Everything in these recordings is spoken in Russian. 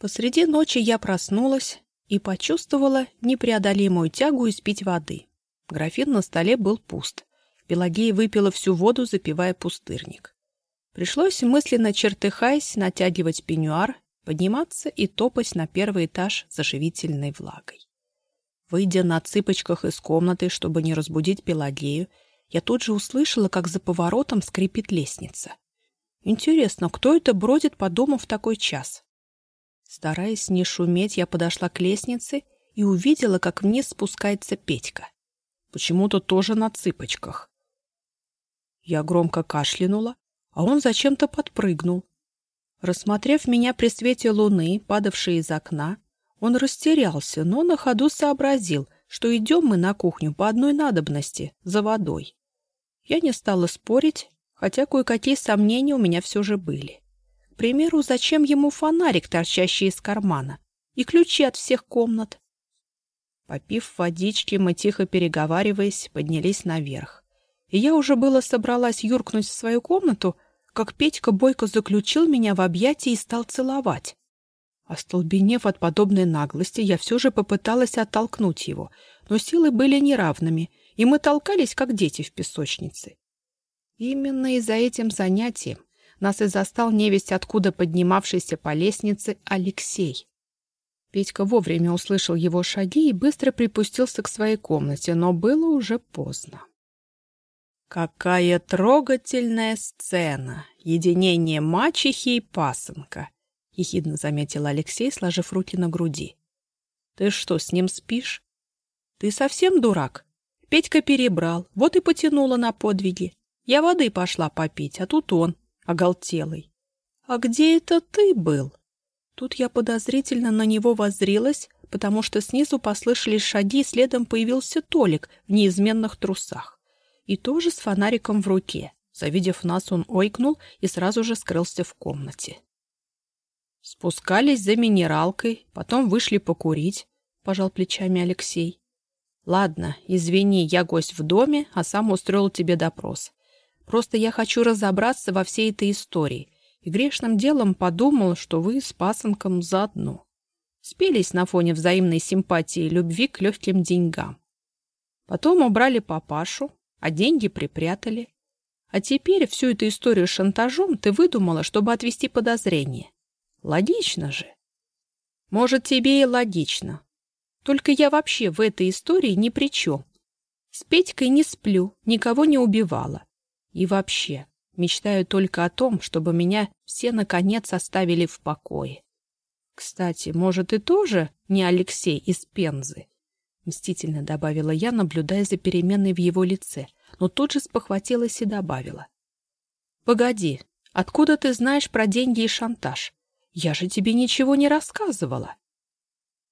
Посреди ночи я проснулась и почувствовала непреодолимую тягу испить воды. Графин на столе был пуст. Пелагея выпила всю воду, запивая пустырник. Пришлось мысленно чертыхаясь натягивать пеньюар, подниматься и топать на первый этаж за живительной влагой. Выйдя на цыпочках из комнаты, чтобы не разбудить Пелагею, я тут же услышала, как за поворотом скрипит лестница. Интересно, кто это бродит по дому в такой час? Стараясь не шуметь, я подошла к лестнице и увидела, как вниз спускается Петька. Почему-то тоже на цыпочках. Я громко кашлянула, а он зачем-то подпрыгнул. Рассмотрев меня при свете луны, падавшей из окна, он растерялся, но на ходу сообразил, что идем мы на кухню по одной надобности, за водой. Я не стала спорить, хотя кое-какие сомнения у меня все же были. К примеру, зачем ему фонарик, торчащий из кармана, и ключи от всех комнат? Попив водички, мы, тихо переговариваясь, поднялись наверх. И я уже было собралась юркнуть в свою комнату, как Петька бойко заключил меня в объятия и стал целовать. Остолбенев от подобной наглости, я все же попыталась оттолкнуть его, но силы были неравными, и мы толкались, как дети в песочнице. Именно из-за этим занятием нас и застал невесть, откуда поднимавшийся по лестнице Алексей. Петька вовремя услышал его шаги и быстро припустился к своей комнате, но было уже поздно. Какая трогательная сцена! Единение мачехи и пасынка! — ехидно заметил Алексей, сложив руки на груди. «Ты что, с ним спишь?» «Ты совсем дурак?» Петька перебрал, вот и потянула на подвиги. Я воды пошла попить, а тут он, оголтелый. «А где это ты был?» Тут я подозрительно на него воззрилась, потому что снизу послышались шаги, и следом появился Толик в неизменных трусах. И тоже с фонариком в руке. Завидев нас, он ойкнул и сразу же скрылся в комнате. Спускались за минералкой, потом вышли покурить, — пожал плечами Алексей. Ладно, извини, я гость в доме, а сам устроил тебе допрос. Просто я хочу разобраться во всей этой истории. И грешным делом подумал, что вы с пасынком заодно. Спелись на фоне взаимной симпатии и любви к легким деньгам. Потом убрали папашу, а деньги припрятали. А теперь всю эту историю с шантажом ты выдумала, чтобы отвести подозрение. Логично же. Может, тебе и логично. Только я вообще в этой истории ни при чем. С Петькой не сплю, никого не убивала. И вообще, мечтаю только о том, чтобы меня все наконец оставили в покое. Кстати, может, и тоже не Алексей из Пензы? Мстительно добавила я, наблюдая за переменой в его лице, но тут же спохватилась и добавила. «Погоди, откуда ты знаешь про деньги и шантаж? Я же тебе ничего не рассказывала».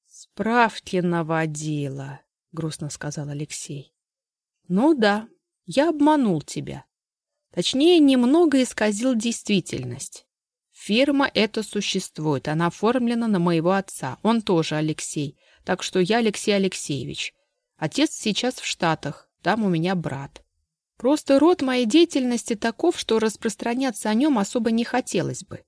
«Справки наводила», — грустно сказал Алексей. «Ну да, я обманул тебя. Точнее, немного исказил действительность. Фирма эта существует, она оформлена на моего отца, он тоже Алексей, так что я Алексей Алексеевич. Отец сейчас в Штатах, там у меня брат. Просто род моей деятельности таков, что распространяться о нем особо не хотелось бы.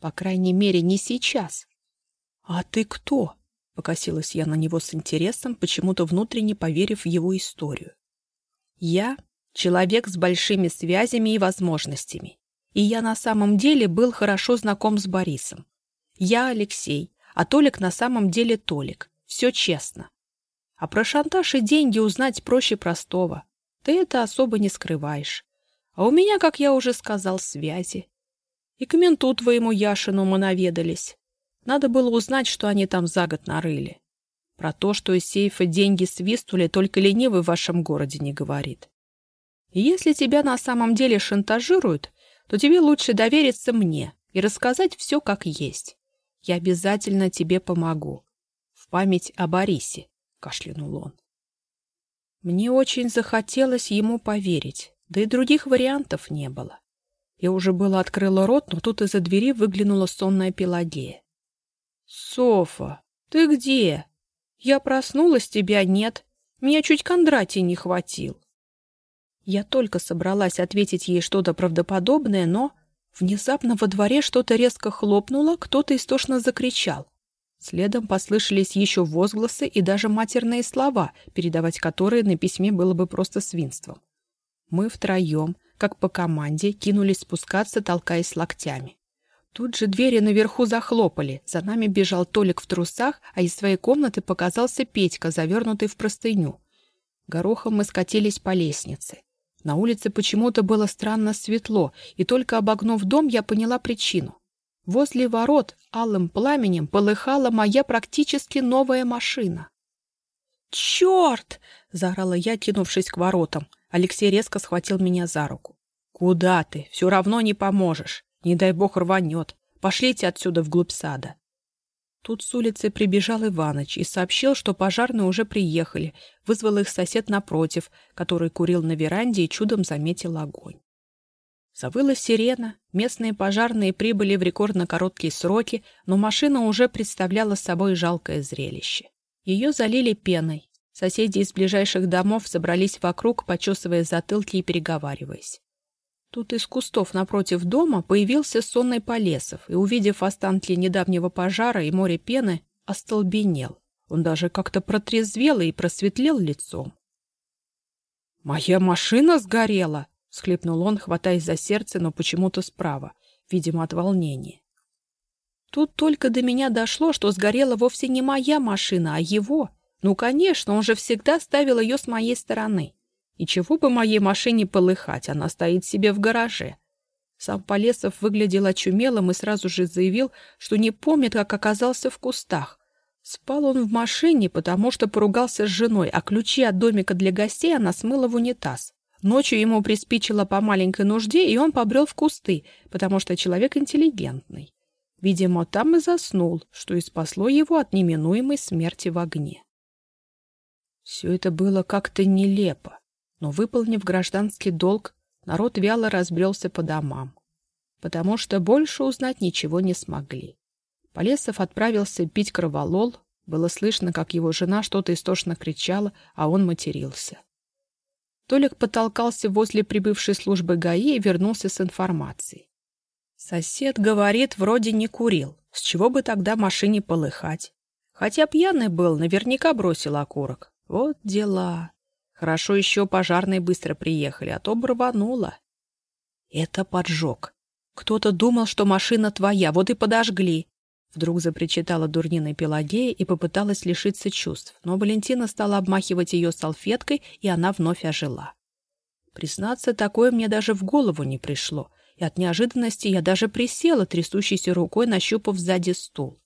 По крайней мере, не сейчас. — А ты кто? — покосилась я на него с интересом, почему-то внутренне поверив в его историю. — Я Человек с большими связями и возможностями. И я на самом деле был хорошо знаком с Борисом. Я Алексей, а Толик на самом деле Толик. Все честно. А про шантаж и деньги узнать проще простого. Ты это особо не скрываешь. А у меня, как я уже сказал, связи. И к менту твоему Яшину мы наведались. Надо было узнать, что они там за год нарыли. Про то, что из сейфа деньги свистули, только ленивый в вашем городе не говорит. Если тебя на самом деле шантажируют, то тебе лучше довериться мне и рассказать все как есть. Я обязательно тебе помогу. В память о Борисе, — кашлянул он. Мне очень захотелось ему поверить, да и других вариантов не было. Я уже было открыла рот, но тут из-за двери выглянула сонная Пелагея. — Софа, ты где? Я проснулась, тебя нет. Меня чуть Кондратий не хватил. Я только собралась ответить ей что-то правдоподобное, но Внезапно во дворе что-то резко хлопнуло, кто-то истошно закричал. Следом послышались еще возгласы и даже матерные слова, передавать которые на письме было бы просто свинством. Мы втроем, как по команде, кинулись спускаться, толкаясь локтями. Тут же двери наверху захлопали, за нами бежал Толик в трусах, а из своей комнаты показался Петька, завернутый в простыню. Горохом мы скатились по лестнице. На улице почему-то было странно светло, и только обогнув дом, я поняла причину. Возле ворот алым пламенем полыхала моя практически новая машина. «Черт!» — заорала я, кинувшись к воротам. Алексей резко схватил меня за руку. «Куда ты? Все равно не поможешь. Не дай бог рванет. Пошлите отсюда вглубь сада». Тут с улицы прибежал Иваныч и сообщил, что пожарные уже приехали. Вызвал их сосед напротив, который курил на веранде и чудом заметил огонь. Завыла сирена, местные пожарные прибыли в рекордно короткие сроки, но машина уже представляла собой жалкое зрелище. Ее залили пеной. Соседи из ближайших домов собрались вокруг, почесывая затылки и переговариваясь. Тут из кустов напротив дома появился сонный Полесов и, увидев останки недавнего пожара и море пены, остолбенел. Он даже как-то протрезвел и просветлел лицом. «Моя машина сгорела!» — схлипнул он, хватаясь за сердце, но почему-то справа, видимо, от волнения. Тут только до меня дошло, что сгорела вовсе не моя машина, а его. Ну, конечно, он же всегда ставил ее с моей стороны. И чего бы моей машине полыхать, она стоит себе в гараже. Сам Полесов выглядел очумелым и сразу же заявил, что не помнит, как оказался в кустах. Спал он в машине, потому что поругался с женой, а ключи от домика для гостей она смыла в унитаз. Ночью ему приспичило по маленькой нужде, и он побрел в кусты, потому что человек интеллигентный. Видимо, там и заснул, что и спасло его от неминуемой смерти в огне. Все это было как-то нелепо, но, выполнив гражданский долг, народ вяло разбрелся по домам, потому что больше узнать ничего не смогли. Полесов отправился пить кроволол, было слышно, как его жена что-то истошно кричала, а он матерился. Толик потолкался возле прибывшей службы ГАИ и вернулся с информацией. Сосед, говорит, вроде не курил. С чего бы тогда машине полыхать? Хотя пьяный был, наверняка бросил окурок. Вот дела. Хорошо еще пожарные быстро приехали, а то бы рвануло. Это поджог. Кто-то думал, что машина твоя, вот и подожгли. Вдруг запричитала дурнина Пелагея и попыталась лишиться чувств, но Валентина стала обмахивать ее салфеткой, и она вновь ожила. Признаться, такое мне даже в голову не пришло, и от неожиданности я даже присела, трясущейся рукой, нащупав сзади стул.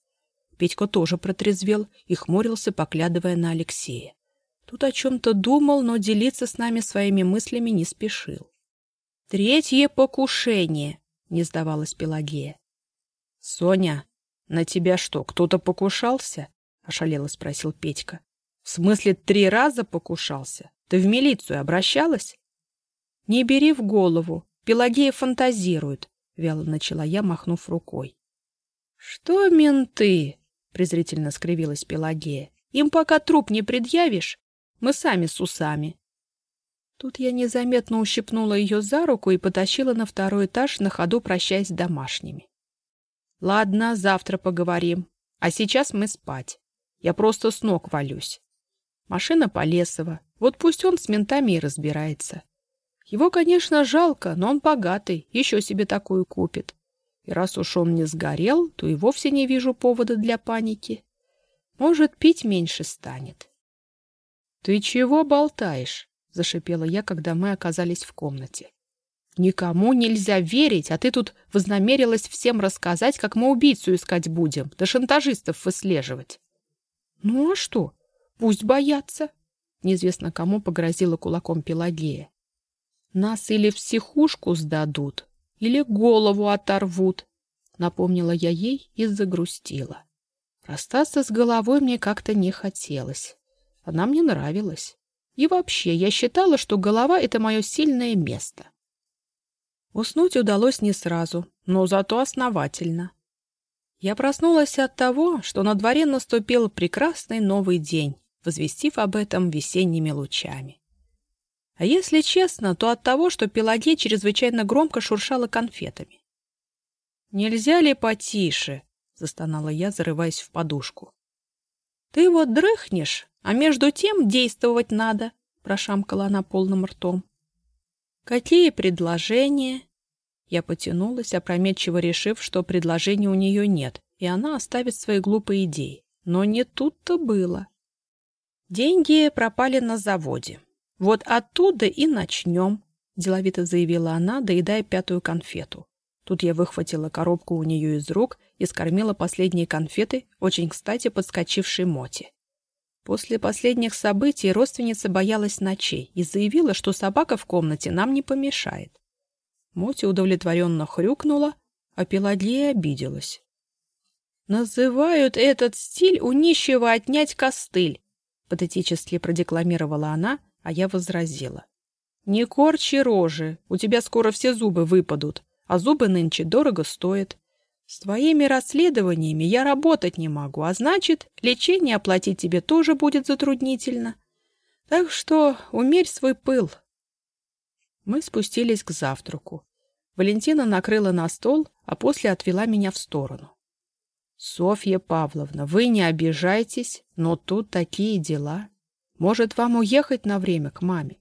Петька тоже протрезвел и хмурился, поглядывая на Алексея. Тут о чем-то думал, но делиться с нами своими мыслями не спешил. «Третье покушение!» — не сдавалась Пелагея. «Соня, «На тебя что, кто-то покушался?» — ошалело спросил Петька. «В смысле, три раза покушался? Ты в милицию обращалась?» «Не бери в голову. Пелагея фантазирует», — вяло начала я, махнув рукой. «Что менты?» — презрительно скривилась Пелагея. «Им пока труп не предъявишь, мы сами с усами». Тут я незаметно ущипнула ее за руку и потащила на второй этаж, на ходу прощаясь с домашними. Ладно, завтра поговорим. А сейчас мы спать. Я просто с ног валюсь. Машина Полесова. Вот пусть он с ментами и разбирается. Его, конечно, жалко, но он богатый, еще себе такую купит. И раз уж он не сгорел, то и вовсе не вижу повода для паники. Может, пить меньше станет. — Ты чего болтаешь? — зашипела я, когда мы оказались в комнате. «Никому нельзя верить, а ты тут вознамерилась всем рассказать, как мы убийцу искать будем, да шантажистов выслеживать». «Ну а что? Пусть боятся», — неизвестно кому погрозила кулаком Пелагея. «Нас или в психушку сдадут, или голову оторвут», — напомнила я ей и загрустила. Расстаться с головой мне как-то не хотелось. Она мне нравилась. И вообще, я считала, что голова — это мое сильное место. Уснуть удалось не сразу, но зато основательно. Я проснулась от того, что на дворе наступил прекрасный новый день, возвестив об этом весенними лучами. А если честно, то от того, что Пелагея чрезвычайно громко шуршала конфетами. «Нельзя ли потише?» — застонала я, зарываясь в подушку. «Ты вот дрыхнешь, а между тем действовать надо», — прошамкала она полным ртом. «Какие предложения?» Я потянулась, опрометчиво решив, что предложений у нее нет, и она оставит свои глупые идеи. Но не тут-то было. Деньги пропали на заводе. Вот оттуда и начнем, — деловито заявила она, доедая пятую конфету. Тут я выхватила коробку у нее из рук и скормила последние конфеты, очень кстати подскочившей Моти. После последних событий родственница боялась ночей и заявила, что собака в комнате нам не помешает. Моти удовлетворенно хрюкнула, а Пелагея обиделась. «Называют этот стиль у нищего отнять костыль», — патетически продекламировала она, а я возразила. «Не корчи рожи, у тебя скоро все зубы выпадут а зубы нынче дорого стоят. С твоими расследованиями я работать не могу, а значит, лечение оплатить тебе тоже будет затруднительно. Так что умерь свой пыл. Мы спустились к завтраку. Валентина накрыла на стол, а после отвела меня в сторону. «Софья Павловна, вы не обижайтесь, но тут такие дела. Может, вам уехать на время к маме?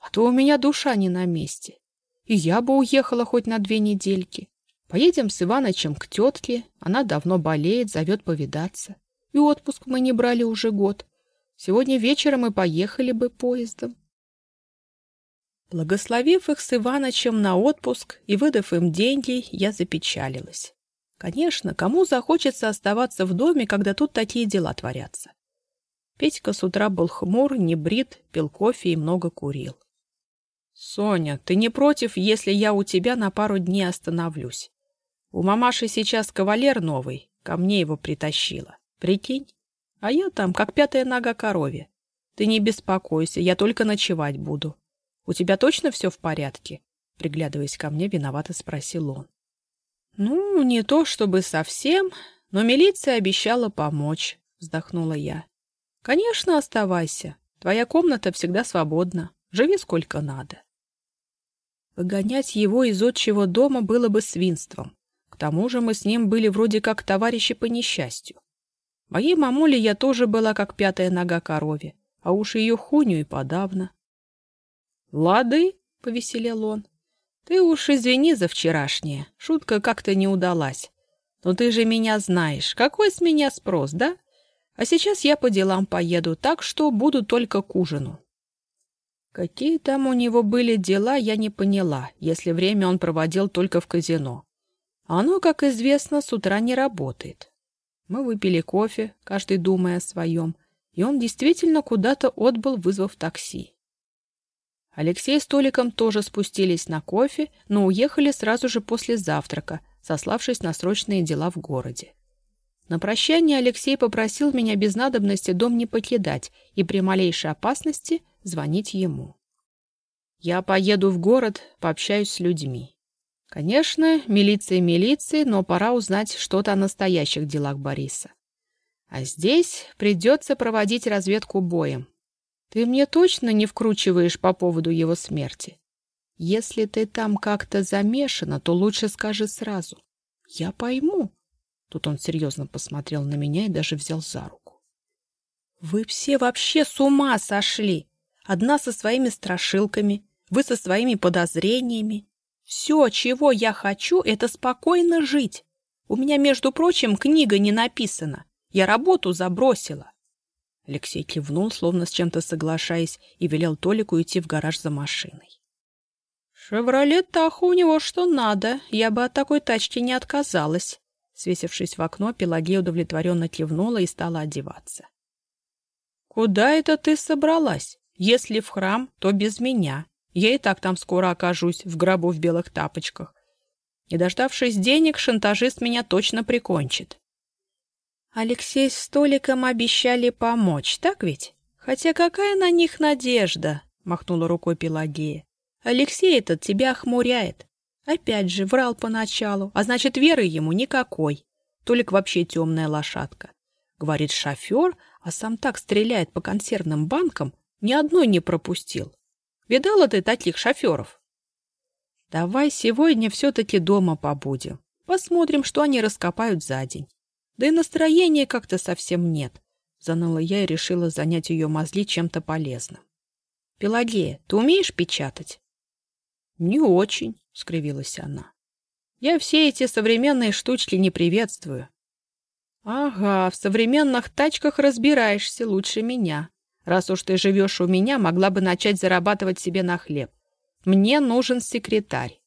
А то у меня душа не на месте. И я бы уехала хоть на две недельки. Поедем с Иванычем к тетке. Она давно болеет, зовет повидаться. И отпуск мы не брали уже год. Сегодня вечером мы поехали бы поездом. Благословив их с Иванычем на отпуск и выдав им деньги, я запечалилась. Конечно, кому захочется оставаться в доме, когда тут такие дела творятся? Петька с утра был хмур, не брит, пил кофе и много курил. «Соня, ты не против, если я у тебя на пару дней остановлюсь? У мамаши сейчас кавалер новый, ко мне его притащила. Прикинь? А я там, как пятая нога корове. Ты не беспокойся, я только ночевать буду. У тебя точно все в порядке?» Приглядываясь ко мне, виновато спросил он. «Ну, не то чтобы совсем, но милиция обещала помочь», — вздохнула я. «Конечно, оставайся. Твоя комната всегда свободна. Живи сколько надо». Выгонять его из отчего дома было бы свинством. Тому же мы с ним были вроде как товарищи по несчастью. Моей мамуле я тоже была как пятая нога корове, а уж ее хуню и подавно. — Лады, — повеселел он, — ты уж извини за вчерашнее, шутка как-то не удалась. Но ты же меня знаешь, какой с меня спрос, да? А сейчас я по делам поеду, так что буду только к ужину. Какие там у него были дела, я не поняла, если время он проводил только в казино. Оно, как известно, с утра не работает. Мы выпили кофе, каждый думая о своем, и он действительно куда-то отбыл, вызвав такси. Алексей с Толиком тоже спустились на кофе, но уехали сразу же после завтрака, сославшись на срочные дела в городе. На прощание Алексей попросил меня без надобности дом не покидать и при малейшей опасности звонить ему. Я поеду в город, пообщаюсь с людьми. Конечно, милиция милиции, но пора узнать что-то о настоящих делах Бориса. А здесь придется проводить разведку боем. Ты мне точно не вкручиваешь по поводу его смерти? Если ты там как-то замешана, то лучше скажи сразу. Я пойму. Тут он серьезно посмотрел на меня и даже взял за руку. Вы все вообще с ума сошли! Одна со своими страшилками, вы со своими подозрениями. Все, чего я хочу, это спокойно жить. У меня, между прочим, книга не написана. Я работу забросила. Алексей кивнул, словно с чем-то соглашаясь, и велел Толику идти в гараж за машиной. «Шевролет Тахо у него что надо. Я бы от такой тачки не отказалась». Свесившись в окно, Пелагея удовлетворенно кивнула и стала одеваться. «Куда это ты собралась?» Если в храм, то без меня. Я и так там скоро окажусь, в гробу в белых тапочках. Не дождавшись денег, шантажист меня точно прикончит. Алексей с столиком обещали помочь, так ведь? Хотя какая на них надежда? Махнула рукой Пелагея. Алексей этот тебя охмуряет. Опять же, врал поначалу, а значит, веры ему никакой. Толик вообще темная лошадка. Говорит шофер, а сам так стреляет по консервным банкам, ни одной не пропустил. Видала ты таких шоферов? Давай сегодня все-таки дома побудем. Посмотрим, что они раскопают за день. Да и настроения как-то совсем нет. Заныла я и решила занять ее мозли чем-то полезным. «Пелагея, ты умеешь печатать?» «Не очень», — скривилась она. «Я все эти современные штучки не приветствую». «Ага, в современных тачках разбираешься лучше меня. Раз уж ты живешь у меня, могла бы начать зарабатывать себе на хлеб. Мне нужен секретарь».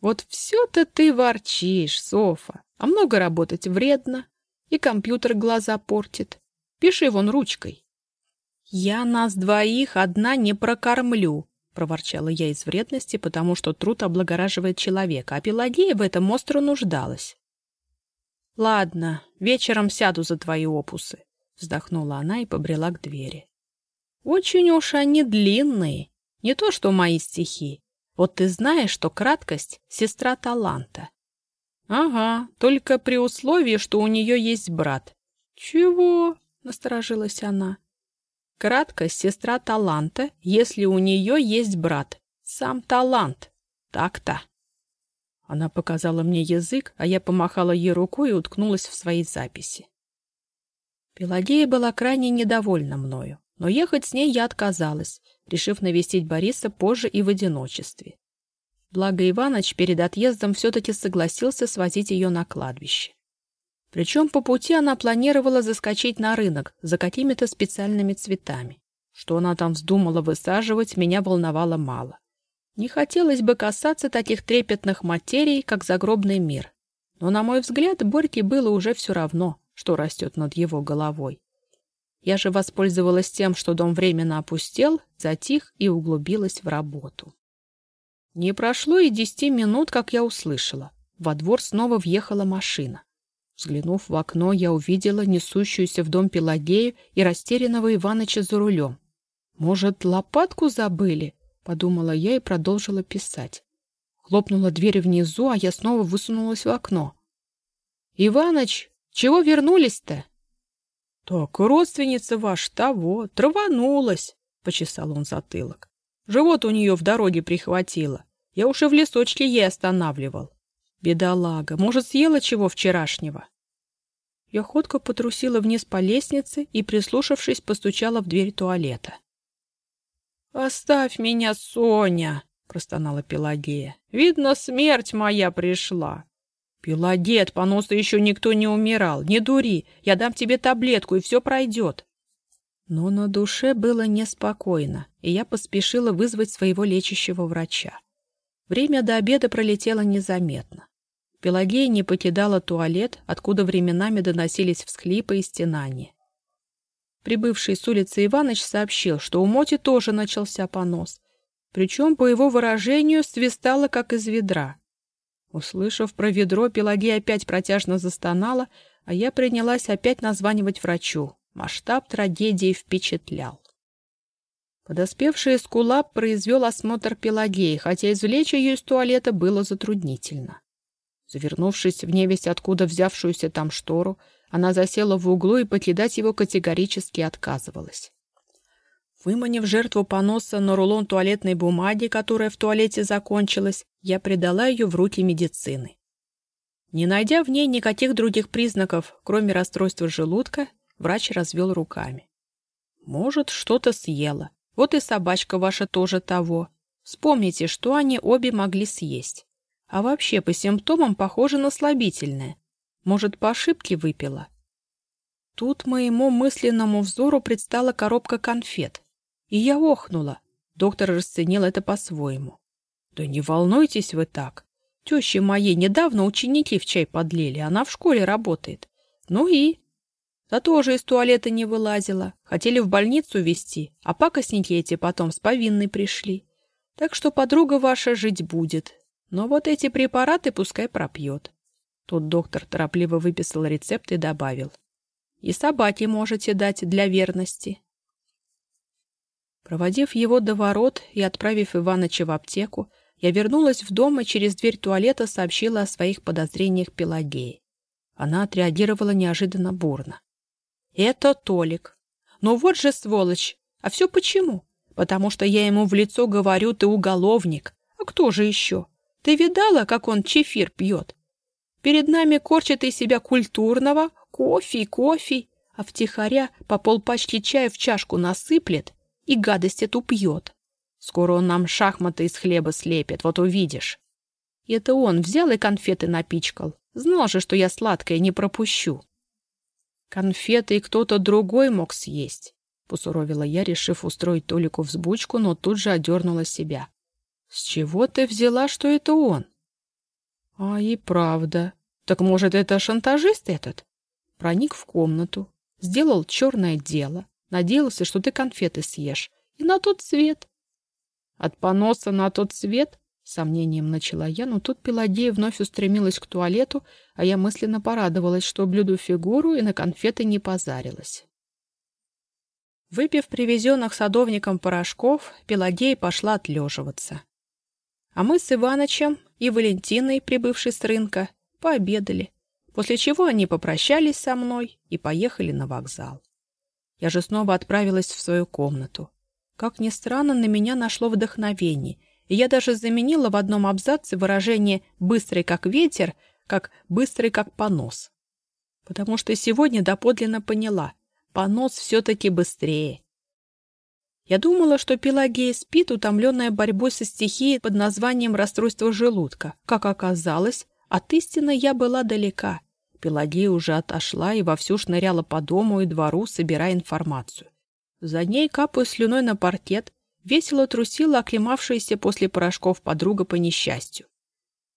«Вот все-то ты ворчишь, Софа, а много работать вредно, и компьютер глаза портит. Пиши вон ручкой. «Я нас двоих одна не прокормлю», — проворчала я из вредности, потому что труд облагораживает человека, а Пелагея в этом остро нуждалась. «Ладно, вечером сяду за твои опусы», — вздохнула она и побрела к двери. «Очень уж они длинные, не то что мои стихи. Вот ты знаешь, что краткость — сестра таланта». «Ага, только при условии, что у нее есть брат». «Чего?» — насторожилась она. «Краткость — сестра таланта, если у нее есть брат. Сам талант. Так-то». Она показала мне язык, а я помахала ей рукой и уткнулась в свои записи. Пелагея была крайне недовольна мною, но ехать с ней я отказалась, решив навестить Бориса позже и в одиночестве. Благо Иваныч перед отъездом все-таки согласился свозить ее на кладбище. Причем по пути она планировала заскочить на рынок за какими-то специальными цветами. Что она там вздумала высаживать, меня волновало мало. Не хотелось бы касаться таких трепетных материй, как загробный мир. Но, на мой взгляд, Борьке было уже все равно, что растет над его головой. Я же воспользовалась тем, что дом временно опустел, затих и углубилась в работу. Не прошло и десяти минут, как я услышала. Во двор снова въехала машина. Взглянув в окно, я увидела несущуюся в дом Пелагею и растерянного Иваныча за рулем. «Может, лопатку забыли?» — подумала я и продолжила писать. Хлопнула дверь внизу, а я снова высунулась в окно. «Иваныч, чего вернулись-то?» «Так, родственница ваш того, траванулась», — почесал он затылок. «Живот у нее в дороге прихватило. Я уже в лесочке ей останавливал. Бедолага, может, съела чего вчерашнего? Я ходко потрусила вниз по лестнице и, прислушавшись, постучала в дверь туалета. «Оставь меня, Соня!» — простонала Пелагея. «Видно, смерть моя пришла!» «Пелагея, от поноса еще никто не умирал. Не дури, я дам тебе таблетку, и все пройдет!» Но на душе было неспокойно, и я поспешила вызвать своего лечащего врача. Время до обеда пролетело незаметно. Пелагея не покидала туалет, откуда временами доносились всхлипы и стенания. Прибывший с улицы Иваныч сообщил, что у Моти тоже начался понос. Причем, по его выражению, свистало, как из ведра. Услышав про ведро, Пелагея опять протяжно застонала, а я принялась опять названивать врачу. Масштаб трагедии впечатлял. Подоспевший эскулап произвел осмотр Пелагеи, хотя извлечь ее из туалета было затруднительно. Завернувшись в невесть откуда взявшуюся там штору, она засела в углу и покидать его категорически отказывалась. Выманив жертву поноса на рулон туалетной бумаги, которая в туалете закончилась, я предала ее в руки медицины. Не найдя в ней никаких других признаков, кроме расстройства желудка, врач развел руками. «Может, что-то съела. Вот и собачка ваша тоже того. Вспомните, что они обе могли съесть. А вообще по симптомам похоже на слабительное. Может, по ошибке выпила? Тут моему мысленному взору предстала коробка конфет. И я охнула. Доктор расценил это по-своему. Да не волнуйтесь вы так. Теще моей недавно ученики в чай подлили, она в школе работает. Ну и? Та тоже из туалета не вылазила. Хотели в больницу везти, а пакостники эти потом с повинной пришли. Так что подруга ваша жить будет, но вот эти препараты пускай пропьет. Тут доктор торопливо выписал рецепт и добавил. И собаке можете дать для верности. Проводив его до ворот и отправив Иваныча в аптеку, я вернулась в дом и через дверь туалета сообщила о своих подозрениях Пелагеи. Она отреагировала неожиданно бурно. «Это Толик. Ну вот же сволочь! А все почему? Потому что я ему в лицо говорю, ты уголовник. А кто же еще? Ты видала, как он чефир пьет? Перед нами корчит из себя культурного, кофе, кофе, а втихаря по полпачки чая в чашку насыплет и гадость эту пьет. Скоро он нам шахматы из хлеба слепит, вот увидишь. Это он взял и конфеты напичкал. Знал же, что я сладкое не пропущу. Конфеты и кто-то другой мог съесть. Посуровила я, решив устроить Толику взбучку, но тут же одернула себя. «С чего ты взяла, что это он?» «А и правда. Так, может, это шантажист этот?» Проник в комнату, сделал черное дело, надеялся, что ты конфеты съешь, и на тот свет. От поноса на тот свет? Сомнением начала я, но тут Пелагея вновь устремилась к туалету, а я мысленно порадовалась, что блюду фигуру и на конфеты не позарилась. Выпив привезенных садовником порошков, Пелагея пошла отлеживаться. А мы с Иванычем и Валентиной, прибывшей с рынка, пообедали, после чего они попрощались со мной и поехали на вокзал. Я же снова отправилась в свою комнату. Как ни странно, на меня нашло вдохновение, и я даже заменила в одном абзаце выражение «быстрый как ветер» как «быстрый как понос». Потому что сегодня доподлинно поняла, понос все-таки быстрее. Я думала, что Пелагея спит, утомленная борьбой со стихией под названием расстройство желудка. Как оказалось, от истины я была далека. Пелагея уже отошла и вовсю шныряла по дому и двору, собирая информацию. За ней, капая слюной на паркет, весело трусила оклемавшаяся после порошков подруга по несчастью.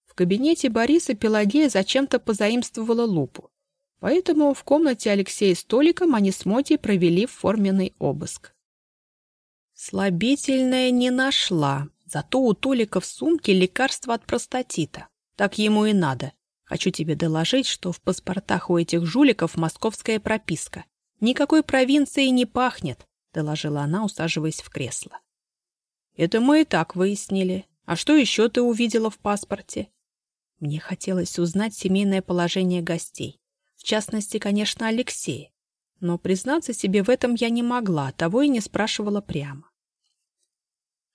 В кабинете Бориса Пелагея зачем-то позаимствовала лупу. Поэтому в комнате Алексея с Толиком они с Мотей провели форменный обыск. Слабительное не нашла, зато у Толика в сумке лекарство от простатита. Так ему и надо. Хочу тебе доложить, что в паспортах у этих жуликов московская прописка. Никакой провинции не пахнет, доложила она, усаживаясь в кресло. Это мы и так выяснили. А что еще ты увидела в паспорте? Мне хотелось узнать семейное положение гостей. В частности, конечно, Алексея. Но признаться себе в этом я не могла, того и не спрашивала прямо.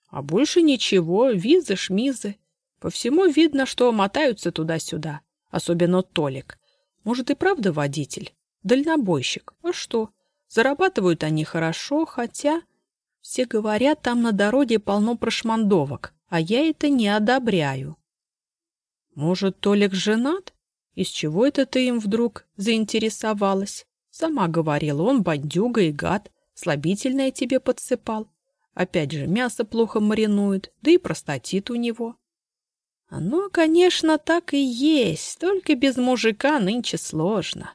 А больше ничего, визы, шмизы. По всему видно, что мотаются туда-сюда. Особенно Толик. Может, и правда водитель? Дальнобойщик. А что? Зарабатывают они хорошо, хотя... Все говорят, там на дороге полно прошмандовок, а я это не одобряю. Может, Толик женат? Из чего это ты им вдруг заинтересовалась? Сама говорила, он бандюга и гад, слабительное тебе подсыпал. Опять же, мясо плохо маринует, да и простатит у него. Оно, конечно, так и есть, только без мужика нынче сложно.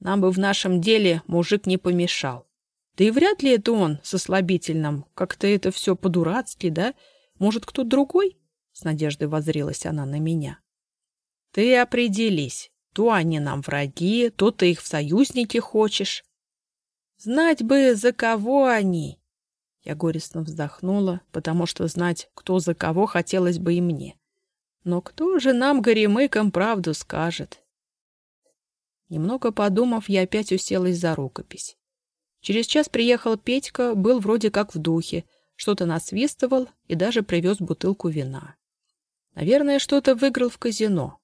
Нам бы в нашем деле мужик не помешал. Да и вряд ли это он со слабительным. Как-то это все по-дурацки, да? Может, кто другой? С надеждой возрилась она на меня. Ты определись. То они нам враги, то ты их в союзники хочешь. Знать бы, за кого они. Я горестно вздохнула, потому что знать, кто за кого, хотелось бы и мне. Но кто же нам, горемыкам, правду скажет? Немного подумав, я опять уселась за рукопись. Через час приехал Петька, был вроде как в духе, что-то насвистывал и даже привез бутылку вина. Наверное, что-то выиграл в казино.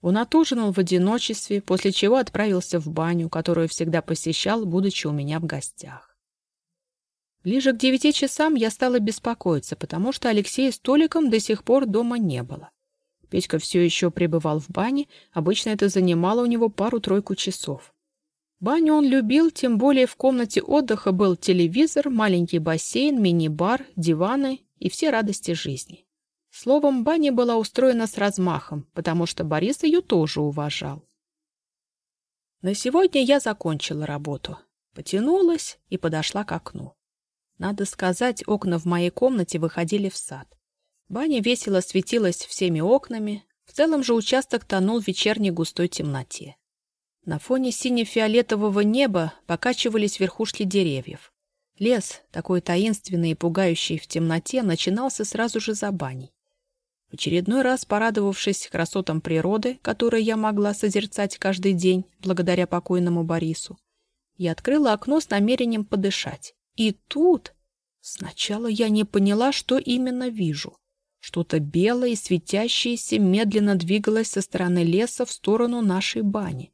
Он отужинал в одиночестве, после чего отправился в баню, которую всегда посещал, будучи у меня в гостях. Ближе к девяти часам я стала беспокоиться, потому что Алексея с Толиком до сих пор дома не было. Петька все еще пребывал в бане, обычно это занимало у него пару-тройку часов. Баню он любил, тем более в комнате отдыха был телевизор, маленький бассейн, мини-бар, диваны и все радости жизни. Словом, баня была устроена с размахом, потому что Борис ее тоже уважал. На сегодня я закончила работу. Потянулась и подошла к окну. Надо сказать, окна в моей комнате выходили в сад. Баня весело светилась всеми окнами, в целом же участок тонул в вечерней густой темноте. На фоне сине-фиолетового неба покачивались верхушки деревьев. Лес, такой таинственный и пугающий в темноте, начинался сразу же за баней. В очередной раз порадовавшись красотам природы, которые я могла созерцать каждый день благодаря покойному Борису, я открыла окно с намерением подышать. И тут... Сначала я не поняла, что именно вижу. Что-то белое и светящееся медленно двигалось со стороны леса в сторону нашей бани.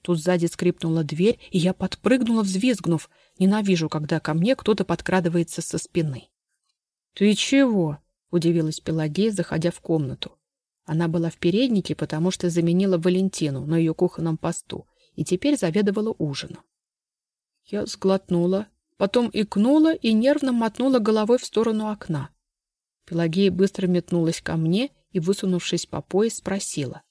Тут сзади скрипнула дверь, и я подпрыгнула, взвизгнув. Ненавижу, когда ко мне кто-то подкрадывается со спины. — Ты чего? — удивилась Пелагея, заходя в комнату. Она была в переднике, потому что заменила Валентину на ее кухонном посту и теперь заведовала ужином. Я сглотнула, потом икнула и нервно мотнула головой в сторону окна. Пелагея быстро метнулась ко мне и, высунувшись по пояс, спросила.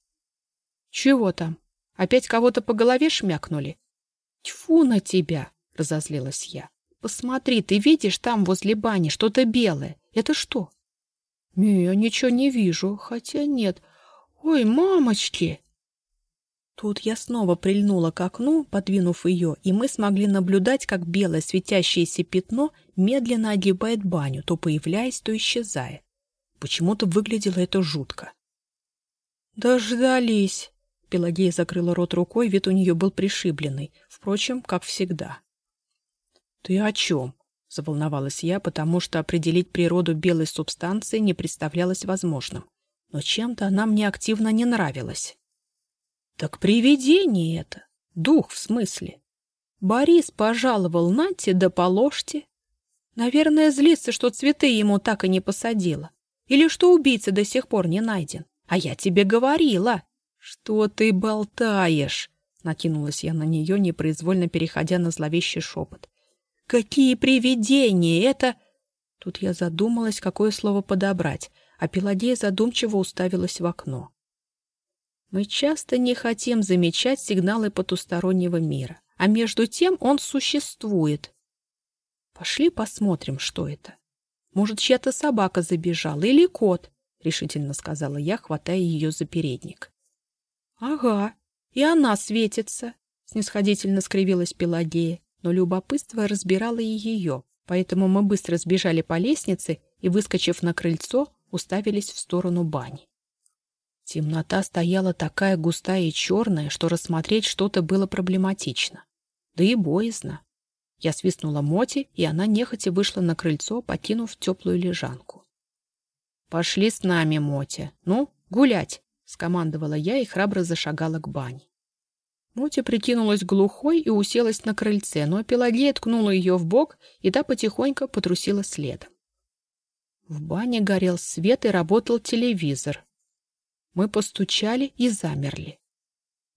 — Чего там? Опять кого-то по голове шмякнули? — Тьфу на тебя! — разозлилась я. — Посмотри, ты видишь там возле бани что-то белое. Это что? — Не, я ничего не вижу, хотя нет. Ой, мамочки! Тут я снова прильнула к окну, подвинув ее, и мы смогли наблюдать, как белое светящееся пятно медленно огибает баню, то появляясь, то исчезая. Почему-то выглядело это жутко. «Дождались!» Пелагея закрыла рот рукой, вид у нее был пришибленный, впрочем, как всегда. «Ты о чем?» — заволновалась я, потому что определить природу белой субстанции не представлялось возможным. Но чем-то она мне активно не нравилась. Так привидение это. Дух, в смысле. Борис пожаловал Нате да положьте. Наверное, злится, что цветы ему так и не посадила. Или что убийца до сих пор не найден. А я тебе говорила. Что ты болтаешь? Накинулась я на нее, непроизвольно переходя на зловещий шепот. Какие привидения! Это... Тут я задумалась, какое слово подобрать, а Пелагея задумчиво уставилась в окно. Мы часто не хотим замечать сигналы потустороннего мира, а между тем он существует. Пошли посмотрим, что это. Может, чья-то собака забежала или кот, решительно сказала я, хватая ее за передник. Ага, и она светится, снисходительно скривилась Пелагея, но любопытство разбирало и ее, поэтому мы быстро сбежали по лестнице и, выскочив на крыльцо, уставились в сторону бани. Темнота стояла такая густая и черная, что рассмотреть что-то было проблематично. Да и боязно. Я свистнула Моти, и она нехотя вышла на крыльцо, покинув теплую лежанку. «Пошли с нами, Моти. Ну, гулять!» — скомандовала я и храбро зашагала к бане. Моти прикинулась глухой и уселась на крыльце, но Пелагея ткнула ее в бок, и та потихоньку потрусила следом. В бане горел свет и работал телевизор, мы постучали и замерли.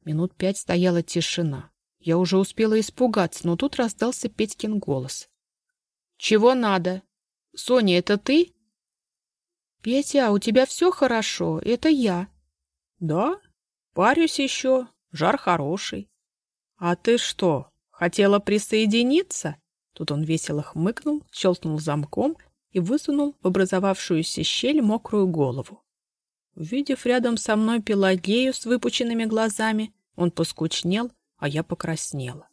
Минут пять стояла тишина. Я уже успела испугаться, но тут раздался Петькин голос. «Чего надо? Соня, это ты?» «Петя, а у тебя все хорошо? Это я». «Да? Парюсь еще. Жар хороший». «А ты что, хотела присоединиться?» Тут он весело хмыкнул, щелкнул замком и высунул в образовавшуюся щель мокрую голову. Увидев рядом со мной Пелагею с выпученными глазами, он поскучнел, а я покраснела.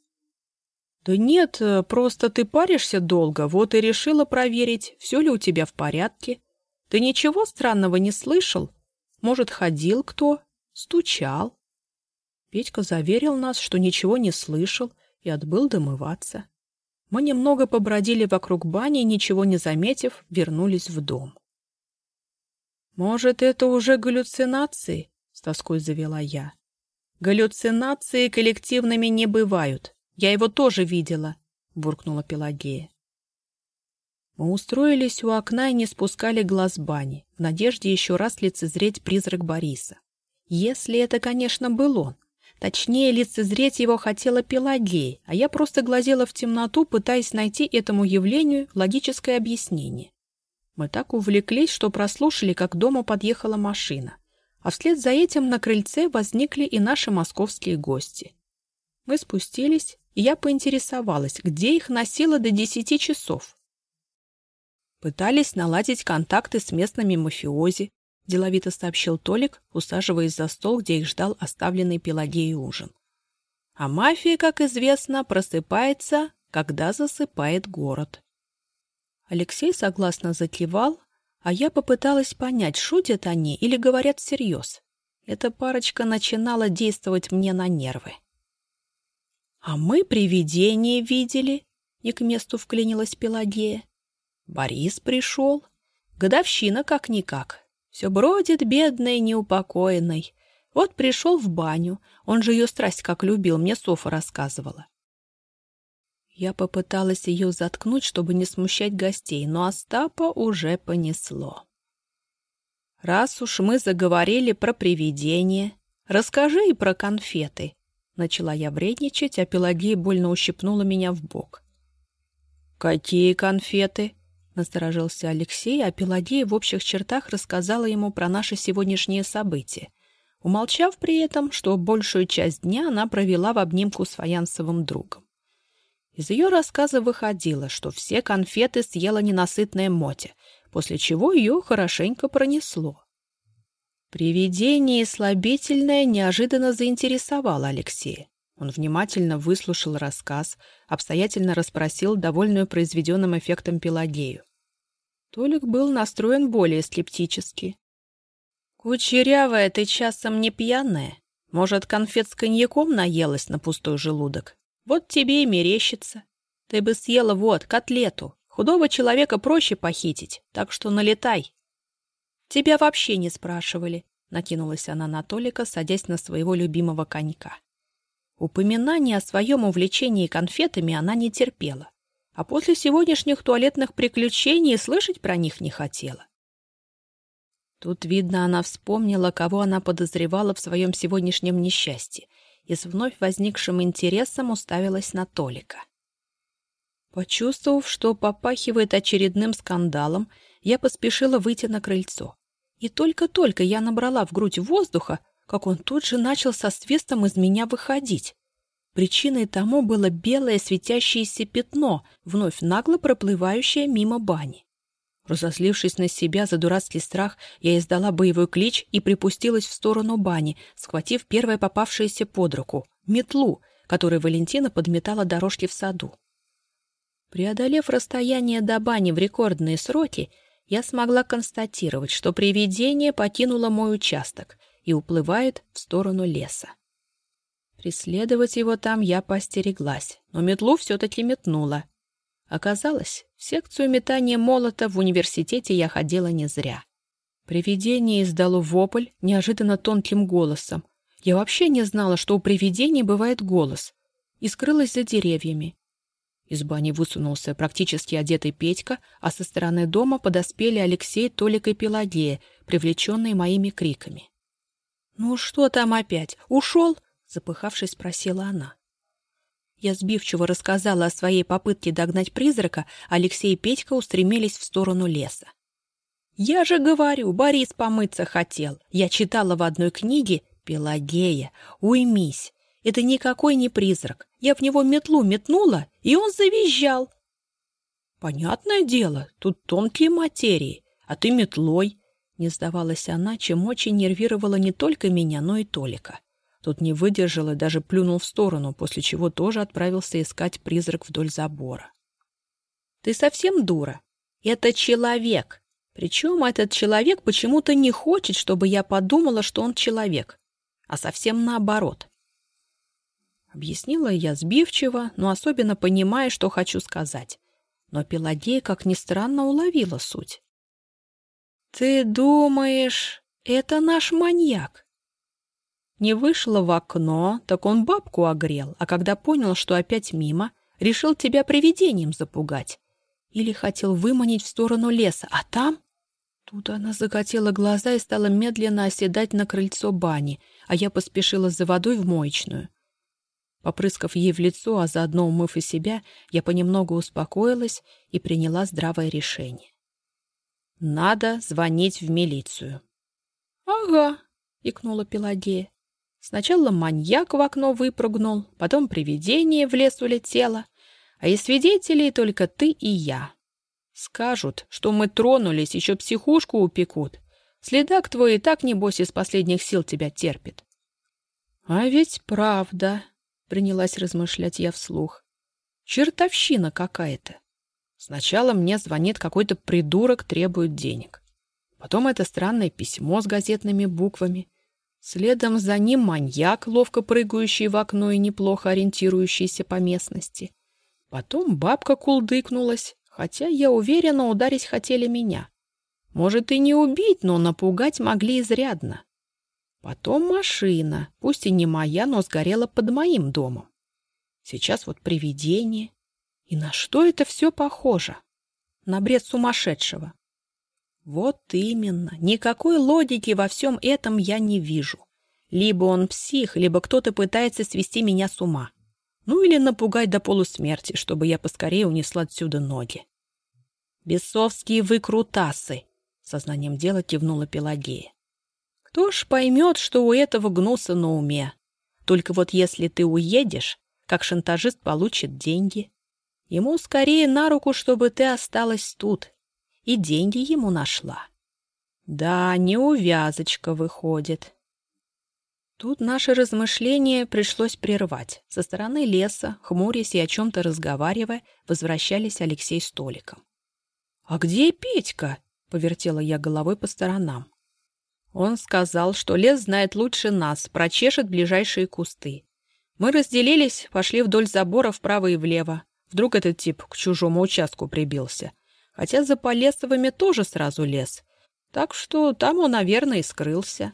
«Да нет, э, просто ты паришься долго, вот и решила проверить, все ли у тебя в порядке. Ты ничего странного не слышал? Может, ходил кто? Стучал?» Петька заверил нас, что ничего не слышал, и отбыл домываться. Мы немного побродили вокруг бани и, ничего не заметив, вернулись в дом. «Может, это уже галлюцинации?» — с тоской завела я. «Галлюцинации коллективными не бывают. Я его тоже видела», — буркнула Пелагея. Мы устроились у окна и не спускали глаз бани, в надежде еще раз лицезреть призрак Бориса. Если это, конечно, был он. Точнее, лицезреть его хотела Пелагея, а я просто глазела в темноту, пытаясь найти этому явлению логическое объяснение. Мы так увлеклись, что прослушали, как дома подъехала машина. А вслед за этим на крыльце возникли и наши московские гости. Мы спустились, и я поинтересовалась, где их носило до десяти часов. Пытались наладить контакты с местными мафиози, деловито сообщил Толик, усаживаясь за стол, где их ждал оставленный Пелагеей ужин. А мафия, как известно, просыпается, когда засыпает город. Алексей согласно закивал, а я попыталась понять, шутят они или говорят всерьез. Эта парочка начинала действовать мне на нервы. «А мы привидение видели», — не к месту вклинилась Пелагея. «Борис пришел. Годовщина как-никак. Все бродит бедный, неупокоенный. Вот пришел в баню. Он же ее страсть как любил, мне Софа рассказывала. Я попыталась ее заткнуть, чтобы не смущать гостей, но Остапа уже понесло. «Раз уж мы заговорили про привидения, расскажи и про конфеты», Начала я вредничать, а Пелагея больно ущипнула меня в бок. «Какие конфеты?» — насторожился Алексей, а Пелагея в общих чертах рассказала ему про наши сегодняшние события, умолчав при этом, что большую часть дня она провела в обнимку с фаянсовым другом. Из ее рассказа выходило, что все конфеты съела ненасытная Мотя, после чего ее хорошенько пронесло. Привидение слабительное неожиданно заинтересовало Алексея. Он внимательно выслушал рассказ, обстоятельно расспросил довольную произведенным эффектом Пелагею. Толик был настроен более скептически. «Кучерявая, ты часом не пьяная? Может, конфет с коньяком наелась на пустой желудок? Вот тебе и мерещится. Ты бы съела вот, котлету. Худого человека проще похитить, так что налетай». «Тебя вообще не спрашивали», — накинулась она на Толика, садясь на своего любимого конька. Упоминание о своем увлечении конфетами она не терпела, а после сегодняшних туалетных приключений слышать про них не хотела. Тут, видно, она вспомнила, кого она подозревала в своем сегодняшнем несчастье, и с вновь возникшим интересом уставилась на Толика. Почувствовав, что попахивает очередным скандалом, я поспешила выйти на крыльцо. И только-только я набрала в грудь воздуха, как он тут же начал со свистом из меня выходить. Причиной тому было белое светящееся пятно, вновь нагло проплывающее мимо бани. Разозлившись на себя за дурацкий страх, я издала боевой клич и припустилась в сторону бани, схватив первое попавшееся под руку — метлу, которой Валентина подметала дорожки в саду. Преодолев расстояние до бани в рекордные сроки, я смогла констатировать, что привидение покинуло мой участок и уплывает в сторону леса. Преследовать его там я постереглась, но метлу все-таки метнула. Оказалось, в секцию метания молота в университете я ходила не зря. Привидение издало вопль неожиданно тонким голосом. Я вообще не знала, что у привидений бывает голос, и скрылась за деревьями. Из бани высунулся практически одетый Петька, а со стороны дома подоспели Алексей, Толик и Пелагея, привлеченные моими криками. «Ну что там опять? Ушел?» — запыхавшись, спросила она. Я сбивчиво рассказала о своей попытке догнать призрака, Алексей и Петька устремились в сторону леса. «Я же говорю, Борис помыться хотел. Я читала в одной книге «Пелагея, уймись, это никакой не призрак. Я в него метлу метнула, и он завизжал. Понятное дело, тут тонкие материи, а ты метлой. Не сдавалась она, чем очень нервировала не только меня, но и Толика. Тут не выдержал и даже плюнул в сторону, после чего тоже отправился искать призрак вдоль забора. «Ты совсем дура? Это человек. Причем этот человек почему-то не хочет, чтобы я подумала, что он человек, а совсем наоборот. Объяснила я сбивчиво, но особенно понимая, что хочу сказать. Но Пелагея, как ни странно, уловила суть. «Ты думаешь, это наш маньяк?» Не вышла в окно, так он бабку огрел, а когда понял, что опять мимо, решил тебя привидением запугать. Или хотел выманить в сторону леса, а там... Тут она закатила глаза и стала медленно оседать на крыльцо бани, а я поспешила за водой в моечную. Попрыскав ей в лицо, а заодно умыв и себя, я понемногу успокоилась и приняла здравое решение. «Надо звонить в милицию». «Ага», — икнула Пелагея. Сначала маньяк в окно выпрыгнул, потом привидение в лес улетело, а из свидетелей только ты и я. Скажут, что мы тронулись, еще психушку упекут. Следак твой и так, небось, из последних сил тебя терпит. — А ведь правда, принялась размышлять я вслух. Чертовщина какая-то. Сначала мне звонит какой-то придурок, требует денег. Потом это странное письмо с газетными буквами. Следом за ним маньяк, ловко прыгающий в окно и неплохо ориентирующийся по местности. Потом бабка кулдыкнулась, хотя, я уверена, ударить хотели меня. Может, и не убить, но напугать могли изрядно. Потом машина, пусть и не моя, но сгорела под моим домом. Сейчас вот привидение. И на что это все похоже? На бред сумасшедшего. Вот именно. Никакой логики во всем этом я не вижу. Либо он псих, либо кто-то пытается свести меня с ума. Ну или напугать до полусмерти, чтобы я поскорее унесла отсюда ноги. «Бесовские выкрутасы!» — сознанием дела кивнула Пелагея. «Кто ж поймет, что у этого гнуса на уме? Только вот если ты уедешь, как шантажист получит деньги. Ему скорее на руку, чтобы ты осталась тут. И деньги ему нашла. Да, неувязочка выходит. Тут наше размышление пришлось прервать. Со стороны леса, хмурясь и о чем-то разговаривая, возвращались Алексей с Толиком. «А где Петька?» — повертела я головой по сторонам. Он сказал, что лес знает лучше нас, прочешет ближайшие кусты. Мы разделились, пошли вдоль забора вправо и влево. Вдруг этот тип к чужому участку прибился. Хотя за Полесовыми тоже сразу лес. Так что там он, наверное, и скрылся.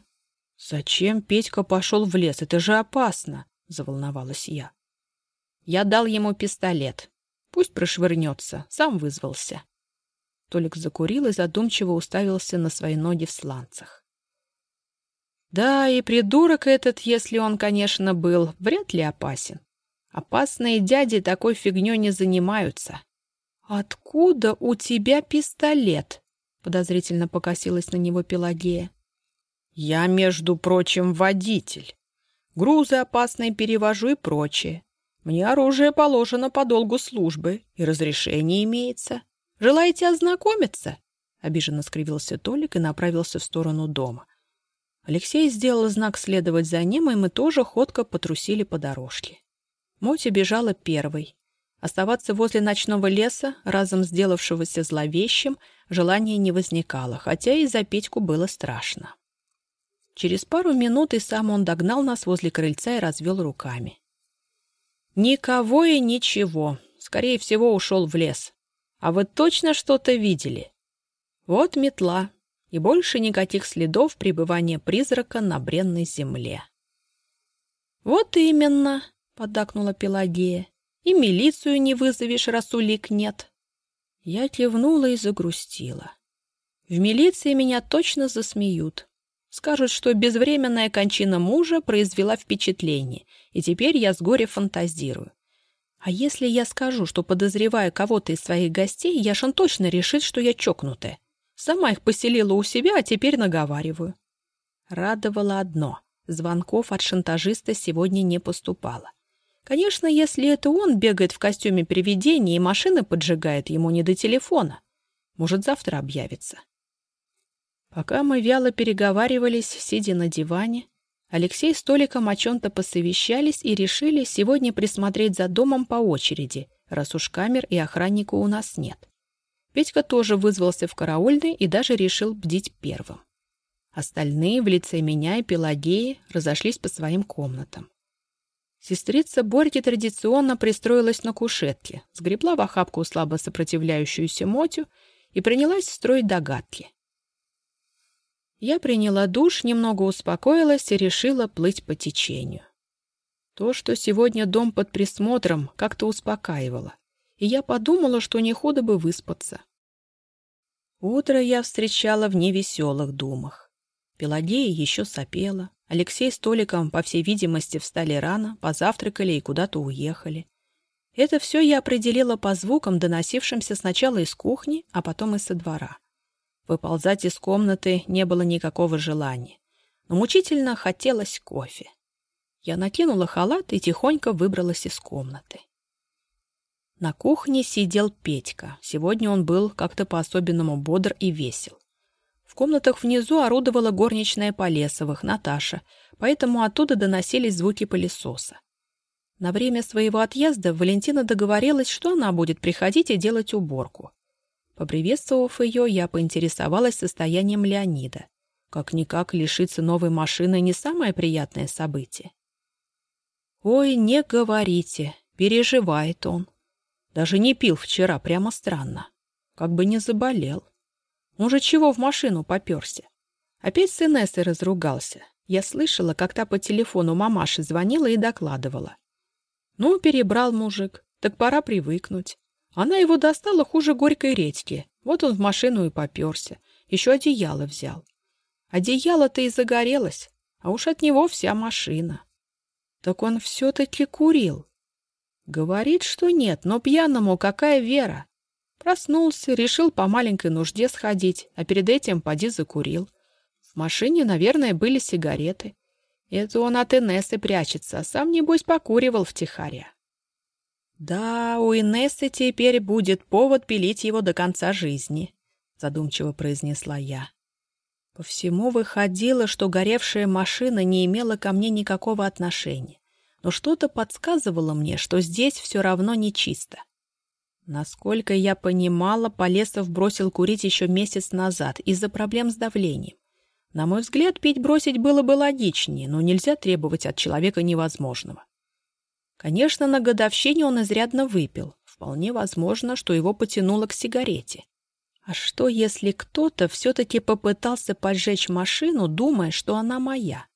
«Зачем Петька пошел в лес? Это же опасно!» — заволновалась я. Я дал ему пистолет. Пусть прошвырнется, сам вызвался. Толик закурил и задумчиво уставился на свои ноги в сланцах. Да, и придурок этот, если он, конечно, был, вряд ли опасен. Опасные дяди такой фигней не занимаются. «Откуда у тебя пистолет?» — подозрительно покосилась на него Пелагея. «Я, между прочим, водитель. Грузы опасные перевожу и прочее. Мне оружие положено по долгу службы, и разрешение имеется. Желаете ознакомиться?» Обиженно скривился Толик и направился в сторону дома. Алексей сделал знак следовать за ним, и мы тоже ходко потрусили по дорожке. Мотя бежала первой. Оставаться возле ночного леса, разом сделавшегося зловещим, желания не возникало, хотя и за Петьку было страшно. Через пару минут и сам он догнал нас возле крыльца и развел руками. «Никого и ничего. Скорее всего, ушел в лес. А вы точно что-то видели? Вот метла. И больше никаких следов пребывания призрака на бренной земле». «Вот именно», — поддакнула Пелагея. «И милицию не вызовешь, раз улик нет». Я кивнула и загрустила. В милиции меня точно засмеют. Скажут, что безвременная кончина мужа произвела впечатление, и теперь я с горя фантазирую. А если я скажу, что подозреваю кого-то из своих гостей, Яшин точно решит, что я чокнутая. Сама их поселила у себя, а теперь наговариваю. Радовало одно — звонков от шантажиста сегодня не поступало. Конечно, если это он бегает в костюме привидения и машины поджигает, ему не до телефона. Может, завтра объявится. Пока мы вяло переговаривались, сидя на диване, Алексей с Толиком о чем-то посовещались и решили сегодня присмотреть за домом по очереди, раз уж камер и охранника у нас нет. Петька тоже вызвался в караульный и даже решил бдить первым. Остальные в лице меня и Пелагеи разошлись по своим комнатам. Сестрица Борьки традиционно пристроилась на кушетке, сгребла в охапку слабо сопротивляющуюся Мотю и принялась строить догадки. Я приняла душ, немного успокоилась и решила плыть по течению. То, что сегодня дом под присмотром, как-то успокаивало, и я подумала, что не худо бы выспаться. Утро я встречала в невеселых думах. Пелагея еще сопела, Алексей с Толиком, по всей видимости, встали рано, позавтракали и куда-то уехали. Это все я определила по звукам, доносившимся сначала из кухни, а потом из со двора. Выползать из комнаты не было никакого желания. Но мучительно хотелось кофе. Я накинула халат и тихонько выбралась из комнаты. На кухне сидел Петька. Сегодня он был как-то по-особенному бодр и весел. Комнатах внизу орудовала горничная Полесовых, Наташа, поэтому оттуда доносились звуки пылесоса. На время своего отъезда Валентина договорилась, что она будет приходить и делать уборку. Поприветствовав ее, я поинтересовалась состоянием Леонида. Как-никак лишиться новой машины не самое приятное событие. «Ой, не говорите, переживает он. Даже не пил вчера, прямо странно. Как бы не заболел. Он чего в машину поперся? Опять с Инессой разругался. Я слышала, как та по телефону мамаши звонила и докладывала. Ну, перебрал мужик, так пора привыкнуть. Она его достала хуже горькой редьки. Вот он в машину и поперся. Еще одеяло взял. Одеяло-то и загорелось, а уж от него вся машина. Так он все-таки курил. Говорит, что нет, но пьяному какая вера. Проснулся, решил по маленькой нужде сходить, а перед этим поди закурил. В машине, наверное, были сигареты. Это он от Инессы прячется, а сам, небось, покуривал втихаря. «Да, у Инессы теперь будет повод пилить его до конца жизни», — задумчиво произнесла я. По всему выходило, что горевшая машина не имела ко мне никакого отношения, но что-то подсказывало мне, что здесь все равно нечисто. Насколько я понимала, Полесов бросил курить еще месяц назад из-за проблем с давлением. На мой взгляд, пить бросить было бы логичнее, но нельзя требовать от человека невозможного. Конечно, на годовщине он изрядно выпил. Вполне возможно, что его потянуло к сигарете. А что, если кто-то все-таки попытался поджечь машину, думая, что она моя?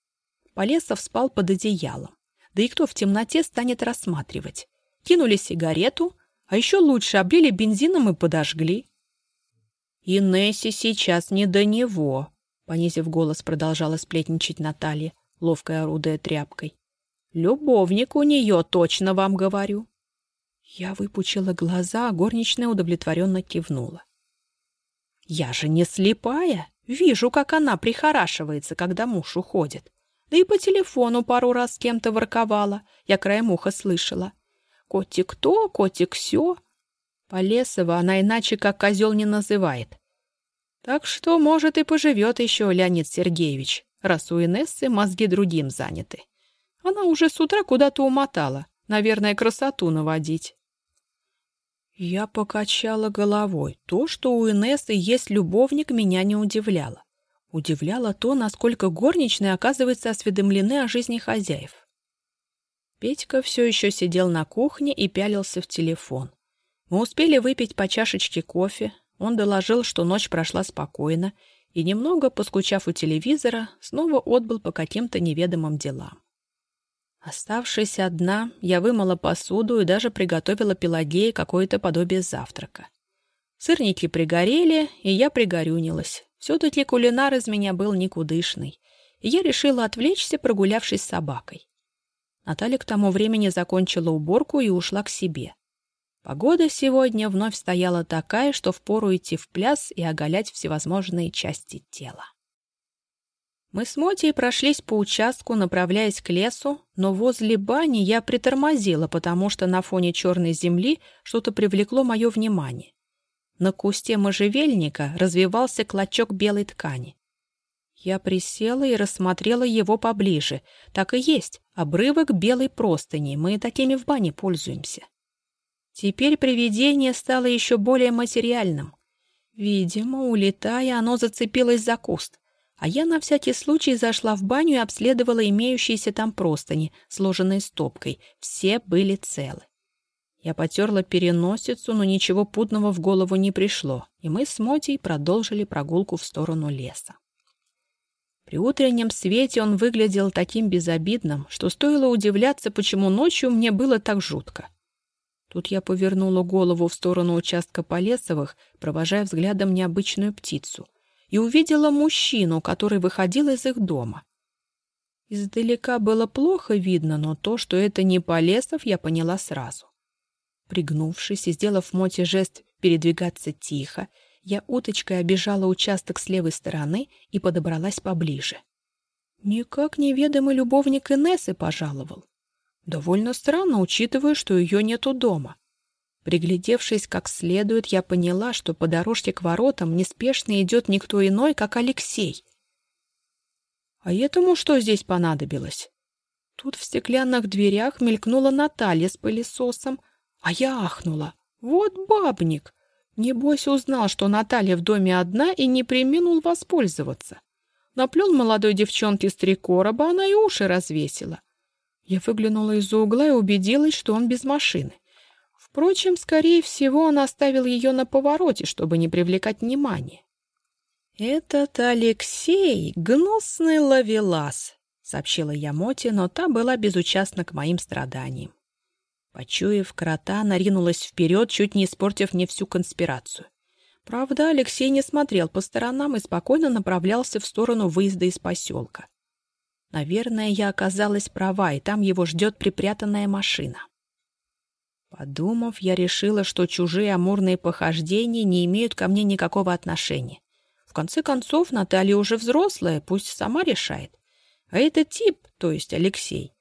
Полесов спал под одеялом. Да и кто в темноте станет рассматривать? Кинули сигарету, а еще лучше облили бензином и подожгли. «Инессе сейчас не до него», — понизив голос, продолжала сплетничать Наталья, ловкая орудая тряпкой. Любовник у нее, точно вам говорю. Я выпучила глаза, а горничная удовлетворенно кивнула. Я же не слепая. Вижу, как она прихорашивается, когда муж уходит. Да и по телефону пару раз с кем-то ворковала. Я краем уха слышала. Котик то, котик сё. Полесова она иначе как козел не называет. Так что, может, и поживет еще Леонид Сергеевич, раз у Инессы мозги другим заняты. Она уже с утра куда-то умотала. Наверное, красоту наводить. Я покачала головой. То, что у Инессы есть любовник, меня не удивляло. Удивляло то, насколько горничные, оказывается, осведомлены о жизни хозяев. Петька все еще сидел на кухне и пялился в телефон. Мы успели выпить по чашечке кофе. Он доложил, что ночь прошла спокойно, и, немного поскучав у телевизора, снова отбыл по каким-то неведомым делам. Оставшись одна, я вымыла посуду и даже приготовила Пелагее какое-то подобие завтрака. Сырники пригорели, и я пригорюнилась. Все-таки кулинар из меня был никудышный, и я решила отвлечься, прогулявшись с собакой. Наталья к тому времени закончила уборку и ушла к себе. Погода сегодня вновь стояла такая, что впору идти в пляс и оголять всевозможные части тела. Мы с Мотей прошлись по участку, направляясь к лесу, но возле бани я притормозила, потому что на фоне черной земли что-то привлекло мое внимание. На кусте можжевельника развивался клочок белой ткани. Я присела и рассмотрела его поближе. Так и есть, обрывок белой простыни, мы такими в бане пользуемся. Теперь привидение стало еще более материальным. Видимо, улетая, оно зацепилось за куст а я на всякий случай зашла в баню и обследовала имеющиеся там простыни, сложенные стопкой. Все были целы. Я потерла переносицу, но ничего путного в голову не пришло, и мы с Мотей продолжили прогулку в сторону леса. При утреннем свете он выглядел таким безобидным, что стоило удивляться, почему ночью мне было так жутко. Тут я повернула голову в сторону участка Полесовых, провожая взглядом необычную птицу и увидела мужчину, который выходил из их дома. Издалека было плохо видно, но то, что это не Полесов, я поняла сразу. Пригнувшись и сделав Моте жест передвигаться тихо, я уточкой обежала участок с левой стороны и подобралась поближе. Никак неведомый любовник Инессы пожаловал. Довольно странно, учитывая, что ее нету дома. Приглядевшись как следует, я поняла, что по дорожке к воротам неспешно идет никто иной, как Алексей. А этому что здесь понадобилось? Тут в стеклянных дверях мелькнула Наталья с пылесосом, а я ахнула. Вот бабник! Небось узнал, что Наталья в доме одна и не приминул воспользоваться. Наплел молодой девчонке с три короба, она и уши развесила. Я выглянула из-за угла и убедилась, что он без машины. Впрочем, скорее всего, он оставил ее на повороте, чтобы не привлекать внимания. «Этот Алексей — гнусный ловелас», — сообщила я Моте, но та была безучастна к моим страданиям. Почуяв крота, наринулась вперед, чуть не испортив мне всю конспирацию. Правда, Алексей не смотрел по сторонам и спокойно направлялся в сторону выезда из поселка. Наверное, я оказалась права, и там его ждет припрятанная машина. Подумав, я решила, что чужие амурные похождения не имеют ко мне никакого отношения. В конце концов, Наталья уже взрослая, пусть сама решает. А этот тип, то есть Алексей,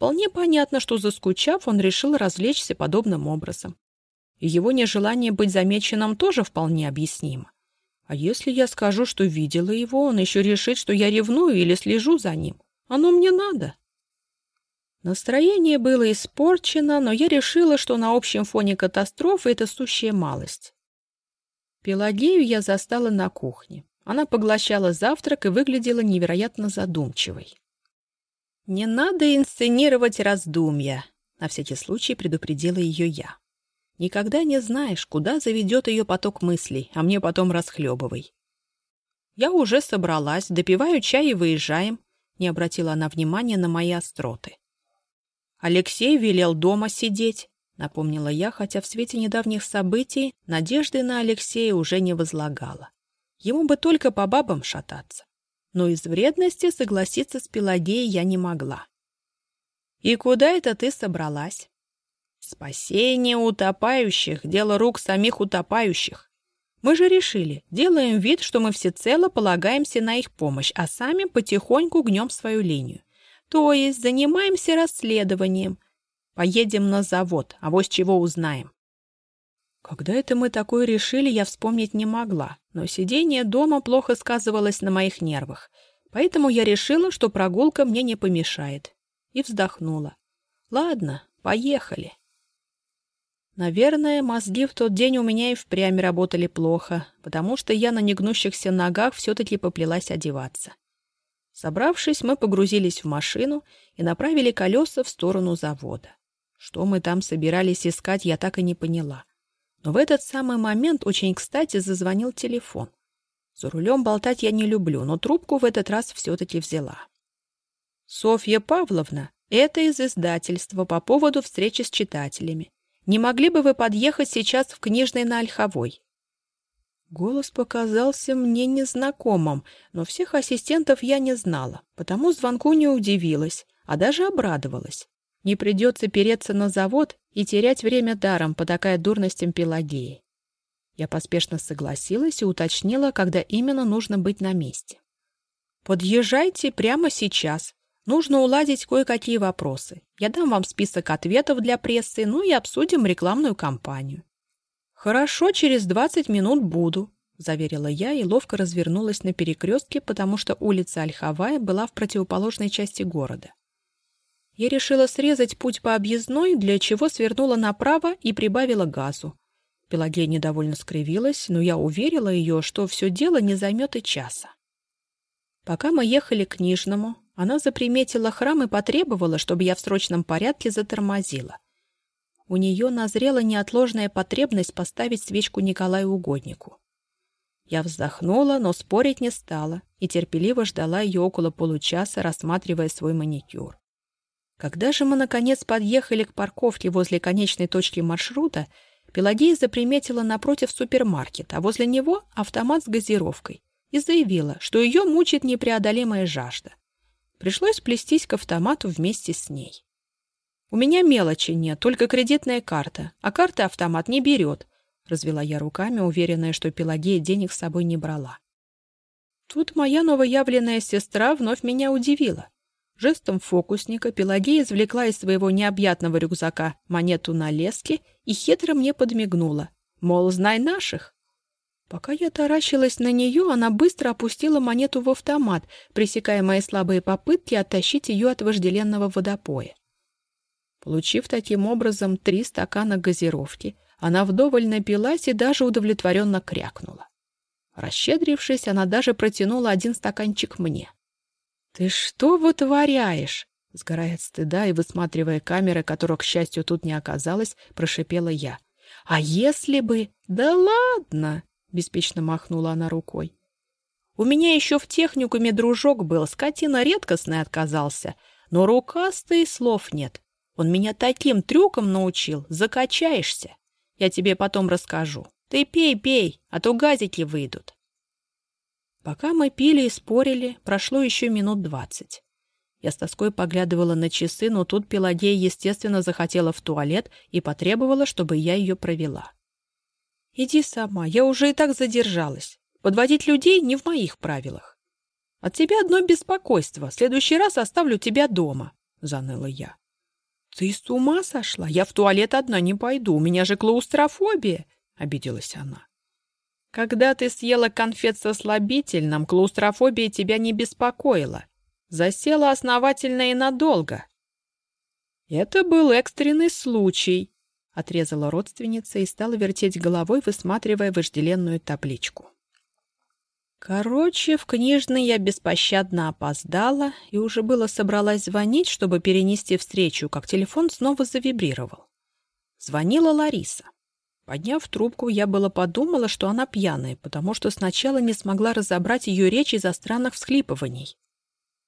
вполне понятно, что заскучав, он решил развлечься подобным образом. И его нежелание быть замеченным тоже вполне объяснимо. А если я скажу, что видела его, он еще решит, что я ревную или слежу за ним. Оно мне надо. Настроение было испорчено, но я решила, что на общем фоне катастрофы это сущая малость. Пелагею я застала на кухне. Она поглощала завтрак и выглядела невероятно задумчивой. «Не надо инсценировать раздумья», — на всякий случай предупредила ее я. «Никогда не знаешь, куда заведет ее поток мыслей, а мне потом расхлебывай». «Я уже собралась, допиваю чай и выезжаем», — не обратила она внимания на мои остроты. Алексей велел дома сидеть, напомнила я, хотя в свете недавних событий надежды на Алексея уже не возлагала. Ему бы только по бабам шататься. Но из вредности согласиться с Пелагеей я не могла. «И куда это ты собралась?» «Спасение утопающих — дело рук самих утопающих. Мы же решили, делаем вид, что мы всецело полагаемся на их помощь, а сами потихоньку гнем свою линию. То есть занимаемся расследованием. Поедем на завод, а вот чего узнаем. Когда это мы такое решили, я вспомнить не могла, но сидение дома плохо сказывалось на моих нервах, поэтому я решила, что прогулка мне не помешает. И вздохнула. Ладно, поехали. Наверное, мозги в тот день у меня и впрямь работали плохо, потому что я на негнущихся ногах все-таки поплелась одеваться. Собравшись, мы погрузились в машину и направили колеса в сторону завода. Что мы там собирались искать, я так и не поняла. Но в этот самый момент очень кстати зазвонил телефон. За рулем болтать я не люблю, но трубку в этот раз все-таки взяла. «Софья Павловна, это из издательства по поводу встречи с читателями. Не могли бы вы подъехать сейчас в книжной на Ольховой?» Голос показался мне незнакомым, но всех ассистентов я не знала, потому звонку не удивилась, а даже обрадовалась. Не придется переться на завод и терять время даром, потакая дурностям Пелагеи. Я поспешно согласилась и уточнила, когда именно нужно быть на месте. «Подъезжайте прямо сейчас. Нужно уладить кое-какие вопросы. Я дам вам список ответов для прессы, ну и обсудим рекламную кампанию». «Хорошо, через двадцать минут буду», — заверила я и ловко развернулась на перекрестке, потому что улица Ольховая была в противоположной части города. Я решила срезать путь по объездной, для чего свернула направо и прибавила газу. Пелагея недовольно скривилась, но я уверила ее, что все дело не займет и часа. Пока мы ехали к Нижнему, она заприметила храм и потребовала, чтобы я в срочном порядке затормозила — у нее назрела неотложная потребность поставить свечку Николаю Угоднику. Я вздохнула, но спорить не стала и терпеливо ждала ее около получаса, рассматривая свой маникюр. Когда же мы, наконец, подъехали к парковке возле конечной точки маршрута, Пелагея заприметила напротив супермаркет, а возле него автомат с газировкой, и заявила, что ее мучает непреодолимая жажда. Пришлось плестись к автомату вместе с ней. «У меня мелочи нет, только кредитная карта, а карты автомат не берет», — развела я руками, уверенная, что Пелагея денег с собой не брала. Тут моя новоявленная сестра вновь меня удивила. Жестом фокусника Пелагея извлекла из своего необъятного рюкзака монету на леске и хитро мне подмигнула. Мол, знай наших. Пока я таращилась на нее, она быстро опустила монету в автомат, пресекая мои слабые попытки оттащить ее от вожделенного водопоя. Получив таким образом три стакана газировки, она вдоволь напилась и даже удовлетворенно крякнула. Расщедрившись, она даже протянула один стаканчик мне. «Ты что вытворяешь?» Сгорая от стыда и высматривая камеры, которых, к счастью, тут не оказалось, прошипела я. «А если бы...» «Да ладно!» — беспечно махнула она рукой. У меня еще в техникуме дружок был, скотина редкостный отказался, но рукастый слов нет. Он меня таким трюком научил, закачаешься. Я тебе потом расскажу. Ты пей, пей, а то газики выйдут. Пока мы пили и спорили, прошло еще минут двадцать. Я с тоской поглядывала на часы, но тут Пелагея, естественно, захотела в туалет и потребовала, чтобы я ее провела. «Иди сама, я уже и так задержалась. Подводить людей не в моих правилах. От тебя одно беспокойство. В следующий раз оставлю тебя дома», — заныла я. «Ты с ума сошла? Я в туалет одна не пойду. У меня же клаустрофобия», — обиделась она. «Когда ты съела конфет со слабительным, клаустрофобия тебя не беспокоила. Засела основательно и надолго». «Это был экстренный случай», — отрезала родственница и стала вертеть головой, высматривая вожделенную табличку. Короче, в книжной я беспощадно опоздала и уже было собралась звонить, чтобы перенести встречу, как телефон снова завибрировал. Звонила Лариса. Подняв трубку, я было подумала, что она пьяная, потому что сначала не смогла разобрать ее речь из-за странных всхлипываний.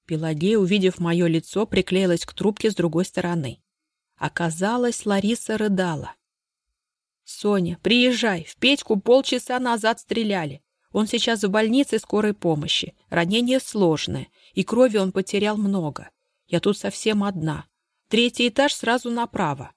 Пелагея, увидев мое лицо, приклеилась к трубке с другой стороны. Оказалось, Лариса рыдала. «Соня, приезжай, в Петьку полчаса назад стреляли. Он сейчас в больнице скорой помощи. Ранение сложное, и крови он потерял много. Я тут совсем одна. Третий этаж сразу направо.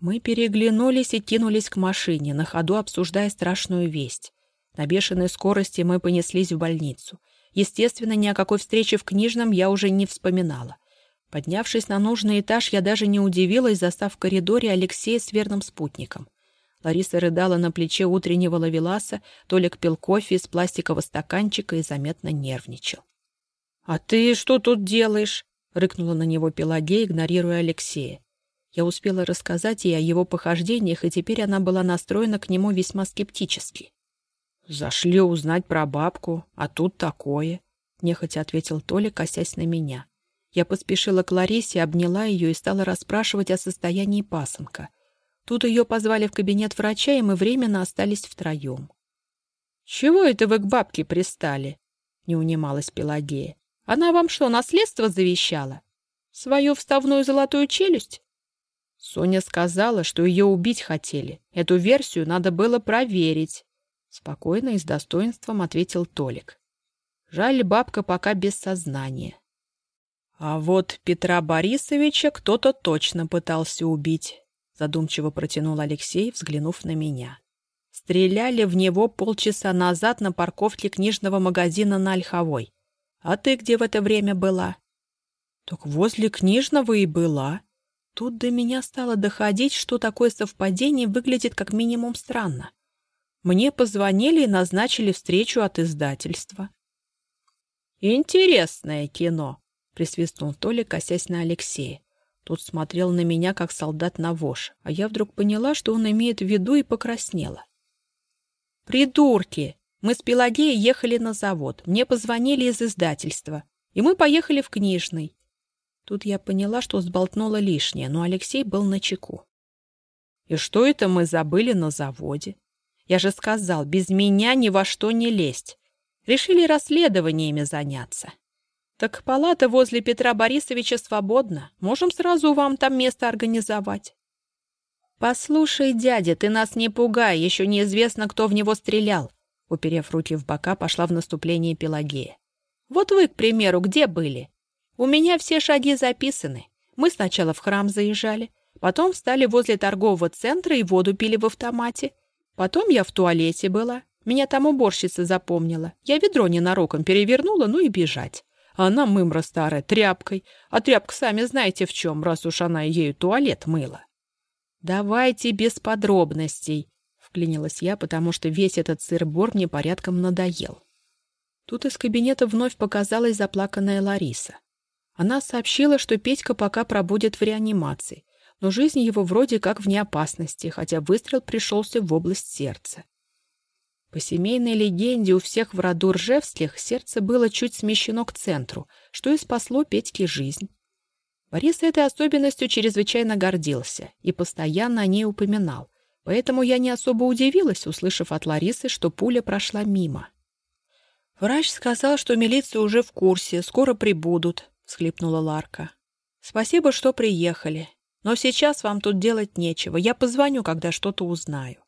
Мы переглянулись и кинулись к машине, на ходу обсуждая страшную весть. На бешеной скорости мы понеслись в больницу. Естественно, ни о какой встрече в книжном я уже не вспоминала. Поднявшись на нужный этаж, я даже не удивилась, застав в коридоре Алексея с верным спутником. Лариса рыдала на плече утреннего лавеласа, Толик пил кофе из пластикового стаканчика и заметно нервничал. «А ты что тут делаешь?» — рыкнула на него Пелагея, игнорируя Алексея. Я успела рассказать ей о его похождениях, и теперь она была настроена к нему весьма скептически. «Зашли узнать про бабку, а тут такое», — нехотя ответил Толя, косясь на меня. Я поспешила к Ларисе, обняла ее и стала расспрашивать о состоянии пасынка. Тут ее позвали в кабинет врача, и мы временно остались втроем. «Чего это вы к бабке пристали?» — не унималась Пелагея. «Она вам что, наследство завещала? Свою вставную золотую челюсть?» Соня сказала, что ее убить хотели. Эту версию надо было проверить. Спокойно и с достоинством ответил Толик. Жаль, бабка пока без сознания. А вот Петра Борисовича кто-то точно пытался убить задумчиво протянул Алексей, взглянув на меня. Стреляли в него полчаса назад на парковке книжного магазина на Ольховой. А ты где в это время была? Так возле книжного и была. Тут до меня стало доходить, что такое совпадение выглядит как минимум странно. Мне позвонили и назначили встречу от издательства. «Интересное кино», — присвистнул Толя, косясь на Алексея. Тот смотрел на меня, как солдат на вож, а я вдруг поняла, что он имеет в виду, и покраснела. «Придурки! Мы с Пелагеей ехали на завод. Мне позвонили из издательства. И мы поехали в книжный». Тут я поняла, что сболтнула лишнее, но Алексей был на чеку. «И что это мы забыли на заводе? Я же сказал, без меня ни во что не лезть. Решили расследованиями заняться». «Так палата возле Петра Борисовича свободна. Можем сразу вам там место организовать». «Послушай, дядя, ты нас не пугай, еще неизвестно, кто в него стрелял». Уперев руки в бока, пошла в наступление Пелагея. «Вот вы, к примеру, где были? У меня все шаги записаны. Мы сначала в храм заезжали, потом встали возле торгового центра и воду пили в автомате. Потом я в туалете была. Меня там уборщица запомнила. Я ведро ненароком перевернула, ну и бежать а она мымра старая, тряпкой. А тряпка сами знаете в чем, раз уж она ею туалет мыла. «Давайте без подробностей», — вклинилась я, потому что весь этот сыр-бор мне порядком надоел. Тут из кабинета вновь показалась заплаканная Лариса. Она сообщила, что Петька пока пробудет в реанимации, но жизнь его вроде как вне опасности, хотя выстрел пришелся в область сердца. По семейной легенде у всех в роду Ржевских сердце было чуть смещено к центру, что и спасло Петьке жизнь. Борис этой особенностью чрезвычайно гордился и постоянно о ней упоминал, поэтому я не особо удивилась, услышав от Ларисы, что пуля прошла мимо. «Врач сказал, что милиция уже в курсе, скоро прибудут», — всхлипнула Ларка. «Спасибо, что приехали. Но сейчас вам тут делать нечего. Я позвоню, когда что-то узнаю».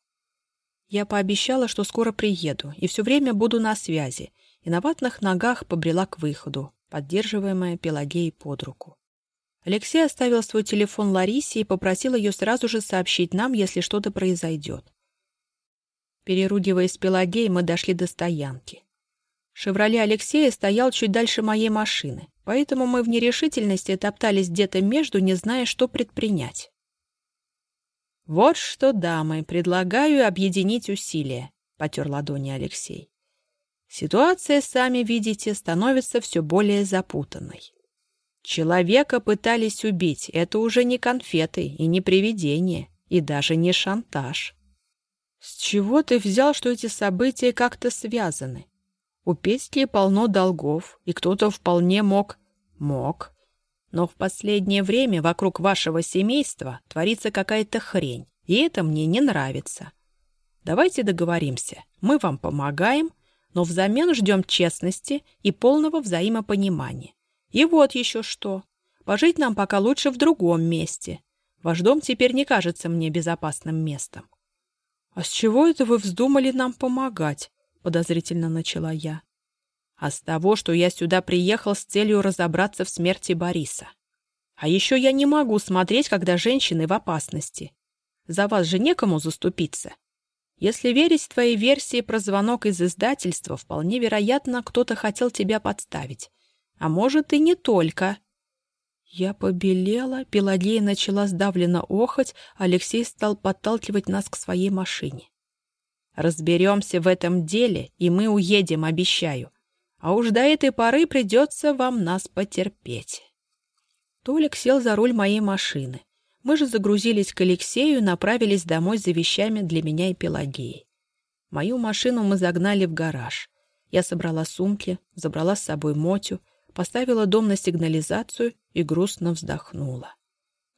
Я пообещала, что скоро приеду, и все время буду на связи, и на ватных ногах побрела к выходу, поддерживаемая Пелагеей под руку. Алексей оставил свой телефон Ларисе и попросил ее сразу же сообщить нам, если что-то произойдет. Переругиваясь с Пелагеей, мы дошли до стоянки. «Шевроле» Алексея стоял чуть дальше моей машины, поэтому мы в нерешительности топтались где-то между, не зная, что предпринять. «Вот что, дамы, предлагаю объединить усилия», — потер ладони Алексей. «Ситуация, сами видите, становится все более запутанной. Человека пытались убить. Это уже не конфеты и не привидение, и даже не шантаж. С чего ты взял, что эти события как-то связаны? У Петьки полно долгов, и кто-то вполне мог... Мог. Но в последнее время вокруг вашего семейства творится какая-то хрень, и это мне не нравится. Давайте договоримся. Мы вам помогаем, но взамен ждем честности и полного взаимопонимания. И вот еще что. Пожить нам пока лучше в другом месте. Ваш дом теперь не кажется мне безопасным местом. — А с чего это вы вздумали нам помогать? — подозрительно начала я. — А с того, что я сюда приехал с целью разобраться в смерти Бориса. А еще я не могу смотреть, когда женщины в опасности. За вас же некому заступиться. Если верить твоей версии про звонок из издательства, вполне вероятно, кто-то хотел тебя подставить. А может, и не только. Я побелела, Пелагея начала сдавленно охоть, Алексей стал подталкивать нас к своей машине. Разберемся в этом деле, и мы уедем, обещаю. А уж до этой поры придется вам нас потерпеть. Толик сел за руль моей машины. Мы же загрузились к Алексею и направились домой за вещами для меня и Пелагеи. Мою машину мы загнали в гараж. Я собрала сумки, забрала с собой Мотю, поставила дом на сигнализацию и грустно вздохнула.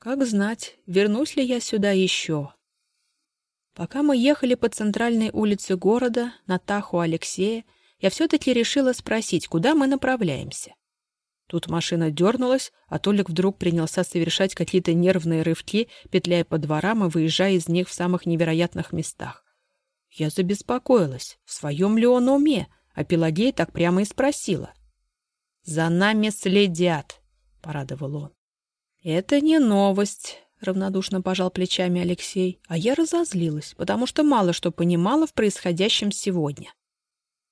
Как знать, вернусь ли я сюда еще. Пока мы ехали по центральной улице города, на Таху Алексея, я все-таки решила спросить, куда мы направляемся. Тут машина дернулась, а Толик вдруг принялся совершать какие-то нервные рывки, петляя по дворам и выезжая из них в самых невероятных местах. Я забеспокоилась, в своем ли он уме, а Пелагея так прямо и спросила. «За нами следят», — порадовал он. «Это не новость», — равнодушно пожал плечами Алексей, а я разозлилась, потому что мало что понимала в происходящем сегодня.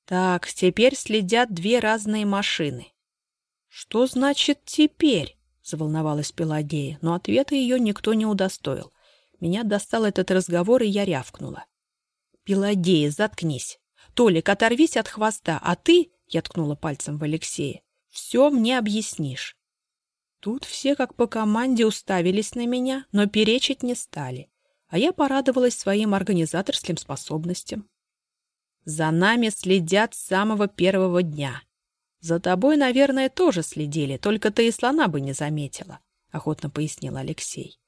«Так, теперь следят две разные машины». «Что значит «теперь»?» — заволновалась Пелагея, но ответа ее никто не удостоил. Меня достал этот разговор, и я рявкнула. «Пелагея, заткнись! Толик, оторвись от хвоста, а ты...» — я ткнула пальцем в Алексея. Все мне объяснишь. Тут все как по команде уставились на меня, но перечить не стали, а я порадовалась своим организаторским способностям. За нами следят с самого первого дня. За тобой, наверное, тоже следили, только ты и слона бы не заметила, — охотно пояснил Алексей.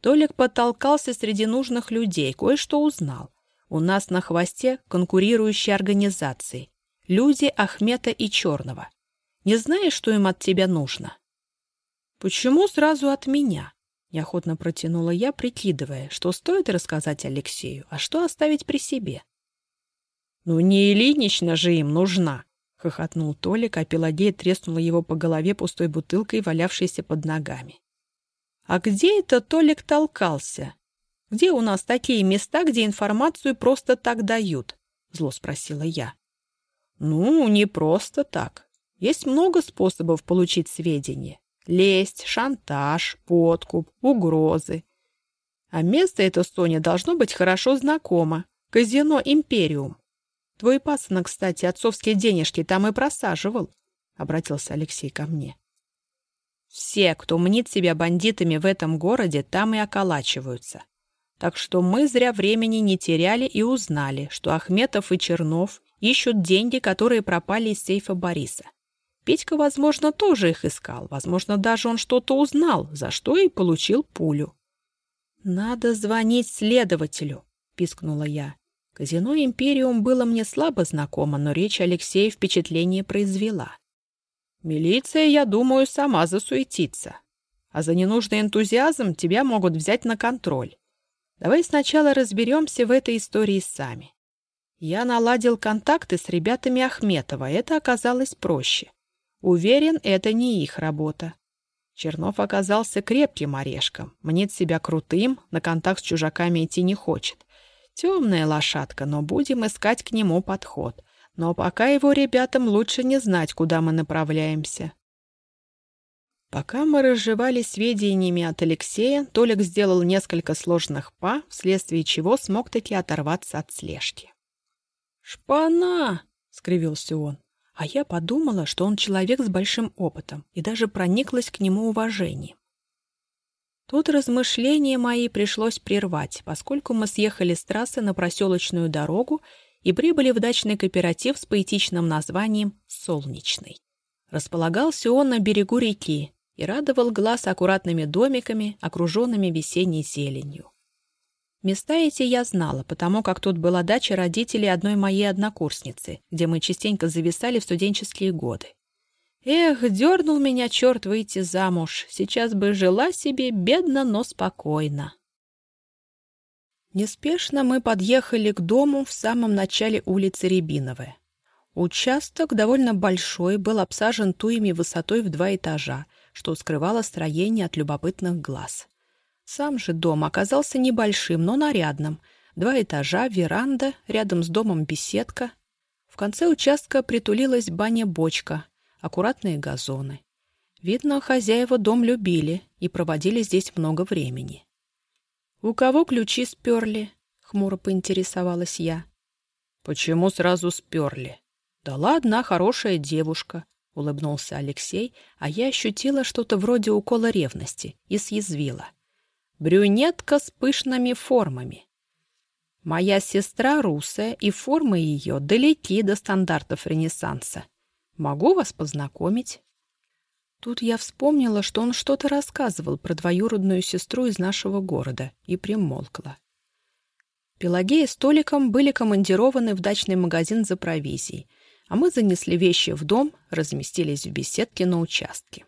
Толик подтолкался среди нужных людей, кое-что узнал. У нас на хвосте конкурирующие организации. Люди Ахмета и Черного. Не знаешь, что им от тебя нужно?» «Почему сразу от меня?» — неохотно протянула я, прикидывая, что стоит рассказать Алексею, а что оставить при себе. «Ну не Ильинична же им нужна!» — хохотнул Толик, а Пелагея треснула его по голове пустой бутылкой, валявшейся под ногами. «А где это Толик толкался? Где у нас такие места, где информацию просто так дают?» — зло спросила я. «Ну, не просто так. Есть много способов получить сведения. Лесть, шантаж, подкуп, угрозы. А место это Соне должно быть хорошо знакомо. Казино «Империум». Твой пасынок, кстати, отцовские денежки там и просаживал, — обратился Алексей ко мне. Все, кто мнит себя бандитами в этом городе, там и околачиваются. Так что мы зря времени не теряли и узнали, что Ахметов и Чернов ищут деньги, которые пропали из сейфа Бориса. Петька, возможно, тоже их искал. Возможно, даже он что-то узнал, за что и получил пулю. «Надо звонить следователю», — пискнула я. Казино «Империум» было мне слабо знакомо, но речь Алексея впечатление произвела. «Милиция, я думаю, сама засуетится. А за ненужный энтузиазм тебя могут взять на контроль. Давай сначала разберемся в этой истории сами. Я наладил контакты с ребятами Ахметова, это оказалось проще. Уверен, это не их работа. Чернов оказался крепким орешком, мнит себя крутым, на контакт с чужаками идти не хочет. Темная лошадка, но будем искать к нему подход. Но пока его ребятам лучше не знать, куда мы направляемся. Пока мы разжевали сведениями от Алексея, Толик сделал несколько сложных па, вследствие чего смог таки оторваться от слежки. «Шпана!» — скривился он. А я подумала, что он человек с большим опытом, и даже прониклась к нему уважением. Тут размышления мои пришлось прервать, поскольку мы съехали с трассы на проселочную дорогу и прибыли в дачный кооператив с поэтичным названием «Солнечный». Располагался он на берегу реки и радовал глаз аккуратными домиками, окруженными весенней зеленью. Места эти я знала, потому как тут была дача родителей одной моей однокурсницы, где мы частенько зависали в студенческие годы. Эх, дернул меня черт выйти замуж. Сейчас бы жила себе бедно, но спокойно. Неспешно мы подъехали к дому в самом начале улицы Рябиновая. Участок довольно большой, был обсажен туями высотой в два этажа, что скрывало строение от любопытных глаз. Сам же дом оказался небольшим, но нарядным. Два этажа, веранда, рядом с домом беседка. В конце участка притулилась баня-бочка, аккуратные газоны. Видно, хозяева дом любили и проводили здесь много времени. «У кого ключи сперли?» — хмуро поинтересовалась я. «Почему сразу сперли?» «Да ладно, хорошая девушка», — улыбнулся Алексей, а я ощутила что-то вроде укола ревности и съязвила. Брюнетка с пышными формами. Моя сестра русая, и формы ее далеки до стандартов Ренессанса. Могу вас познакомить?» Тут я вспомнила, что он что-то рассказывал про двоюродную сестру из нашего города, и примолкла. Пелагея с Толиком были командированы в дачный магазин за провизией, а мы занесли вещи в дом, разместились в беседке на участке.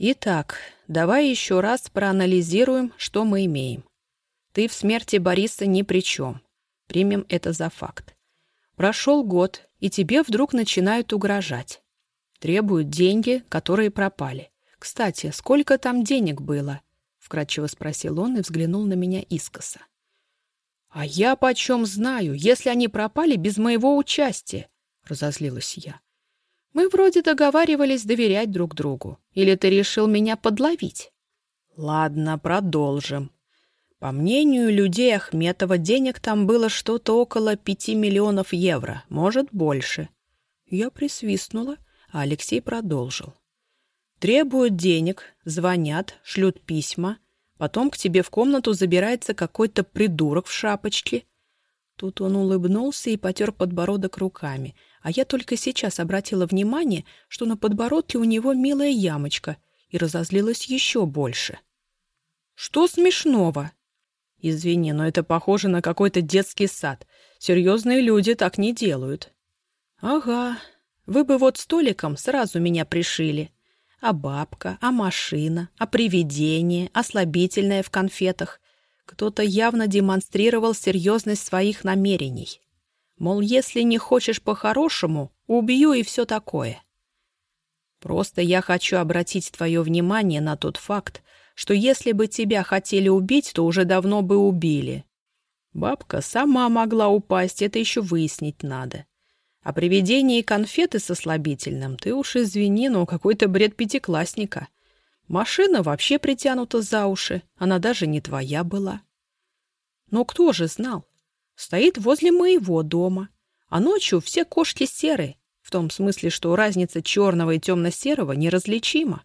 Итак, давай еще раз проанализируем, что мы имеем. Ты в смерти Бориса ни при чем. Примем это за факт. Прошел год, и тебе вдруг начинают угрожать. Требуют деньги, которые пропали. Кстати, сколько там денег было? Вкратчиво спросил он и взглянул на меня искоса. «А я почем знаю, если они пропали без моего участия?» — разозлилась я. Мы вроде договаривались доверять друг другу. Или ты решил меня подловить? Ладно, продолжим. По мнению людей Ахметова, денег там было что-то около пяти миллионов евро, может, больше. Я присвистнула, а Алексей продолжил. Требуют денег, звонят, шлют письма. Потом к тебе в комнату забирается какой-то придурок в шапочке. Тут он улыбнулся и потер подбородок руками — а я только сейчас обратила внимание, что на подбородке у него милая ямочка, и разозлилась еще больше. «Что смешного?» «Извини, но это похоже на какой-то детский сад. Серьезные люди так не делают». «Ага. Вы бы вот столиком сразу меня пришили. А бабка, а машина, а привидение, а слабительное в конфетах. Кто-то явно демонстрировал серьезность своих намерений». Мол, если не хочешь по-хорошему, убью и все такое. Просто я хочу обратить твое внимание на тот факт, что если бы тебя хотели убить, то уже давно бы убили. Бабка сама могла упасть, это еще выяснить надо. А привидение и конфеты со слабительным, ты уж извини, но какой-то бред пятиклассника. Машина вообще притянута за уши, она даже не твоя была. Но кто же знал? Стоит возле моего дома, а ночью все кошки серые, в том смысле, что разница черного и темно-серого неразличима.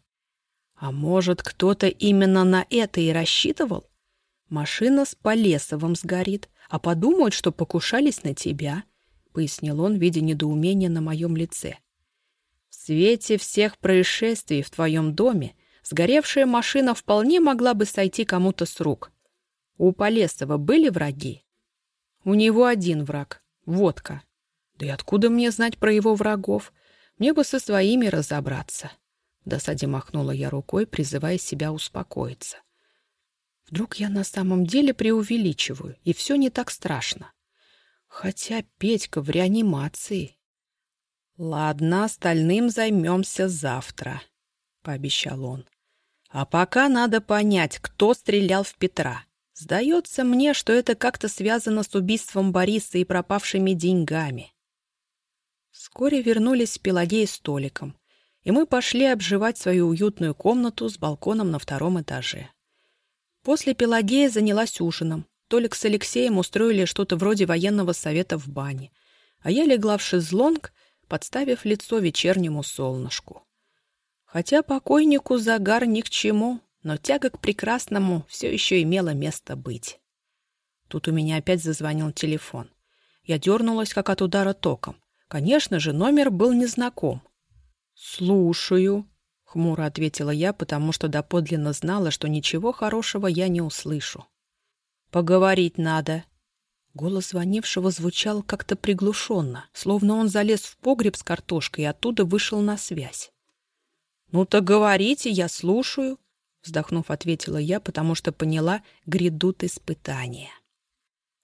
А может, кто-то именно на это и рассчитывал? Машина с Полесовым сгорит, а подумают, что покушались на тебя, — пояснил он, видя недоумение на моем лице. В свете всех происшествий в твоем доме сгоревшая машина вполне могла бы сойти кому-то с рук. У Полесова были враги? У него один враг — водка. Да и откуда мне знать про его врагов? Мне бы со своими разобраться. В досаде махнула я рукой, призывая себя успокоиться. Вдруг я на самом деле преувеличиваю, и все не так страшно. Хотя Петька в реанимации. «Ладно, остальным займемся завтра», — пообещал он. «А пока надо понять, кто стрелял в Петра. Сдается мне, что это как-то связано с убийством Бориса и пропавшими деньгами». Вскоре вернулись с Пелагеей столиком, и мы пошли обживать свою уютную комнату с балконом на втором этаже. После Пелагея занялась ужином. Толик с Алексеем устроили что-то вроде военного совета в бане, а я легла в шезлонг, подставив лицо вечернему солнышку. Хотя покойнику загар ни к чему, но тяга к прекрасному все еще имела место быть. Тут у меня опять зазвонил телефон. Я дернулась, как от удара током. Конечно же, номер был незнаком. «Слушаю», Хмуро ответила я, потому что доподлинно знала, что ничего хорошего я не услышу. «Поговорить надо». Голос звонившего звучал как-то приглушенно, словно он залез в погреб с картошкой и оттуда вышел на связь. «Ну так говорите, я слушаю», — вздохнув, ответила я, потому что поняла, грядут испытания.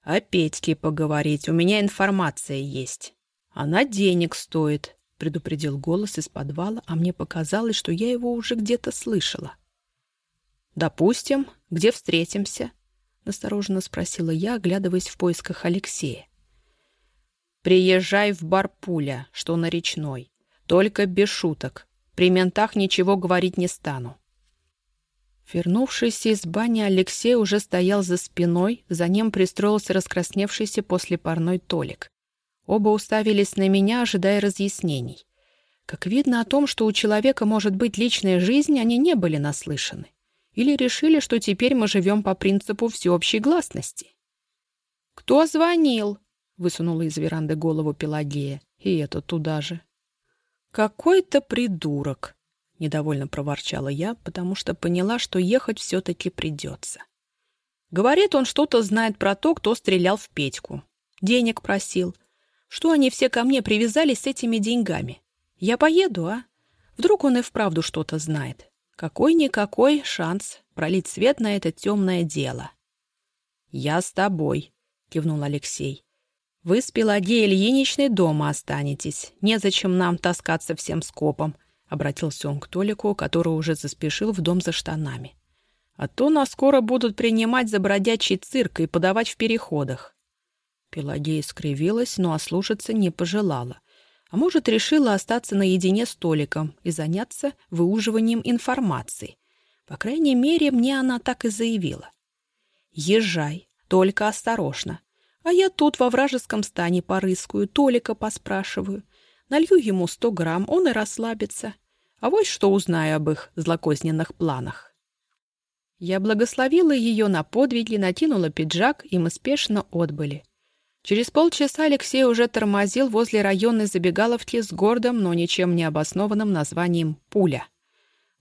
«О Петьке поговорить, у меня информация есть. Она денег стоит предупредил голос из подвала, а мне показалось, что я его уже где-то слышала. «Допустим, где встретимся?» — настороженно спросила я, оглядываясь в поисках Алексея. «Приезжай в бар Пуля, что на речной. Только без шуток. При ментах ничего говорить не стану». Вернувшись из бани, Алексей уже стоял за спиной, за ним пристроился раскрасневшийся после парной Толик. Оба уставились на меня, ожидая разъяснений. Как видно, о том, что у человека может быть личная жизнь, они не были наслышаны. Или решили, что теперь мы живем по принципу всеобщей гласности. «Кто звонил?» — высунула из веранды голову Пелагея. И это туда же. «Какой-то придурок!» — недовольно проворчала я, потому что поняла, что ехать все-таки придется. Говорит, он что-то знает про то, кто стрелял в Петьку. Денег просил — что они все ко мне привязались с этими деньгами? Я поеду, а? Вдруг он и вправду что-то знает. Какой-никакой шанс пролить свет на это темное дело. «Я с тобой», — кивнул Алексей. «Вы с Пелагеей Ильиничной дома останетесь. Незачем нам таскаться всем скопом», — обратился он к Толику, который уже заспешил в дом за штанами. «А то нас скоро будут принимать за бродячий цирк и подавать в переходах». Пелагея скривилась, но ослушаться не пожелала. А может, решила остаться наедине с Толиком и заняться выуживанием информации. По крайней мере, мне она так и заявила. «Езжай, только осторожно. А я тут во вражеском стане порыскую, Толика поспрашиваю. Налью ему сто грамм, он и расслабится. А вот что узнаю об их злокозненных планах». Я благословила ее на подвиги, накинула пиджак, и мы спешно отбыли. Через полчаса Алексей уже тормозил возле районной забегаловки с гордым, но ничем не обоснованным названием «Пуля».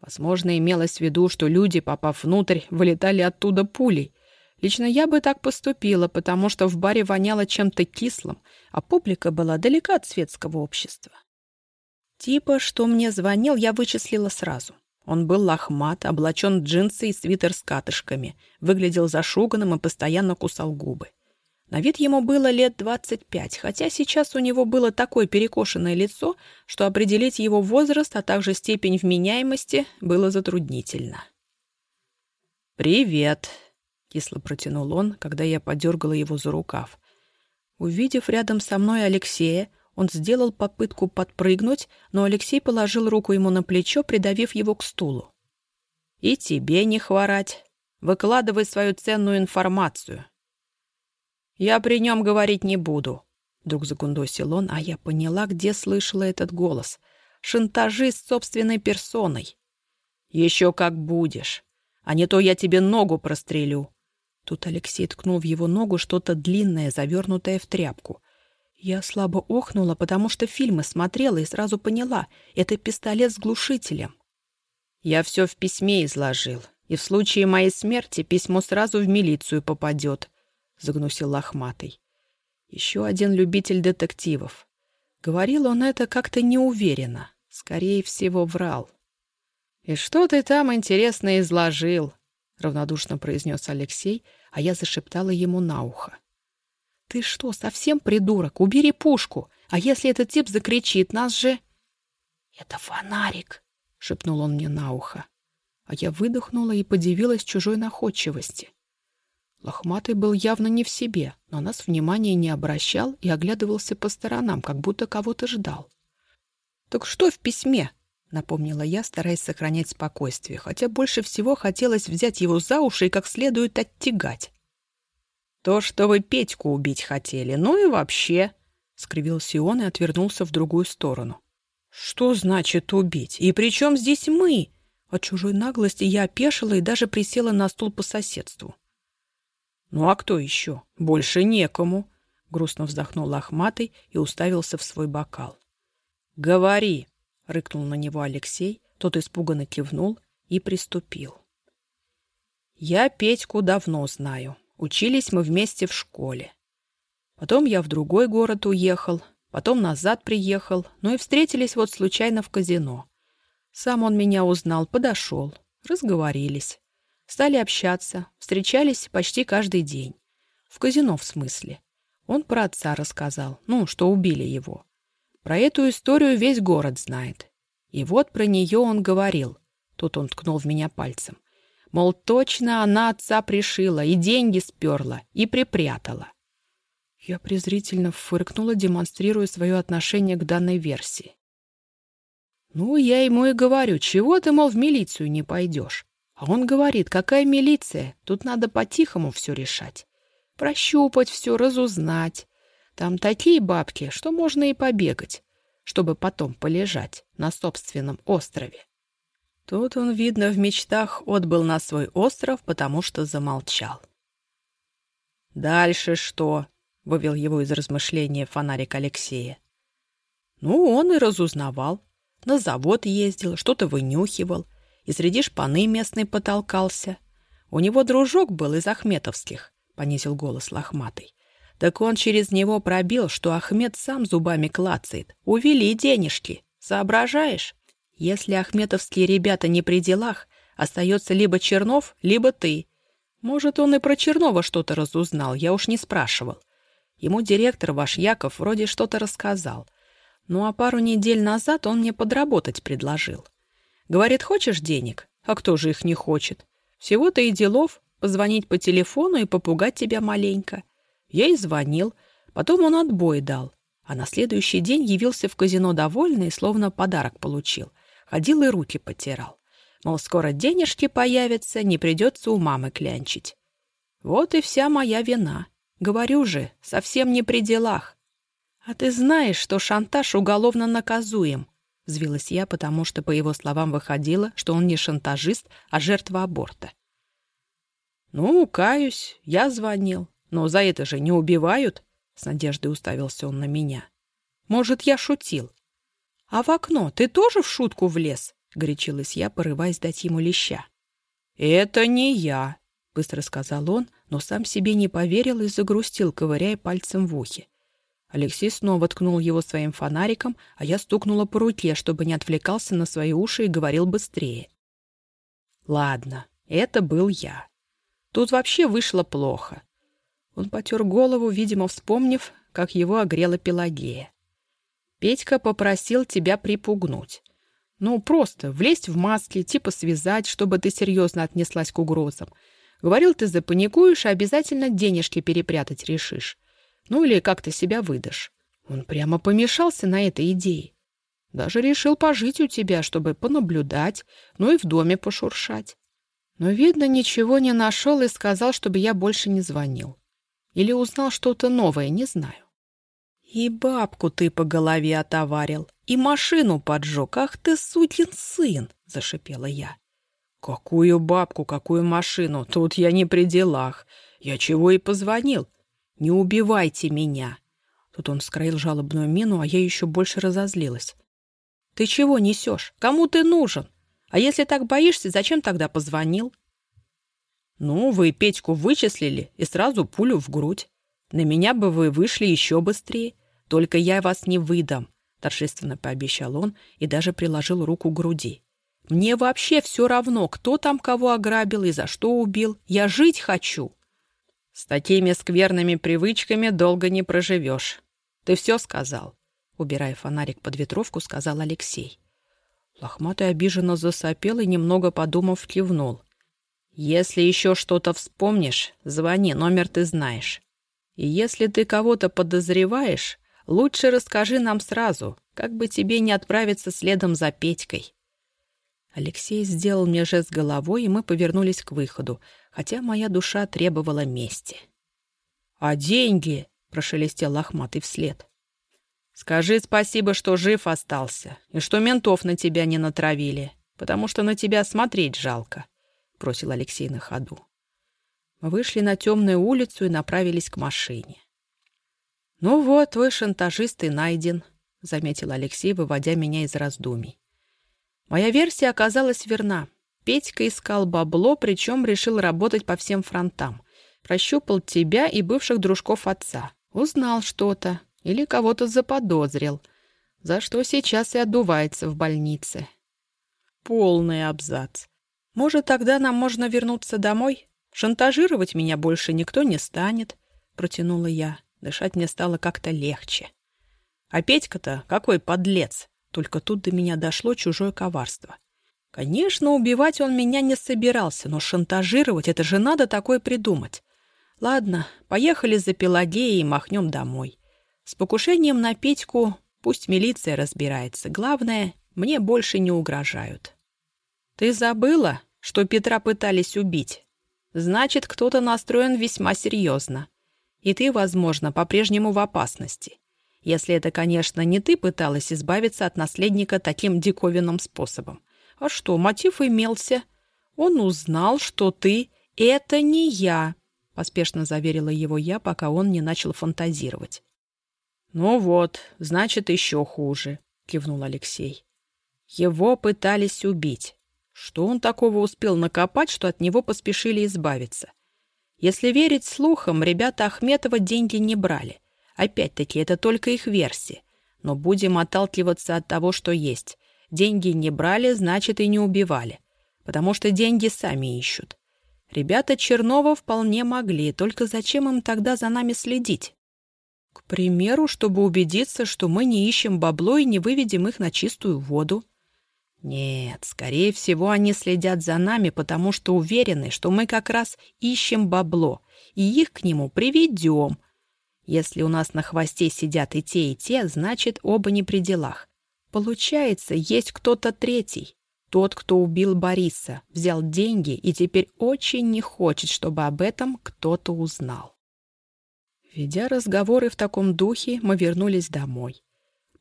Возможно, имелось в виду, что люди, попав внутрь, вылетали оттуда пулей. Лично я бы так поступила, потому что в баре воняло чем-то кислым, а публика была далека от светского общества. Типа, что мне звонил, я вычислила сразу. Он был лохмат, облачен джинсы и свитер с катышками, выглядел зашуганным и постоянно кусал губы. На вид ему было лет двадцать пять, хотя сейчас у него было такое перекошенное лицо, что определить его возраст, а также степень вменяемости было затруднительно. «Привет», — кисло протянул он, когда я подергала его за рукав. Увидев рядом со мной Алексея, он сделал попытку подпрыгнуть, но Алексей положил руку ему на плечо, придавив его к стулу. «И тебе не хворать. Выкладывай свою ценную информацию. «Я при нем говорить не буду», — вдруг загундосил он, а я поняла, где слышала этот голос. «Шантажист собственной персоной». «Еще как будешь. А не то я тебе ногу прострелю». Тут Алексей ткнул в его ногу что-то длинное, завернутое в тряпку. Я слабо охнула, потому что фильмы смотрела и сразу поняла — это пистолет с глушителем. Я все в письме изложил, и в случае моей смерти письмо сразу в милицию попадет. — загнусил лохматый. Еще один любитель детективов. Говорил он это как-то неуверенно. Скорее всего, врал. «И что ты там интересно изложил?» — равнодушно произнес Алексей, а я зашептала ему на ухо. «Ты что, совсем придурок? Убери пушку! А если этот тип закричит, нас же...» «Это фонарик!» — шепнул он мне на ухо. А я выдохнула и подивилась чужой находчивости. Лохматый был явно не в себе, но нас внимания не обращал и оглядывался по сторонам, как будто кого-то ждал. «Так что в письме?» — напомнила я, стараясь сохранять спокойствие, хотя больше всего хотелось взять его за уши и как следует оттягать. «То, что вы Петьку убить хотели, ну и вообще...» — скривился он и отвернулся в другую сторону. «Что значит убить? И при чем здесь мы?» От чужой наглости я опешила и даже присела на стул по соседству. «Ну а кто еще? Больше некому!» — грустно вздохнул лохматый и уставился в свой бокал. «Говори!» — рыкнул на него Алексей, тот испуганно кивнул и приступил. «Я Петьку давно знаю. Учились мы вместе в школе. Потом я в другой город уехал, потом назад приехал, ну и встретились вот случайно в казино. Сам он меня узнал, подошел, разговорились. Стали общаться, встречались почти каждый день. В казино, в смысле. Он про отца рассказал, ну, что убили его. Про эту историю весь город знает. И вот про нее он говорил. Тут он ткнул в меня пальцем. Мол, точно она отца пришила, и деньги сперла, и припрятала. Я презрительно фыркнула, демонстрируя свое отношение к данной версии. Ну, я ему и говорю, чего ты, мол, в милицию не пойдешь? А он говорит, какая милиция? Тут надо по-тихому все решать. Прощупать все, разузнать. Там такие бабки, что можно и побегать, чтобы потом полежать на собственном острове. Тут он, видно, в мечтах отбыл на свой остров, потому что замолчал. «Дальше что?» — вывел его из размышления фонарик Алексея. Ну, он и разузнавал. На завод ездил, что-то вынюхивал, и среди шпаны местной потолкался. У него дружок был из Ахметовских, — понизил голос лохматый. Так он через него пробил, что Ахмед сам зубами клацает. Увели денежки. Соображаешь? Если ахметовские ребята не при делах, остается либо Чернов, либо ты. Может, он и про Чернова что-то разузнал, я уж не спрашивал. Ему директор ваш Яков вроде что-то рассказал. Ну а пару недель назад он мне подработать предложил. Говорит, хочешь денег? А кто же их не хочет? Всего-то и делов позвонить по телефону и попугать тебя маленько. Я и звонил. Потом он отбой дал. А на следующий день явился в казино довольный, словно подарок получил. Ходил и руки потирал. Мол, скоро денежки появятся, не придется у мамы клянчить. Вот и вся моя вина. Говорю же, совсем не при делах. А ты знаешь, что шантаж уголовно наказуем? Взвилась я, потому что, по его словам, выходило, что он не шантажист, а жертва аборта. «Ну, каюсь, я звонил. Но за это же не убивают?» С надеждой уставился он на меня. «Может, я шутил?» «А в окно ты тоже в шутку влез?» — горячилась я, порываясь дать ему леща. «Это не я», — быстро сказал он, но сам себе не поверил и загрустил, ковыряя пальцем в ухе. Алексей снова ткнул его своим фонариком, а я стукнула по руке, чтобы не отвлекался на свои уши и говорил быстрее. «Ладно, это был я. Тут вообще вышло плохо. Он потер голову, видимо, вспомнив, как его огрела Пелагея. «Петька попросил тебя припугнуть. Ну, просто влезть в маски, типа связать, чтобы ты серьезно отнеслась к угрозам. Говорил, ты запаникуешь, а обязательно денежки перепрятать решишь. Ну или как ты себя выдашь. Он прямо помешался на этой идее. Даже решил пожить у тебя, чтобы понаблюдать, ну и в доме пошуршать. Но, видно, ничего не нашел и сказал, чтобы я больше не звонил. Или узнал что-то новое, не знаю. И бабку ты по голове отоварил, и машину поджег. Ах ты, сукин сын! — зашипела я. Какую бабку, какую машину? Тут я не при делах. Я чего и позвонил. Не убивайте меня. Тут он скроил жалобную мину, а я еще больше разозлилась. Ты чего несешь? Кому ты нужен? А если так боишься, зачем тогда позвонил? «Ну, вы Петьку вычислили и сразу пулю в грудь. На меня бы вы вышли еще быстрее. Только я вас не выдам», — торжественно пообещал он и даже приложил руку к груди. «Мне вообще все равно, кто там кого ограбил и за что убил. Я жить хочу». «С такими скверными привычками долго не проживешь. Ты все сказал», — убирая фонарик под ветровку, сказал Алексей. Лохматый обиженно засопел и, немного подумав, кивнул. «Если еще что-то вспомнишь, звони, номер ты знаешь. И если ты кого-то подозреваешь, лучше расскажи нам сразу, как бы тебе не отправиться следом за Петькой». Алексей сделал мне жест головой, и мы повернулись к выходу, хотя моя душа требовала мести. «А деньги?» — прошелестел лохматый вслед. «Скажи спасибо, что жив остался, и что ментов на тебя не натравили, потому что на тебя смотреть жалко», — бросил Алексей на ходу. Мы вышли на темную улицу и направились к машине. «Ну вот, твой шантажист и найден», — заметил Алексей, выводя меня из раздумий. Моя версия оказалась верна. Петька искал бабло, причем решил работать по всем фронтам. Прощупал тебя и бывших дружков отца. Узнал что-то или кого-то заподозрил, за что сейчас и отдувается в больнице. Полный абзац. Может, тогда нам можно вернуться домой? Шантажировать меня больше никто не станет, протянула я. Дышать мне стало как-то легче. А Петька-то какой подлец! Только тут до меня дошло чужое коварство. Конечно, убивать он меня не собирался, но шантажировать — это же надо такое придумать. Ладно, поехали за Пелагеей и махнем домой. С покушением на Петьку пусть милиция разбирается. Главное, мне больше не угрожают. Ты забыла, что Петра пытались убить? Значит, кто-то настроен весьма серьезно. И ты, возможно, по-прежнему в опасности. Если это, конечно, не ты пыталась избавиться от наследника таким диковинным способом. А что, мотив имелся. Он узнал, что ты — это не я, — поспешно заверила его я, пока он не начал фантазировать. «Ну вот, значит, еще хуже», — кивнул Алексей. «Его пытались убить. Что он такого успел накопать, что от него поспешили избавиться? Если верить слухам, ребята Ахметова деньги не брали. Опять-таки, это только их версия. Но будем отталкиваться от того, что есть. Деньги не брали, значит, и не убивали. Потому что деньги сами ищут. Ребята Чернова вполне могли, только зачем им тогда за нами следить? К примеру, чтобы убедиться, что мы не ищем бабло и не выведем их на чистую воду. Нет, скорее всего, они следят за нами, потому что уверены, что мы как раз ищем бабло, и их к нему приведем. Если у нас на хвосте сидят и те, и те, значит, оба не при делах. Получается, есть кто-то третий. Тот, кто убил Бориса, взял деньги и теперь очень не хочет, чтобы об этом кто-то узнал. Ведя разговоры в таком духе, мы вернулись домой.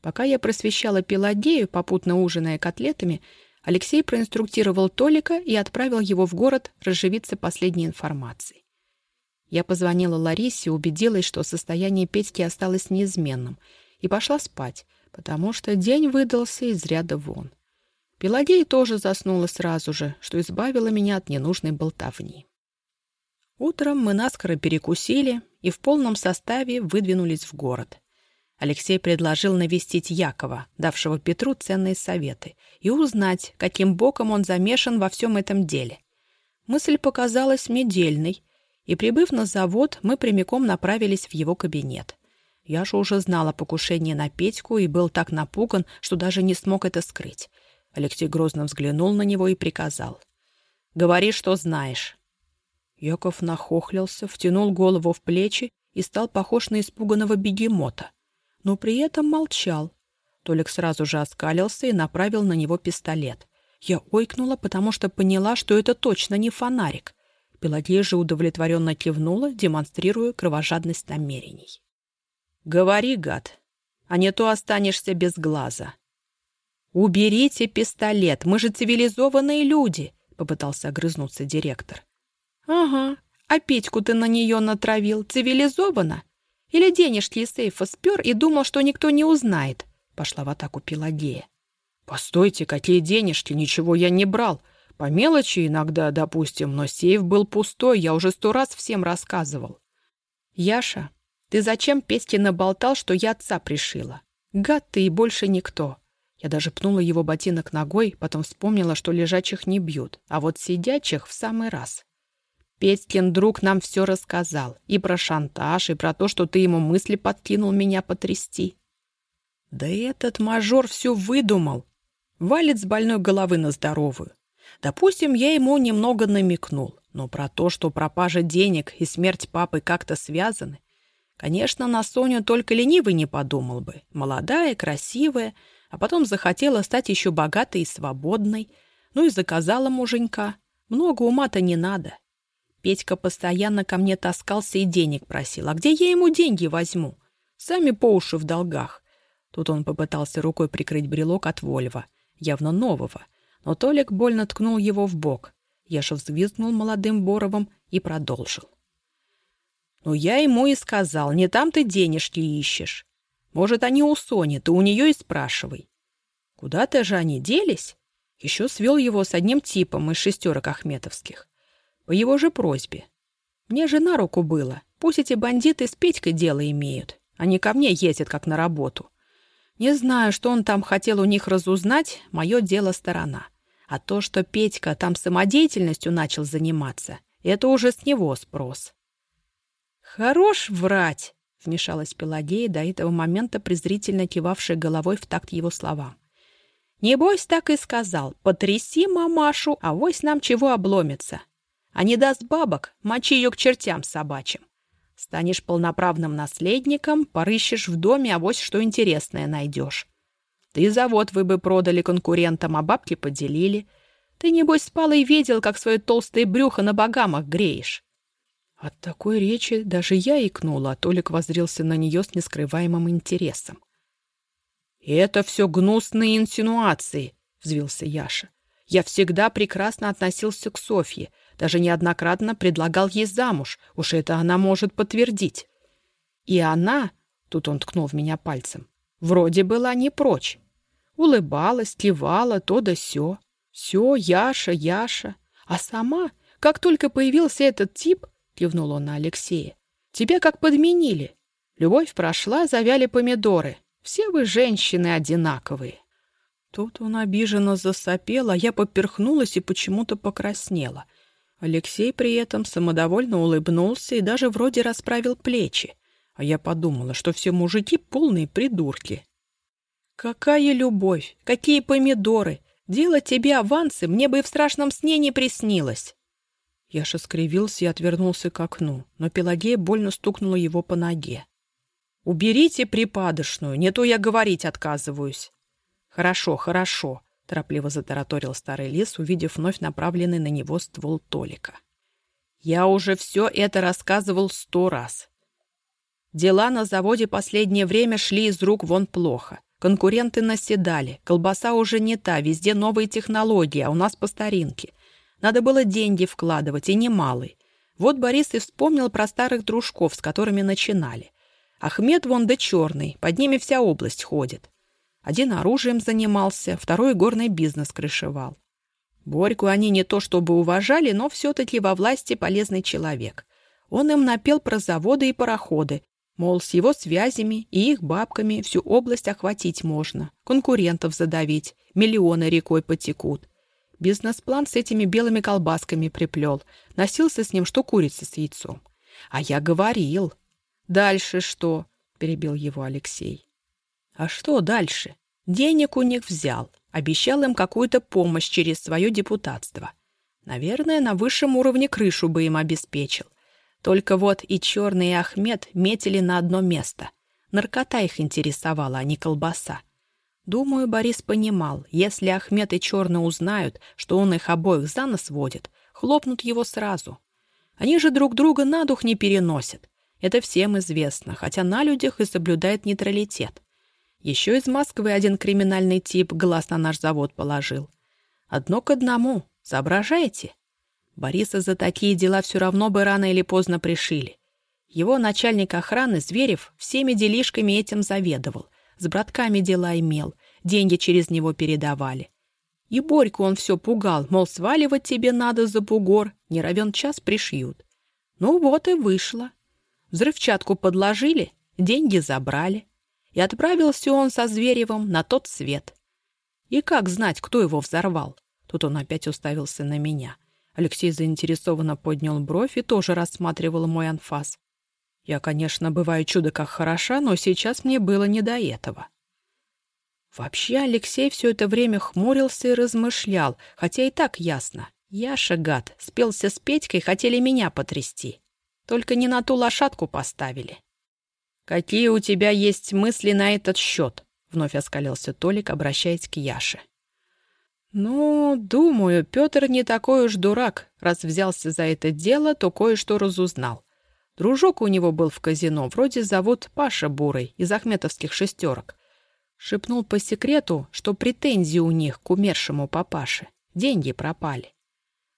Пока я просвещала Пелагею, попутно ужиная котлетами, Алексей проинструктировал Толика и отправил его в город разживиться последней информацией. Я позвонила Ларисе, убедилась, что состояние Петьки осталось неизменным, и пошла спать, потому что день выдался из ряда вон. Пелагея тоже заснула сразу же, что избавило меня от ненужной болтовни. Утром мы наскоро перекусили и в полном составе выдвинулись в город. Алексей предложил навестить Якова, давшего Петру ценные советы, и узнать, каким боком он замешан во всем этом деле. Мысль показалась мне и, прибыв на завод, мы прямиком направились в его кабинет. Я же уже знал о покушении на Петьку и был так напуган, что даже не смог это скрыть. Алексей грозно взглянул на него и приказал. «Говори, что знаешь». Яков нахохлился, втянул голову в плечи и стал похож на испуганного бегемота но при этом молчал. Толик сразу же оскалился и направил на него пистолет. Я ойкнула, потому что поняла, что это точно не фонарик. Пелагея же удовлетворенно кивнула, демонстрируя кровожадность намерений. «Говори, гад, а не то останешься без глаза». «Уберите пистолет, мы же цивилизованные люди», — попытался огрызнуться директор. «Ага, а Петьку ты на нее натравил, цивилизованно? Или денежки из сейфа спер и думал, что никто не узнает?» Пошла в атаку Пелагея. «Постойте, какие денежки? Ничего я не брал. По мелочи иногда, допустим, но сейф был пустой, я уже сто раз всем рассказывал». «Яша, Ты зачем Петьке наболтал, что я отца пришила? Гад ты и больше никто. Я даже пнула его ботинок ногой, потом вспомнила, что лежачих не бьют, а вот сидячих в самый раз. Петькин друг нам все рассказал. И про шантаж, и про то, что ты ему мысли подкинул меня потрясти. Да этот мажор все выдумал. Валит с больной головы на здоровую. Допустим, я ему немного намекнул, но про то, что пропажа денег и смерть папы как-то связаны, конечно, на Соню только ленивый не подумал бы. Молодая, красивая, а потом захотела стать еще богатой и свободной. Ну и заказала муженька. Много ума-то не надо. Петька постоянно ко мне таскался и денег просил. А где я ему деньги возьму? Сами по уши в долгах. Тут он попытался рукой прикрыть брелок от Вольва, явно нового. Но Толик больно ткнул его в бок. Яша взвизгнул молодым Боровым и продолжил. «Ну, я ему и сказал, не там ты денежки ищешь. Может, они у Сони, ты у нее и спрашивай. Куда-то же они делись? Еще свел его с одним типом из шестерок ахметовских. По его же просьбе. Мне же на руку было. Пусть эти бандиты с Петькой дело имеют. Они ко мне ездят, как на работу. Не знаю, что он там хотел у них разузнать, мое дело сторона. А то, что Петька там самодеятельностью начал заниматься, это уже с него спрос. «Хорош врать!» — вмешалась Пелагея, до этого момента презрительно кивавшая головой в такт его словам. «Небось, так и сказал. Потряси мамашу, а вось нам чего обломится. А не даст бабок, мочи ее к чертям собачьим. Станешь полноправным наследником, порыщешь в доме, а вось что интересное найдешь. Ты завод вы бы продали конкурентам, а бабки поделили. Ты, небось, спал и видел, как свое толстое брюхо на богамах греешь. От такой речи даже я икнула, а Толик воззрился на нее с нескрываемым интересом. «Это все гнусные инсинуации», — взвился Яша. «Я всегда прекрасно относился к Софье, даже неоднократно предлагал ей замуж, уж это она может подтвердить. И она, тут он ткнул в меня пальцем, вроде была не прочь. Улыбалась, кивала, то да сё. Все, Яша, Яша. А сама, как только появился этот тип, кивнул он на Алексея. «Тебя как подменили. Любовь прошла, завяли помидоры. Все вы, женщины, одинаковые». Тут он обиженно засопел, а я поперхнулась и почему-то покраснела. Алексей при этом самодовольно улыбнулся и даже вроде расправил плечи. А я подумала, что все мужики полные придурки. «Какая любовь! Какие помидоры! Делать тебе авансы мне бы и в страшном сне не приснилось!» Яша скривился и отвернулся к окну, но Пелагея больно стукнула его по ноге. «Уберите припадочную, не то я говорить отказываюсь». «Хорошо, хорошо», — торопливо затараторил старый лис, увидев вновь направленный на него ствол Толика. «Я уже все это рассказывал сто раз. Дела на заводе последнее время шли из рук вон плохо. Конкуренты наседали, колбаса уже не та, везде новые технологии, а у нас по старинке. Надо было деньги вкладывать, и немалые. Вот Борис и вспомнил про старых дружков, с которыми начинали. Ахмед вон да черный, под ними вся область ходит. Один оружием занимался, второй горный бизнес крышевал. Борьку они не то чтобы уважали, но все-таки во власти полезный человек. Он им напел про заводы и пароходы, мол, с его связями и их бабками всю область охватить можно, конкурентов задавить, миллионы рекой потекут. Бизнес-план с этими белыми колбасками приплел. Носился с ним, что курица с яйцом. А я говорил. Дальше что? Перебил его Алексей. А что дальше? Денег у них взял. Обещал им какую-то помощь через свое депутатство. Наверное, на высшем уровне крышу бы им обеспечил. Только вот и Черный, и Ахмед метили на одно место. Наркота их интересовала, а не колбаса. Думаю, Борис понимал, если Ахмед и Черный узнают, что он их обоих за нос водит, хлопнут его сразу. Они же друг друга на дух не переносят. Это всем известно, хотя на людях и соблюдает нейтралитет. Еще из Москвы один криминальный тип глаз на наш завод положил. Одно к одному. Соображаете? Бориса за такие дела все равно бы рано или поздно пришили. Его начальник охраны, Зверев, всеми делишками этим заведовал. С братками дела имел, деньги через него передавали. И Борьку он все пугал, мол, сваливать тебе надо за бугор, не равен час пришьют. Ну вот и вышло. Взрывчатку подложили, деньги забрали. И отправился он со Зверевым на тот свет. И как знать, кто его взорвал? Тут он опять уставился на меня. Алексей заинтересованно поднял бровь и тоже рассматривал мой анфас. Я, конечно, бываю чудо как хороша, но сейчас мне было не до этого. Вообще Алексей все это время хмурился и размышлял, хотя и так ясно. Яша, гад, спелся с Петькой, хотели меня потрясти. Только не на ту лошадку поставили. «Какие у тебя есть мысли на этот счет?» — вновь оскалился Толик, обращаясь к Яше. «Ну, думаю, Петр не такой уж дурак. Раз взялся за это дело, то кое-что разузнал. Дружок у него был в казино, вроде зовут Паша Бурый, из ахметовских шестерок. Шепнул по секрету, что претензии у них к умершему папаше. Деньги пропали.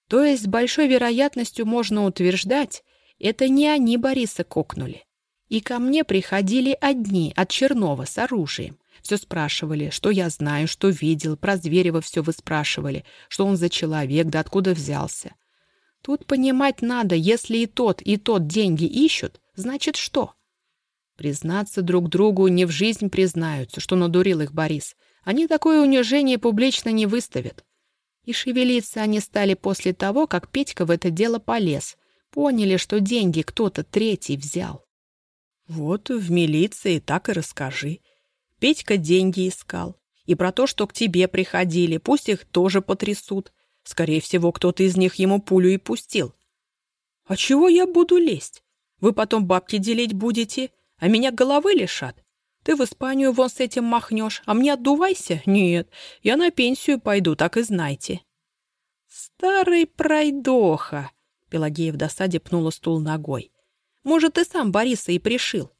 То есть с большой вероятностью можно утверждать, это не они Бориса кокнули. И ко мне приходили одни от Чернова с оружием. Все спрашивали, что я знаю, что видел, про Зверева все выспрашивали, что он за человек, да откуда взялся. Тут понимать надо, если и тот, и тот деньги ищут, значит что? Признаться друг другу не в жизнь признаются, что надурил их Борис. Они такое унижение публично не выставят. И шевелиться они стали после того, как Петька в это дело полез. Поняли, что деньги кто-то третий взял. Вот в милиции так и расскажи. Петька деньги искал. И про то, что к тебе приходили, пусть их тоже потрясут. Скорее всего, кто-то из них ему пулю и пустил. А чего я буду лезть? Вы потом бабки делить будете, а меня головы лишат. Ты в Испанию вон с этим махнешь, а мне отдувайся? Нет, я на пенсию пойду, так и знайте. Старый пройдоха! Пелагея в досаде пнула стул ногой. Может, ты сам Бориса и пришил,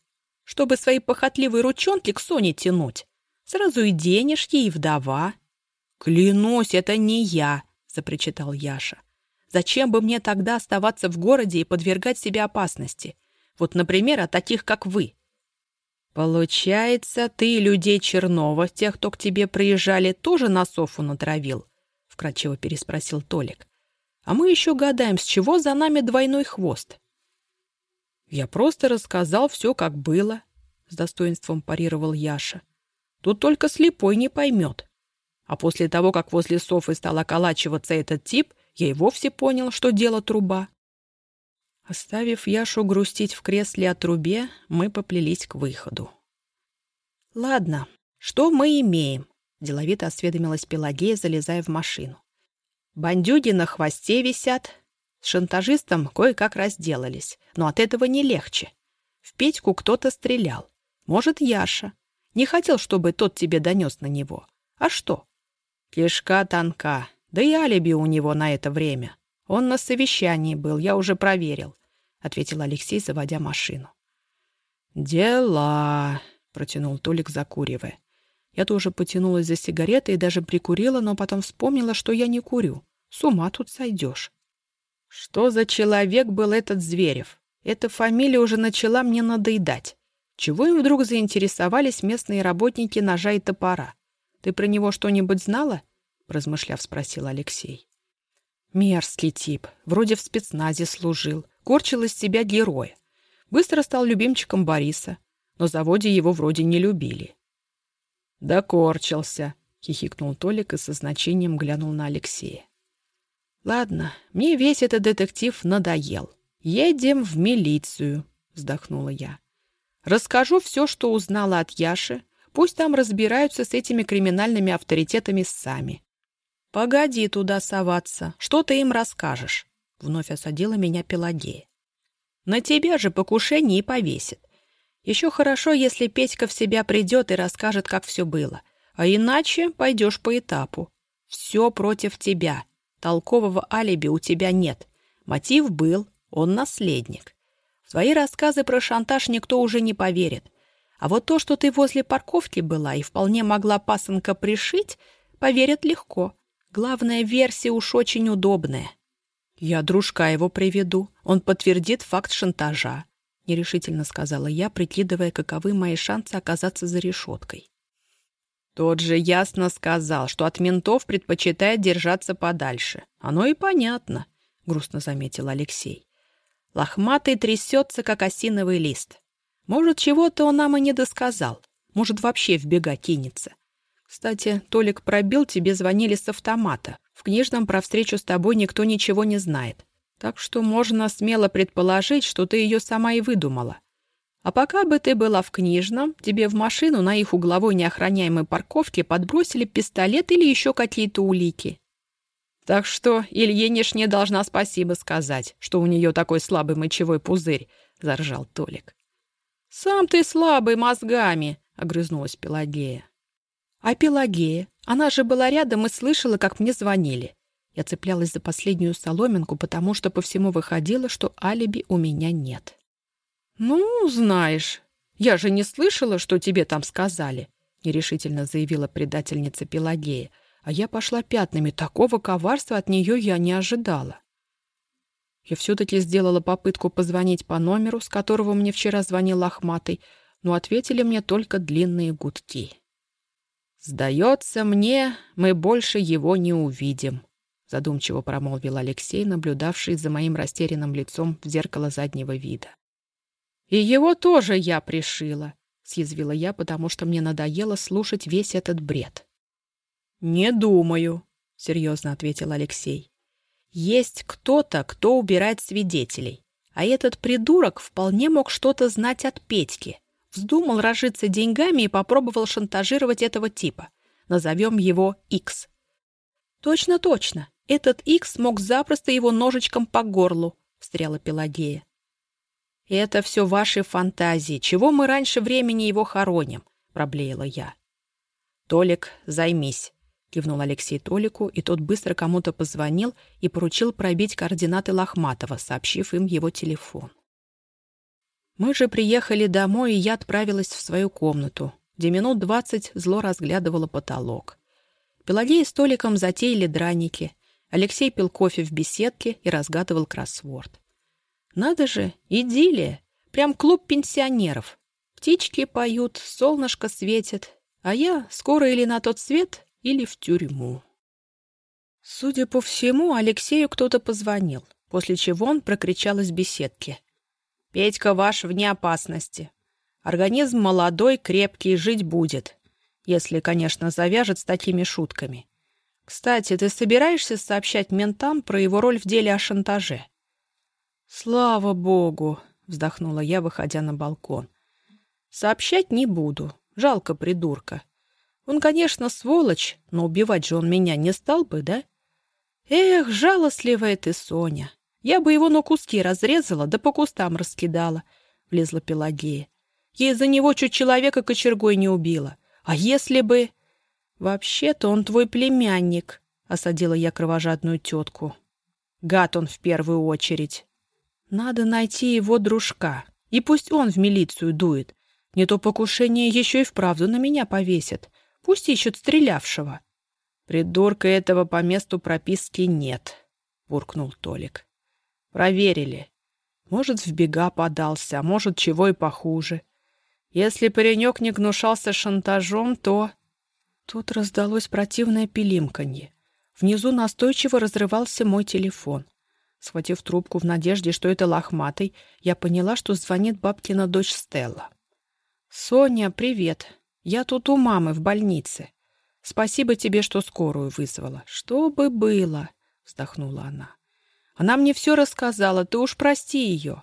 чтобы свои похотливые ручонки к Соне тянуть. Сразу и денешь ей вдова. Клянусь, это не я, запричитал Яша. Зачем бы мне тогда оставаться в городе и подвергать себя опасности? Вот, например, от таких, как вы. Получается, ты людей Чернова, тех, кто к тебе приезжали, тоже на софу натравил? Вкратчиво переспросил Толик. А мы еще гадаем, с чего за нами двойной хвост. Я просто рассказал все, как было, с достоинством парировал Яша. Тут только слепой не поймет. А после того, как возле Софы стал околачиваться этот тип, я и вовсе понял, что дело труба. Оставив Яшу грустить в кресле о трубе, мы поплелись к выходу. «Ладно, что мы имеем?» — деловито осведомилась Пелагея, залезая в машину. «Бандюги на хвосте висят. С шантажистом кое-как разделались, но от этого не легче. В Петьку кто-то стрелял. Может, Яша. Не хотел, чтобы тот тебе донес на него. А что? Кишка тонка, да и алиби у него на это время. Он на совещании был, я уже проверил. — ответил Алексей, заводя машину. «Дела!» — протянул Толик, закуривая. Я тоже потянулась за сигаретой и даже прикурила, но потом вспомнила, что я не курю. С ума тут сойдешь. Что за человек был этот Зверев? Эта фамилия уже начала мне надоедать. Чего им вдруг заинтересовались местные работники ножа и топора? Ты про него что-нибудь знала? Размышляв, спросил Алексей. Мерзкий тип. Вроде в спецназе служил корчил из себя героя. Быстро стал любимчиком Бориса, но заводе его вроде не любили. «Да корчился», — хихикнул Толик и со значением глянул на Алексея. «Ладно, мне весь этот детектив надоел. Едем в милицию», — вздохнула я. «Расскажу все, что узнала от Яши. Пусть там разбираются с этими криминальными авторитетами сами». «Погоди туда соваться. Что ты им расскажешь?» Вновь осадила меня Пелагея. На тебя же покушение и повесит. Еще хорошо, если Петька в себя придет и расскажет, как все было. А иначе пойдешь по этапу. Все против тебя. Толкового алиби у тебя нет. Мотив был, он наследник. В твои рассказы про шантаж никто уже не поверит. А вот то, что ты возле парковки была и вполне могла пасынка пришить, поверят легко. Главная версия уж очень удобная. «Я дружка его приведу. Он подтвердит факт шантажа», — нерешительно сказала я, прикидывая, каковы мои шансы оказаться за решеткой. Тот же ясно сказал, что от ментов предпочитает держаться подальше. Оно и понятно, — грустно заметил Алексей. Лохматый трясется, как осиновый лист. Может, чего-то он нам и не досказал. Может, вообще в бега кинется. Кстати, Толик пробил, тебе звонили с автомата. В книжном про встречу с тобой никто ничего не знает. Так что можно смело предположить, что ты ее сама и выдумала. А пока бы ты была в книжном, тебе в машину на их угловой неохраняемой парковке подбросили пистолет или еще какие-то улики. Так что Ильинишне должна спасибо сказать, что у нее такой слабый мочевой пузырь, — заржал Толик. «Сам ты слабый мозгами!» — огрызнулась Пелагея. «А Пелагея? Она же была рядом и слышала, как мне звонили». Я цеплялась за последнюю соломинку, потому что по всему выходило, что алиби у меня нет. «Ну, знаешь, я же не слышала, что тебе там сказали», — нерешительно заявила предательница Пелагея, а я пошла пятнами. Такого коварства от нее я не ожидала. Я все-таки сделала попытку позвонить по номеру, с которого мне вчера звонил Лохматый, но ответили мне только длинные гудки. «Сдается мне, мы больше его не увидим», — задумчиво промолвил Алексей, наблюдавший за моим растерянным лицом в зеркало заднего вида. «И его тоже я пришила», — съязвила я, потому что мне надоело слушать весь этот бред. «Не думаю», — серьезно ответил Алексей. «Есть кто-то, кто убирает свидетелей. А этот придурок вполне мог что-то знать от Петьки. Вздумал разжиться деньгами и попробовал шантажировать этого типа. Назовем его Икс. «Точно, точно. Этот Икс мог запросто его ножичком по горлу», — встряла Пелагея. «Это все ваши фантазии. Чего мы раньше времени его хороним?» — проблеяла я. «Толик, займись», — кивнул Алексей Толику, и тот быстро кому-то позвонил и поручил пробить координаты Лохматова, сообщив им его телефон. Мы же приехали домой, и я отправилась в свою комнату, где минут двадцать зло разглядывала потолок. Пелагея с Толиком затеяли драники. Алексей пил кофе в беседке и разгадывал кроссворд. Надо же, идиллия. Прям клуб пенсионеров. Птички поют, солнышко светит, а я скоро или на тот свет, или в тюрьму. Судя по всему, Алексею кто-то позвонил, после чего он прокричал из беседки. «Петька ваш вне опасности. Организм молодой, крепкий, жить будет. Если, конечно, завяжет с такими шутками. Кстати, ты собираешься сообщать ментам про его роль в деле о шантаже?» «Слава богу!» — вздохнула я, выходя на балкон. «Сообщать не буду. Жалко придурка. Он, конечно, сволочь, но убивать же он меня не стал бы, да? Эх, жалостливая ты, Соня. Я бы его на куски разрезала, да по кустам раскидала», — влезла Пелагея. «Ей за него чуть человека кочергой не убила. А если бы...» «Вообще-то он твой племянник», — осадила я кровожадную тетку. «Гад он в первую очередь». Надо найти его дружка, и пусть он в милицию дует. Не то покушение еще и вправду на меня повесит. Пусть ищут стрелявшего. Придурка этого по месту прописки нет, буркнул Толик. Проверили. Может, в бега подался, а может, чего и похуже. Если паренек не гнушался шантажом, то... Тут раздалось противное пилимканье. Внизу настойчиво разрывался мой телефон. Схватив трубку в надежде, что это лохматый, я поняла, что звонит бабкина дочь Стелла. «Соня, привет. Я тут у мамы в больнице. Спасибо тебе, что скорую вызвала. Что бы было?» — вздохнула она. «Она мне все рассказала, ты уж прости ее».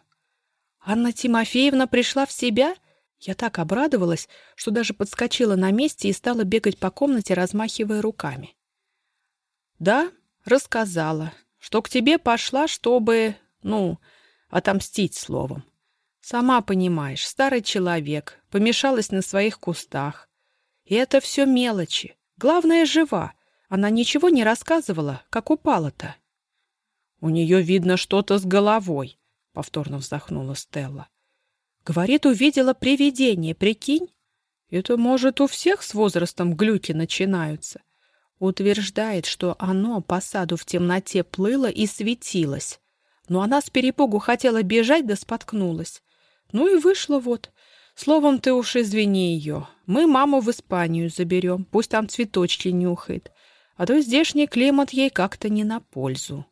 «Анна Тимофеевна пришла в себя?» Я так обрадовалась, что даже подскочила на месте и стала бегать по комнате, размахивая руками. «Да, рассказала что к тебе пошла, чтобы, ну, отомстить словом. Сама понимаешь, старый человек, помешалась на своих кустах. И это все мелочи. Главное, жива. Она ничего не рассказывала, как упала-то. У нее видно что-то с головой, повторно вздохнула Стелла. Говорит, увидела привидение, прикинь? Это, может, у всех с возрастом глюки начинаются. Утверждает, что оно по саду в темноте плыло и светилось. Но она с перепугу хотела бежать, да споткнулась. Ну и вышло вот. Словом, ты уж извини ее. Мы маму в Испанию заберем, пусть там цветочки нюхает. А то здешний климат ей как-то не на пользу.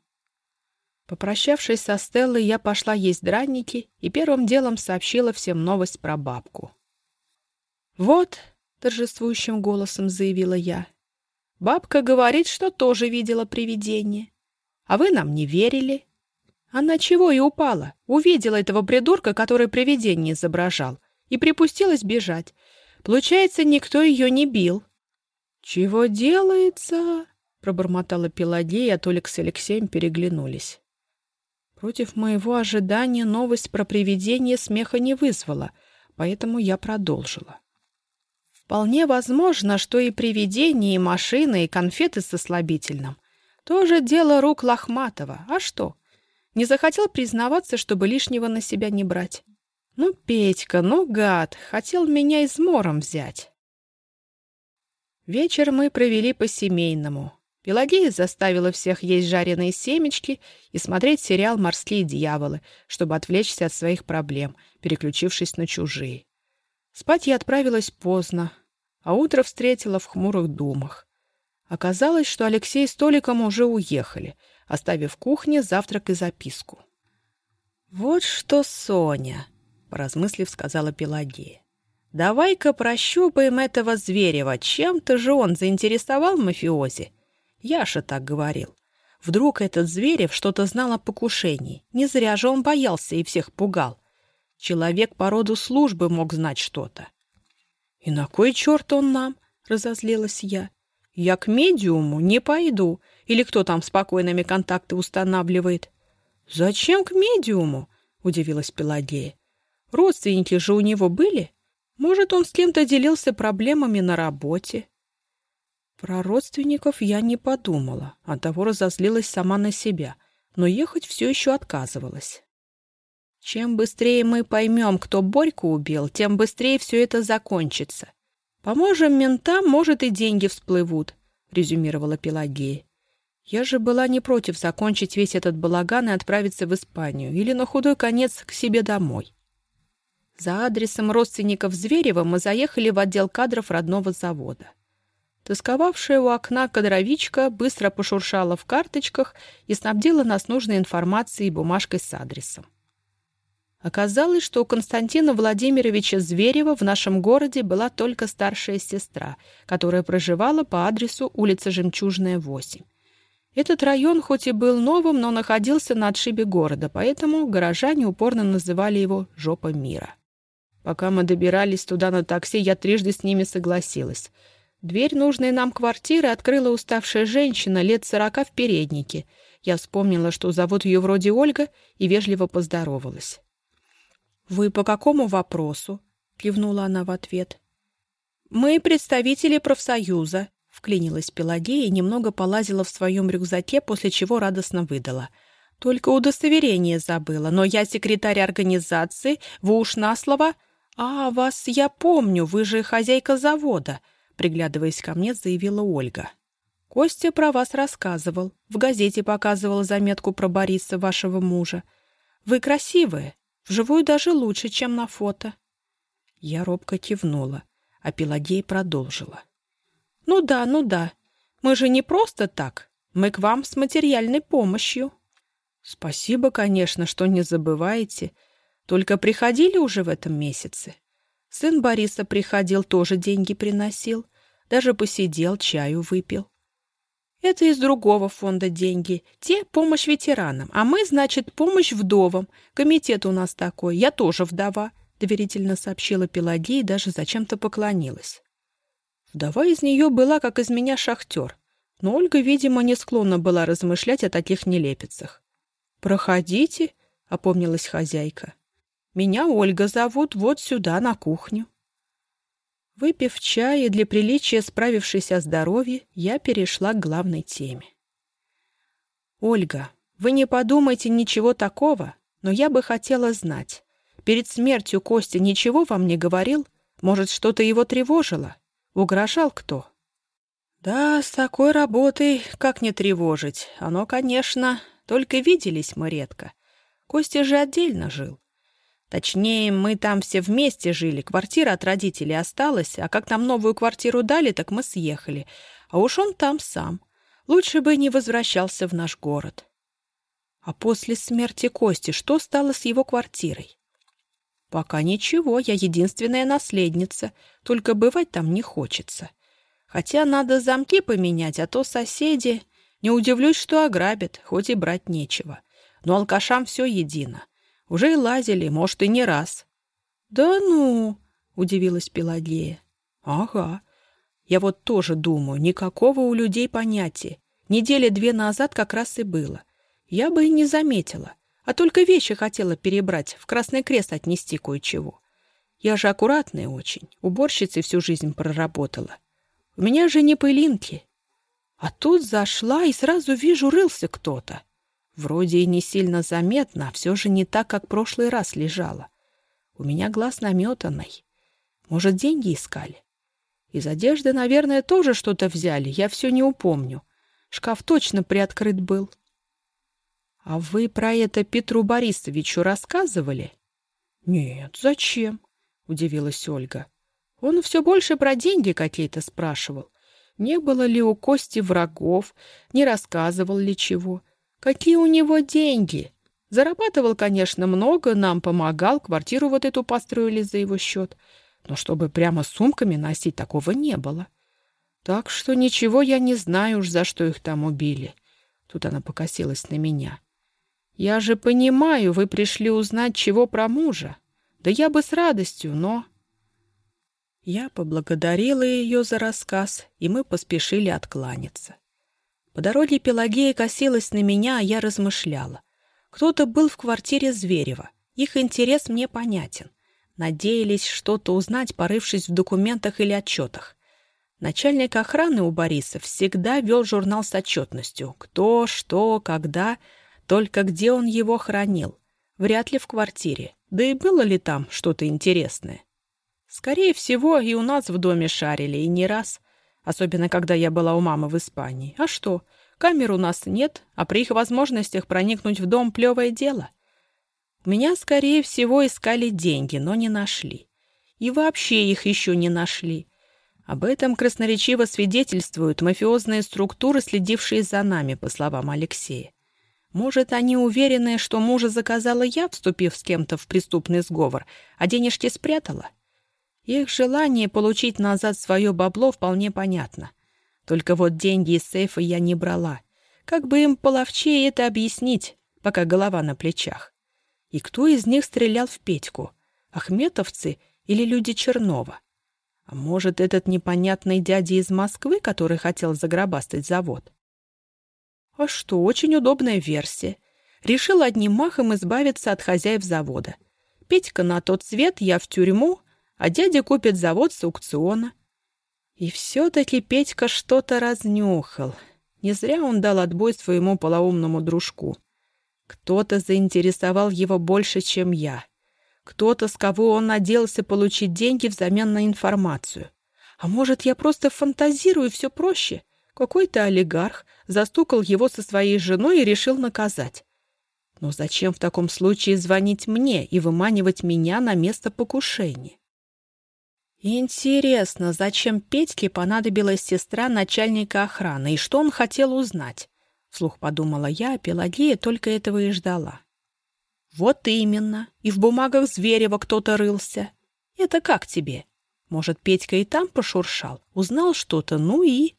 Попрощавшись со Стеллой, я пошла есть драники и первым делом сообщила всем новость про бабку. «Вот», — торжествующим голосом заявила я, — «бабка говорит, что тоже видела привидение. А вы нам не верили. Она чего и упала, увидела этого придурка, который привидение изображал, и припустилась бежать. Получается, никто ее не бил». «Чего делается?» — пробормотала Пелагея, а Толик с Алексеем переглянулись. Против моего ожидания новость про привидение смеха не вызвала, поэтому я продолжила. Вполне возможно, что и привидение, и машины, и конфеты со слабительным. Тоже дело рук Лохматова. А что? Не захотел признаваться, чтобы лишнего на себя не брать. Ну, Петька, ну, гад, хотел меня измором взять. Вечер мы провели по-семейному. Пелагея заставила всех есть жареные семечки и смотреть сериал «Морские дьяволы», чтобы отвлечься от своих проблем, переключившись на чужие. Спать я отправилась поздно, а утро встретила в хмурых думах. Оказалось, что Алексей с Толиком уже уехали, оставив в кухне завтрак и записку. «Вот что, Соня!» — поразмыслив, сказала Пелагея. «Давай-ка прощупаем этого Зверева. Чем-то же он заинтересовал мафиози?» Яша так говорил. Вдруг этот Зверев что-то знал о покушении. Не зря же он боялся и всех пугал. Человек по роду службы мог знать что-то. «И на кой черт он нам?» — разозлилась я. «Я к медиуму не пойду. Или кто там спокойными контакты устанавливает?» «Зачем к медиуму?» — удивилась Пелагея. «Родственники же у него были? Может, он с кем-то делился проблемами на работе?» Про родственников я не подумала, а того разозлилась сама на себя, но ехать все еще отказывалась. Чем быстрее мы поймем, кто Борьку убил, тем быстрее все это закончится. Поможем ментам, может, и деньги всплывут, — резюмировала Пелагея. Я же была не против закончить весь этот балаган и отправиться в Испанию или на худой конец к себе домой. За адресом родственников Зверева мы заехали в отдел кадров родного завода. Тосковавшая у окна кадровичка быстро пошуршала в карточках и снабдила нас нужной информацией и бумажкой с адресом. Оказалось, что у Константина Владимировича Зверева в нашем городе была только старшая сестра, которая проживала по адресу улица Жемчужная, 8. Этот район хоть и был новым, но находился на отшибе города, поэтому горожане упорно называли его «жопа мира». Пока мы добирались туда на такси, я трижды с ними согласилась — Дверь нужной нам квартиры открыла уставшая женщина лет сорока в переднике. Я вспомнила, что зовут ее вроде Ольга, и вежливо поздоровалась. «Вы по какому вопросу?» — кивнула она в ответ. «Мы представители профсоюза», — вклинилась Пелагея и немного полазила в своем рюкзаке, после чего радостно выдала. «Только удостоверение забыла, но я секретарь организации, вы уж на слово...» «А, вас я помню, вы же хозяйка завода», приглядываясь ко мне, заявила Ольга. «Костя про вас рассказывал. В газете показывал заметку про Бориса, вашего мужа. Вы красивые. Вживую даже лучше, чем на фото». Я робко кивнула, а Пелагея продолжила. «Ну да, ну да. Мы же не просто так. Мы к вам с материальной помощью». «Спасибо, конечно, что не забываете. Только приходили уже в этом месяце?» Сын Бориса приходил, тоже деньги приносил. Даже посидел, чаю выпил. Это из другого фонда деньги. Те — помощь ветеранам, а мы, значит, помощь вдовам. Комитет у нас такой, я тоже вдова, — доверительно сообщила Пелагея и даже зачем-то поклонилась. Вдова из нее была, как из меня, шахтер. Но Ольга, видимо, не склонна была размышлять о таких нелепицах. «Проходите», — опомнилась хозяйка. Меня Ольга зовут, вот сюда, на кухню». Выпив чай и для приличия справившись о здоровье, я перешла к главной теме. «Ольга, вы не подумайте ничего такого, но я бы хотела знать. Перед смертью Костя ничего вам не говорил? Может, что-то его тревожило? Угрожал кто?» «Да, с такой работой как не тревожить? Оно, конечно, только виделись мы редко. Костя же отдельно жил. Точнее, мы там все вместе жили, квартира от родителей осталась, а как нам новую квартиру дали, так мы съехали. А уж он там сам. Лучше бы не возвращался в наш город. А после смерти Кости что стало с его квартирой? Пока ничего, я единственная наследница, только бывать там не хочется. Хотя надо замки поменять, а то соседи... Не удивлюсь, что ограбят, хоть и брать нечего. Но алкашам все едино. Уже и лазили, может, и не раз. «Да ну!» — удивилась Пелагея. «Ага. Я вот тоже думаю, никакого у людей понятия. Недели две назад как раз и было. Я бы и не заметила. А только вещи хотела перебрать, в Красный Крест отнести кое-чего. Я же аккуратная очень, уборщицей всю жизнь проработала. У меня же не пылинки. А тут зашла и сразу вижу, рылся кто-то. Вроде и не сильно заметно, а все же не так, как в прошлый раз лежала. У меня глаз наметанный. Может, деньги искали? Из одежды, наверное, тоже что-то взяли, я все не упомню. Шкаф точно приоткрыт был. «А вы про это Петру Борисовичу рассказывали?» «Нет, зачем?» — удивилась Ольга. «Он все больше про деньги какие-то спрашивал. Не было ли у Кости врагов, не рассказывал ли чего. Какие у него деньги? Зарабатывал, конечно, много, нам помогал, квартиру вот эту построили за его счет. Но чтобы прямо сумками носить, такого не было. Так что ничего я не знаю уж, за что их там убили». Тут она покосилась на меня. «Я же понимаю, вы пришли узнать, чего про мужа. Да я бы с радостью, но...» Я поблагодарила ее за рассказ, и мы поспешили откланяться. По дороге Пелагея косилась на меня, а я размышляла. Кто-то был в квартире Зверева. Их интерес мне понятен. Надеялись что-то узнать, порывшись в документах или отчетах. Начальник охраны у Бориса всегда вел журнал с отчетностью. Кто, что, когда только где он его хранил? Вряд ли в квартире. Да и было ли там что-то интересное? Скорее всего, и у нас в доме шарили, и не раз. Особенно, когда я была у мамы в Испании. А что? Камер у нас нет, а при их возможностях проникнуть в дом — плевое дело. Меня, скорее всего, искали деньги, но не нашли. И вообще их еще не нашли. Об этом красноречиво свидетельствуют мафиозные структуры, следившие за нами, по словам Алексея. Может, они уверены, что мужа заказала я, вступив с кем-то в преступный сговор, а денежки спрятала? Их желание получить назад свое бабло вполне понятно. Только вот деньги из сейфа я не брала. Как бы им половчее это объяснить, пока голова на плечах? И кто из них стрелял в Петьку? Ахметовцы или люди Чернова? А может, этот непонятный дядя из Москвы, который хотел загробастать завод? А что, очень удобная версия. Решил одним махом избавиться от хозяев завода. Петька на тот свет, я в тюрьму, а дядя купит завод с аукциона. И все-таки Петька что-то разнюхал. Не зря он дал отбой своему полоумному дружку. Кто-то заинтересовал его больше, чем я. Кто-то, с кого он надеялся получить деньги взамен на информацию. А может, я просто фантазирую все проще — какой-то олигарх застукал его со своей женой и решил наказать. Но зачем в таком случае звонить мне и выманивать меня на место покушения? Интересно, зачем Петьке понадобилась сестра начальника охраны и что он хотел узнать? Вслух подумала я, а Пелагея только этого и ждала. Вот именно. И в бумагах Зверева кто-то рылся. Это как тебе? Может, Петька и там пошуршал, узнал что-то, ну и...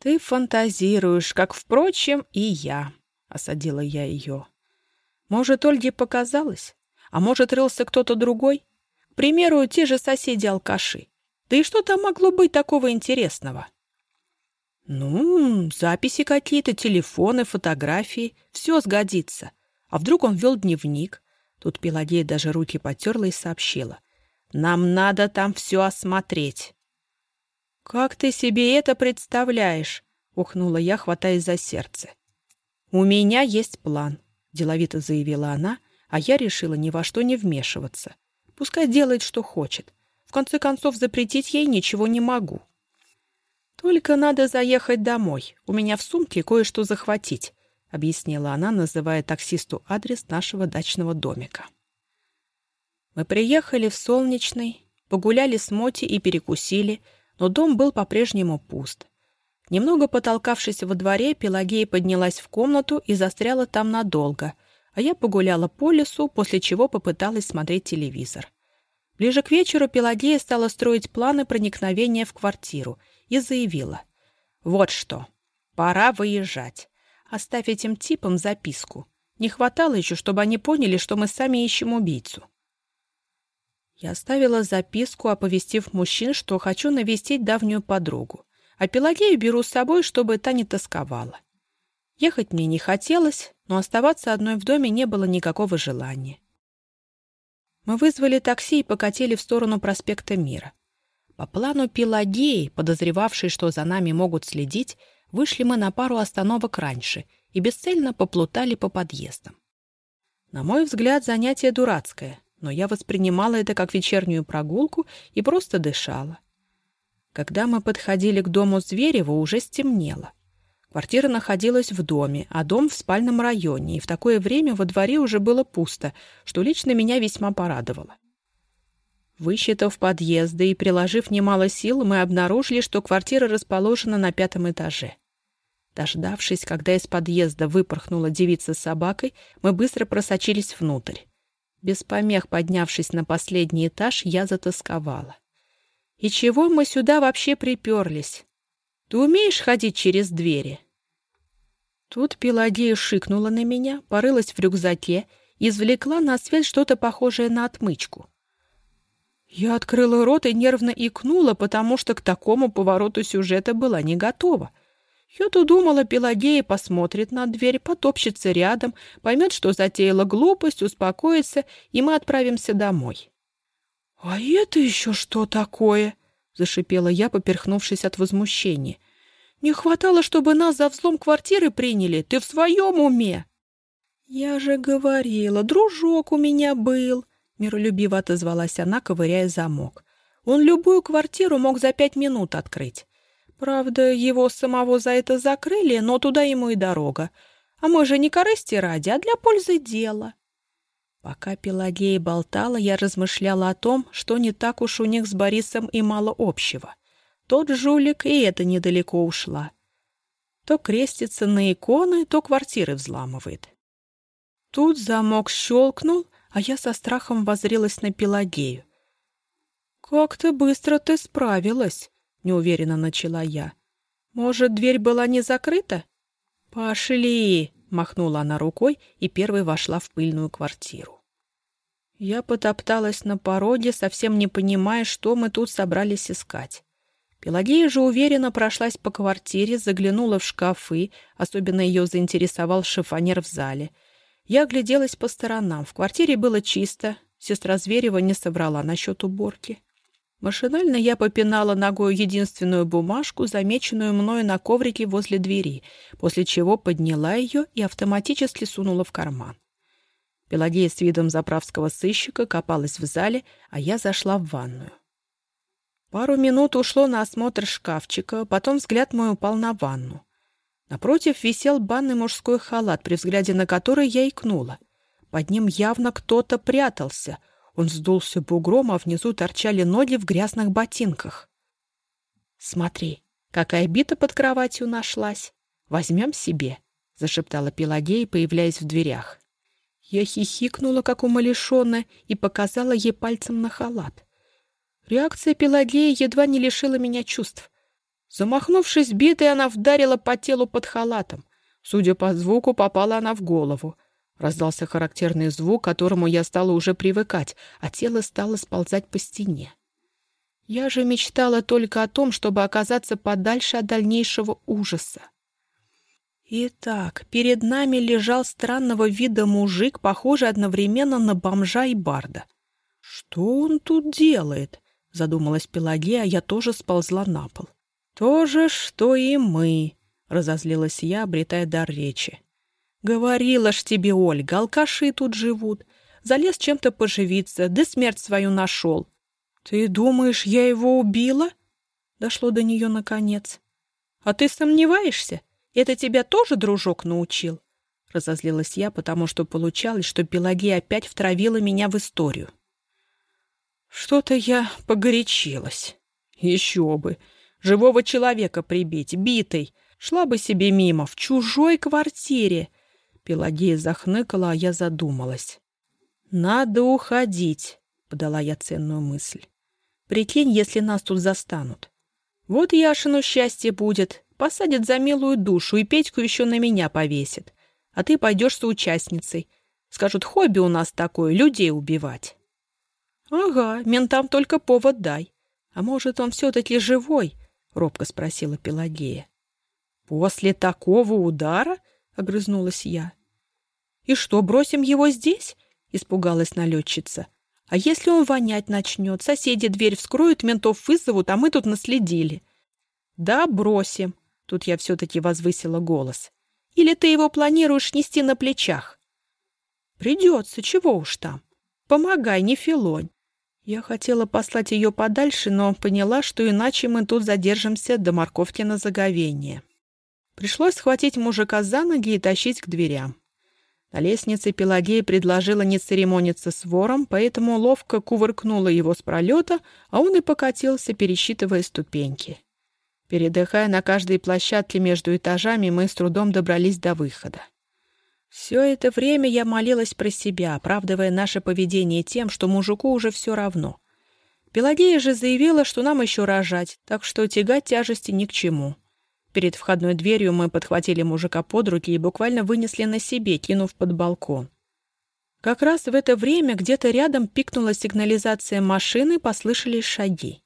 «Ты фантазируешь, как, впрочем, и я», — осадила я ее. «Может, Ольге показалось? А может, рылся кто-то другой? Примеру, те же соседи-алкаши. Да и что там могло быть такого интересного?» «Ну, записи какие-то, телефоны, фотографии. Все сгодится. А вдруг он вел дневник?» Тут Пелагея даже руки потерла и сообщила. «Нам надо там все осмотреть». «Как ты себе это представляешь?» — ухнула я, хватаясь за сердце. «У меня есть план», — деловито заявила она, а я решила ни во что не вмешиваться. Пускай делает, что хочет. В конце концов, запретить ей ничего не могу. «Только надо заехать домой. У меня в сумке кое-что захватить», — объяснила она, называя таксисту адрес нашего дачного домика. Мы приехали в Солнечный, погуляли с Моти и перекусили — но дом был по-прежнему пуст. Немного потолкавшись во дворе, Пелагея поднялась в комнату и застряла там надолго, а я погуляла по лесу, после чего попыталась смотреть телевизор. Ближе к вечеру Пелагея стала строить планы проникновения в квартиру и заявила. «Вот что, пора выезжать. Оставь этим типам записку. Не хватало еще, чтобы они поняли, что мы сами ищем убийцу». Я оставила записку, оповестив мужчин, что хочу навестить давнюю подругу, а Пелагею беру с собой, чтобы та не тосковала. Ехать мне не хотелось, но оставаться одной в доме не было никакого желания. Мы вызвали такси и покатили в сторону проспекта Мира. По плану Пелагеи, подозревавшей, что за нами могут следить, вышли мы на пару остановок раньше и бесцельно поплутали по подъездам. На мой взгляд, занятие дурацкое, но я воспринимала это как вечернюю прогулку и просто дышала. Когда мы подходили к дому Зверева, уже стемнело. Квартира находилась в доме, а дом в спальном районе, и в такое время во дворе уже было пусто, что лично меня весьма порадовало. Высчитав подъезды и приложив немало сил, мы обнаружили, что квартира расположена на пятом этаже. Дождавшись, когда из подъезда выпорхнула девица с собакой, мы быстро просочились внутрь. Без помех поднявшись на последний этаж, я затасковала. «И чего мы сюда вообще приперлись? Ты умеешь ходить через двери?» Тут Пелагея шикнула на меня, порылась в рюкзаке извлекла на свет что-то похожее на отмычку. Я открыла рот и нервно икнула, потому что к такому повороту сюжета была не готова. Я-то думала, Пелагея посмотрит на дверь, потопчется рядом, поймет, что затеяла глупость, успокоится, и мы отправимся домой. «А это еще что такое?» — зашипела я, поперхнувшись от возмущения. Не хватало, чтобы нас за взлом квартиры приняли. Ты в своем уме?» «Я же говорила, дружок у меня был», — миролюбиво отозвалась она, ковыряя замок. «Он любую квартиру мог за пять минут открыть. Правда, его самого за это закрыли, но туда ему и дорога. А мы же не корысти ради, а для пользы дела». Пока Пелагея болтала, я размышляла о том, что не так уж у них с Борисом и мало общего. Тот жулик и это недалеко ушла. То крестится на иконы, то квартиры взламывает. Тут замок щелкнул, а я со страхом возрилась на Пелагею. «Как-то быстро ты справилась», — неуверенно начала я. «Может, дверь была не закрыта?» «Пошли!» — махнула она рукой и первой вошла в пыльную квартиру. Я потопталась на пороге, совсем не понимая, что мы тут собрались искать. Пелагея же уверенно прошлась по квартире, заглянула в шкафы, особенно ее заинтересовал шифонер в зале. Я огляделась по сторонам. В квартире было чисто, сестра Зверева не собрала насчет уборки. Машинально я попинала ногой единственную бумажку, замеченную мною на коврике возле двери, после чего подняла ее и автоматически сунула в карман. Пелагея с видом заправского сыщика копалась в зале, а я зашла в ванную. Пару минут ушло на осмотр шкафчика, потом взгляд мой упал на ванну. Напротив висел банный мужской халат, при взгляде на который я икнула. Под ним явно кто-то прятался. Он сдулся бугром, а внизу торчали ноги в грязных ботинках. «Смотри, какая бита под кроватью нашлась. Возьмем себе», — зашептала Пелагея, появляясь в дверях. Я хихикнула, как умалишенная, и показала ей пальцем на халат. Реакция Пелагеи едва не лишила меня чувств. Замахнувшись битой, она вдарила по телу под халатом. Судя по звуку, попала она в голову. Раздался характерный звук, к которому я стала уже привыкать, а тело стало сползать по стене. Я же мечтала только о том, чтобы оказаться подальше от дальнейшего ужаса. Итак, перед нами лежал странного вида мужик, похожий одновременно на бомжа и барда. Что он тут делает? Задумалась Пелагея, а я тоже сползла на пол. «То же, что и мы», — разозлилась я, обретая дар речи. «Говорила ж тебе, Ольга, алкаши тут живут. Залез чем-то поживиться, да смерть свою нашел. Ты думаешь, я его убила?» Дошло до нее наконец. «А ты сомневаешься? Это тебя тоже дружок научил?» Разозлилась я, потому что получалось, что Пелагея опять втравила меня в историю. Что-то я погорячилась. Еще бы. Живого человека прибить, битый. Шла бы себе мимо, в чужой квартире. Пелагея захныкала, а я задумалась. «Надо уходить», — подала я ценную мысль. «Прикинь, если нас тут застанут. Вот Яшину счастье будет, посадят за милую душу и Петьку еще на меня повесит. А ты пойдешь соучастницей. Скажут, хобби у нас такое, людей убивать». «Ага, ментам только повод дай. А может, он все-таки живой?» — робко спросила Пелагея. «После такого удара?» — огрызнулась я. «И что, бросим его здесь?» — испугалась налетчица. «А если он вонять начнет? Соседи дверь вскроют, ментов вызовут, а мы тут наследили». «Да, бросим», — тут я все-таки возвысила голос. «Или ты его планируешь нести на плечах?» «Придется, чего уж там. Помогай, не филонь. Я хотела послать ее подальше, но поняла, что иначе мы тут задержимся до морковки на заговение. Пришлось схватить мужика за ноги и тащить к дверям. На лестнице Пелагея предложила не церемониться с вором, поэтому ловко кувыркнула его с пролета, а он и покатился, пересчитывая ступеньки. Передыхая на каждой площадке между этажами, мы с трудом добрались до выхода. Все это время я молилась про себя, оправдывая наше поведение тем, что мужику уже все равно. Пелагея же заявила, что нам еще рожать, так что тягать тяжести ни к чему. Перед входной дверью мы подхватили мужика под руки и буквально вынесли на себе, кинув под балкон. Как раз в это время где-то рядом пикнула сигнализация машины, послышались шаги.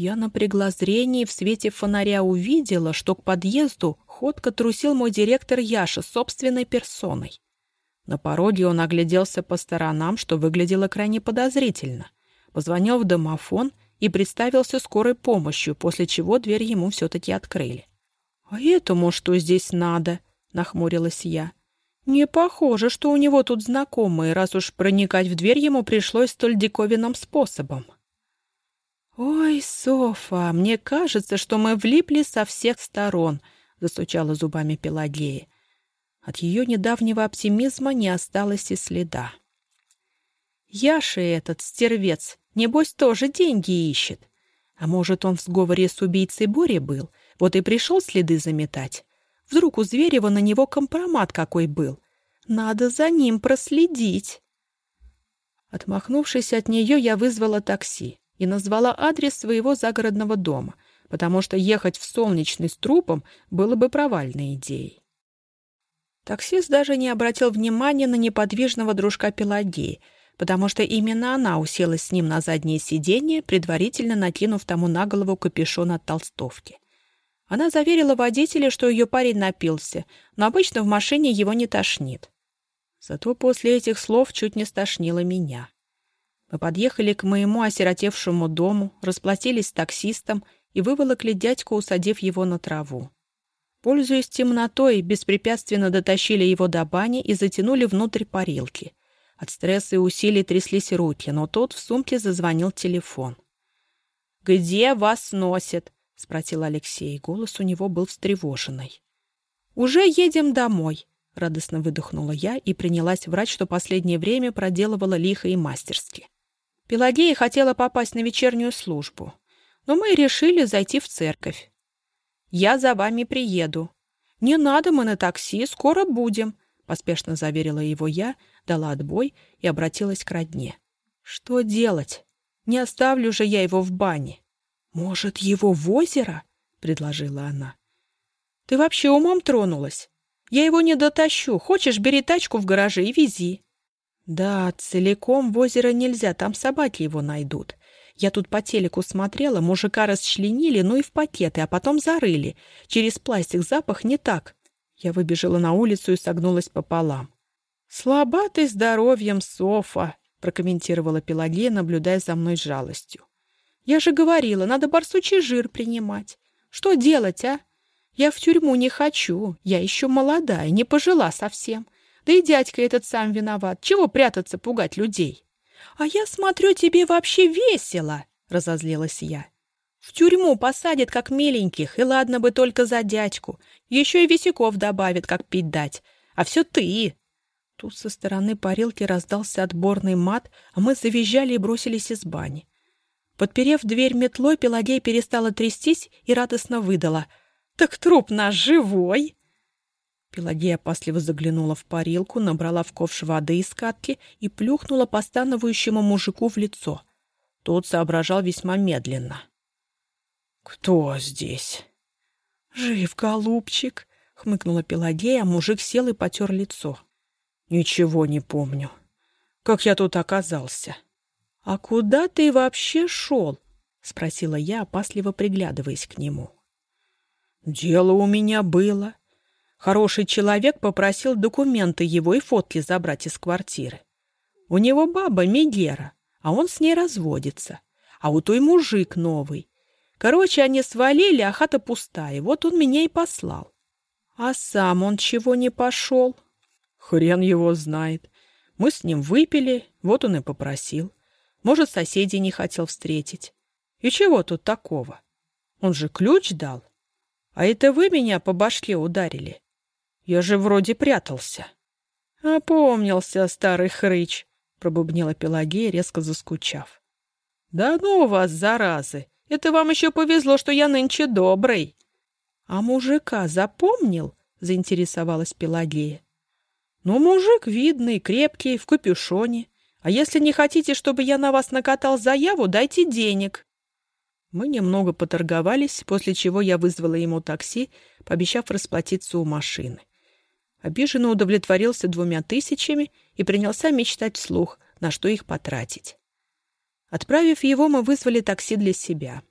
Я напрягла зрение и в свете фонаря увидела, что к подъезду ходко трусил мой директор Яша собственной персоной. На пороге он огляделся по сторонам, что выглядело крайне подозрительно. Позвонил в домофон и представился скорой помощью, после чего дверь ему все-таки открыли. «А этому что здесь надо?» — нахмурилась я. «Не похоже, что у него тут знакомые, раз уж проникать в дверь ему пришлось столь диковинным способом». «Ой, Софа, мне кажется, что мы влипли со всех сторон», — застучала зубами Пелагея. От ее недавнего оптимизма не осталось и следа. «Яша этот, стервец, небось, тоже деньги ищет. А может, он в сговоре с убийцей Бори был, вот и пришел следы заметать. Вдруг у Зверева на него компромат какой был. Надо за ним проследить». Отмахнувшись от нее, я вызвала такси и назвала адрес своего загородного дома, потому что ехать в Солнечный с трупом было бы провальной идеей. Таксист даже не обратил внимания на неподвижного дружка Пелагеи, потому что именно она уселась с ним на заднее сиденье, предварительно накинув тому на голову капюшон от толстовки. Она заверила водителя, что ее парень напился, но обычно в машине его не тошнит. Зато после этих слов чуть не стошнило меня. Мы подъехали к моему осиротевшему дому, расплатились с таксистом и выволокли дядьку, усадив его на траву. Пользуясь темнотой, беспрепятственно дотащили его до бани и затянули внутрь парилки. От стресса и усилий тряслись руки, но тот в сумке зазвонил телефон. «Где вас носит?» — спросил Алексей. Голос у него был встревоженный. «Уже едем домой», — радостно выдохнула я и принялась врать, что последнее время проделывала лихо и мастерски. Пелагея хотела попасть на вечернюю службу, но мы решили зайти в церковь. «Я за вами приеду». «Не надо, мы на такси, скоро будем», — поспешно заверила его я, дала отбой и обратилась к родне. «Что делать? Не оставлю же я его в бане». «Может, его в озеро?» — предложила она. «Ты вообще умом тронулась? Я его не дотащу. Хочешь, бери тачку в гараже и вези». Да, целиком в озеро нельзя, там собаки его найдут. Я тут по телеку смотрела, мужика расчленили, ну и в пакеты, а потом зарыли. Через пластик запах не так. Я выбежала на улицу и согнулась пополам. «Слаба ты здоровьем, Софа», — прокомментировала Пелагея, наблюдая за мной с жалостью. «Я же говорила, надо барсучий жир принимать. Что делать, а? Я в тюрьму не хочу, я еще молодая, не пожила совсем. Да и дядька этот сам виноват. Чего прятаться, пугать людей? А я смотрю, тебе вообще весело, разозлилась я. В тюрьму посадят, как миленьких, и ладно бы только за дядьку. Еще и висяков добавят, как пить дать. А все ты. Тут со стороны парилки раздался отборный мат, а мы завизжали и бросились из бани. Подперев дверь метлой, Пелагея перестала трястись и радостно выдала. «Так труп наш живой!» Пелагея опасливо заглянула в парилку, набрала в ковш воды из катки и плюхнула постановающему мужику в лицо. Тот соображал весьма медленно. «Кто здесь?» «Жив, голубчик!» — хмыкнула Пелагея, а мужик сел и потер лицо. «Ничего не помню. Как я тут оказался?» «А куда ты вообще шел?» — спросила я, опасливо приглядываясь к нему. «Дело у меня было. Хороший человек попросил документы его и фотки забрать из квартиры. У него баба Мегера, а он с ней разводится. А у той мужик новый. Короче, они свалили, а хата пустая. Вот он меня и послал. А сам он чего не пошел? Хрен его знает. Мы с ним выпили, вот он и попросил. Может, соседей не хотел встретить. И чего тут такого? Он же ключ дал. А это вы меня по башке ударили. Я же вроде прятался. Опомнился старый хрыч, пробубнила Пелагея, резко заскучав. Да ну вас, заразы! Это вам еще повезло, что я нынче добрый. А мужика запомнил? заинтересовалась Пелагея. Ну, мужик видный, крепкий, в капюшоне. А если не хотите, чтобы я на вас накатал заяву, дайте денег. Мы немного поторговались, после чего я вызвала ему такси, пообещав расплатиться у машины. Обиженно удовлетворился двумя тысячами и принялся мечтать вслух, на что их потратить. Отправив его, мы вызвали такси для себя.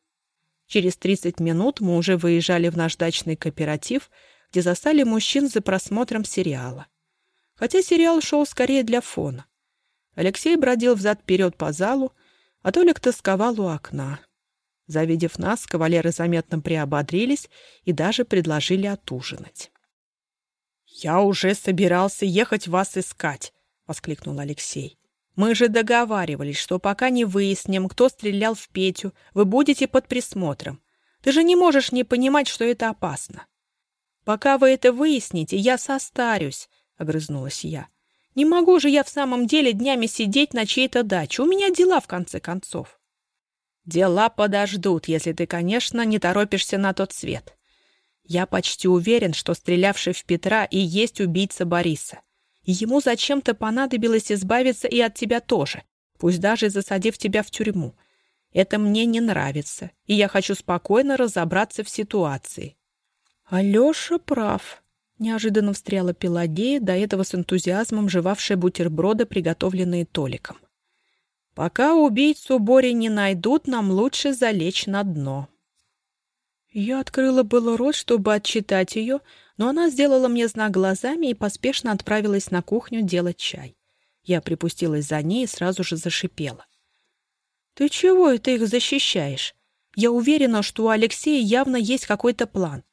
Через 30 минут мы уже выезжали в наш дачный кооператив, где застали мужчин за просмотром сериала. Хотя сериал шел скорее для фона. Алексей бродил взад-вперед по залу, а Толик тосковал у окна. Завидев нас, кавалеры заметно приободрились и даже предложили отужинать. «Я уже собирался ехать вас искать», — воскликнул Алексей. «Мы же договаривались, что пока не выясним, кто стрелял в Петю, вы будете под присмотром. Ты же не можешь не понимать, что это опасно». «Пока вы это выясните, я состарюсь», — огрызнулась я. Не могу же я в самом деле днями сидеть на чьей-то даче. У меня дела, в конце концов. Дела подождут, если ты, конечно, не торопишься на тот свет. Я почти уверен, что стрелявший в Петра и есть убийца Бориса. Ему зачем-то понадобилось избавиться и от тебя тоже, пусть даже засадив тебя в тюрьму. Это мне не нравится, и я хочу спокойно разобраться в ситуации. Алеша прав, Неожиданно встряла Пелагея, до этого с энтузиазмом жевавшая бутерброды, приготовленные Толиком. «Пока убийцу Бори не найдут, нам лучше залечь на дно». Я открыла было рот, чтобы отчитать ее, но она сделала мне знак глазами и поспешно отправилась на кухню делать чай. Я припустилась за ней и сразу же зашипела. «Ты чего это их защищаешь? Я уверена, что у Алексея явно есть какой-то план.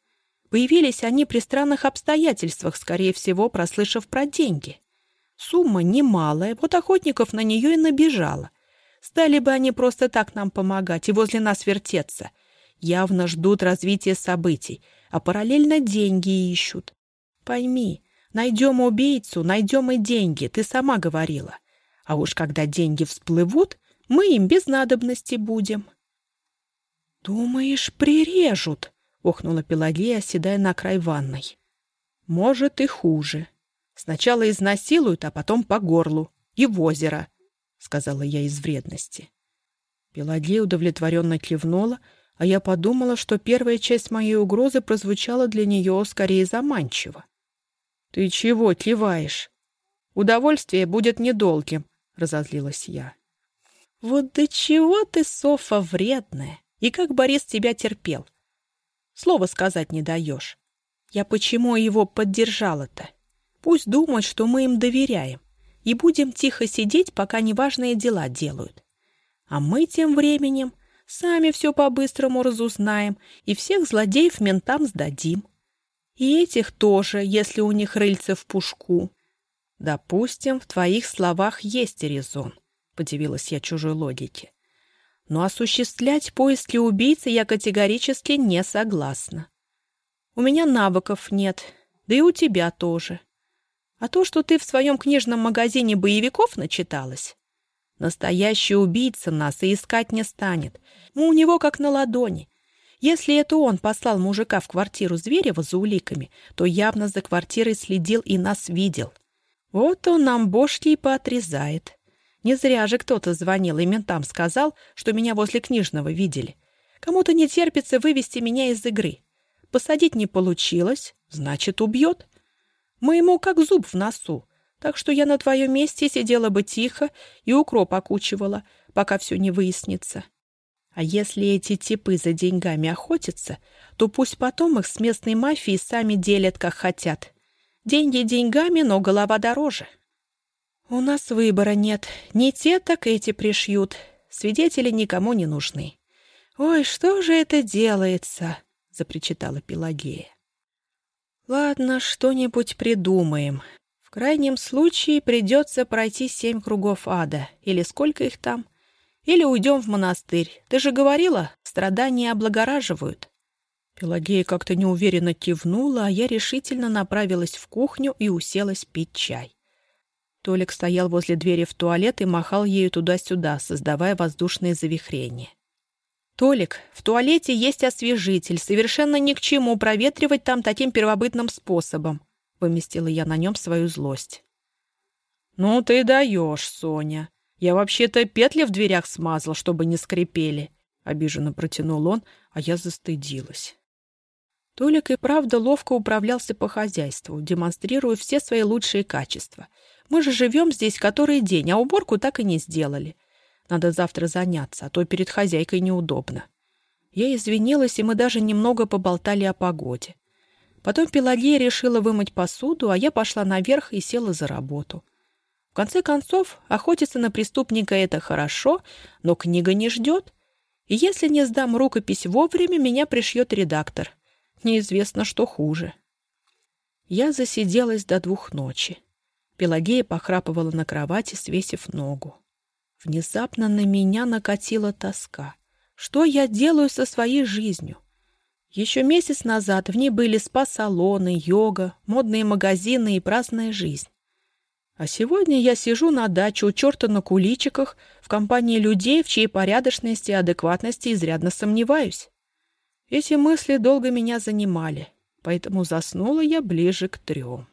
Появились они при странных обстоятельствах, скорее всего, прослышав про деньги. Сумма немалая, вот охотников на нее и набежала. Стали бы они просто так нам помогать и возле нас вертеться. Явно ждут развития событий, а параллельно деньги ищут. Пойми, найдем убийцу, найдем и деньги, ты сама говорила. А уж когда деньги всплывут, мы им без надобности будем. «Думаешь, прирежут?» охнула Пелагея, оседая на край ванной. «Может, и хуже. Сначала изнасилуют, а потом по горлу. И в озеро», — сказала я из вредности. Пелагея удовлетворенно кивнула, а я подумала, что первая часть моей угрозы прозвучала для нее скорее заманчиво. «Ты чего киваешь? Удовольствие будет недолгим», — разозлилась я. «Вот до чего ты, Софа, вредная! И как Борис тебя терпел! Слова сказать не даешь. Я почему его поддержала-то? Пусть думают, что мы им доверяем, и будем тихо сидеть, пока неважные дела делают. А мы тем временем сами все по-быстрому разузнаем и всех злодеев ментам сдадим. И этих тоже, если у них рыльце в пушку. Допустим, в твоих словах есть резон, — подивилась я чужой логике но осуществлять поиски убийцы я категорически не согласна. У меня навыков нет, да и у тебя тоже. А то, что ты в своем книжном магазине боевиков начиталась, Настоящий убийца нас и искать не станет. Мы у него как на ладони. Если это он послал мужика в квартиру Зверева за уликами, то явно за квартирой следил и нас видел. Вот он нам бошки и поотрезает. Не зря же кто-то звонил и ментам сказал, что меня возле книжного видели. Кому-то не терпится вывести меня из игры. Посадить не получилось, значит, убьет. Мы ему как зуб в носу. Так что я на твоем месте сидела бы тихо и укроп окучивала, пока все не выяснится. А если эти типы за деньгами охотятся, то пусть потом их с местной мафией сами делят, как хотят. Деньги деньгами, но голова дороже. У нас выбора нет. Не те, так эти пришьют. Свидетели никому не нужны. «Ой, что же это делается?» — запричитала Пелагея. «Ладно, что-нибудь придумаем. Крайнем случае придется пройти семь кругов ада. Или сколько их там? Или уйдем в монастырь. Ты же говорила, страдания облагораживают». Пелагея как-то неуверенно кивнула, а я решительно направилась в кухню и уселась пить чай. Толик стоял возле двери в туалет и махал ею туда-сюда, создавая воздушные завихрения. «Толик, в туалете есть освежитель. Совершенно ни к чему проветривать там таким первобытным способом», — выместила я на нем свою злость. «Ну ты даешь, Соня. Я вообще-то петли в дверях смазал, чтобы не скрипели», — обиженно протянул он, а я застыдилась. Толик и правда ловко управлялся по хозяйству, демонстрируя все свои лучшие качества. Мы же живем здесь который день, а уборку так и не сделали. Надо завтра заняться, а то перед хозяйкой неудобно. Я извинилась, и мы даже немного поболтали о погоде. Потом Пелагея решила вымыть посуду, а я пошла наверх и села за работу. В конце концов, охотиться на преступника — это хорошо, но книга не ждет. И если не сдам рукопись вовремя, меня пришьет редактор — неизвестно, что хуже. Я засиделась до двух ночи. Пелагея похрапывала на кровати, свесив ногу. Внезапно на меня накатила тоска. Что я делаю со своей жизнью? Еще месяц назад в ней были спа-салоны, йога, модные магазины и праздная жизнь. А сегодня я сижу на даче у черта на куличиках в компании людей, в чьей порядочности и адекватности изрядно сомневаюсь. Эти мысли долго меня занимали, поэтому заснула я ближе к трем.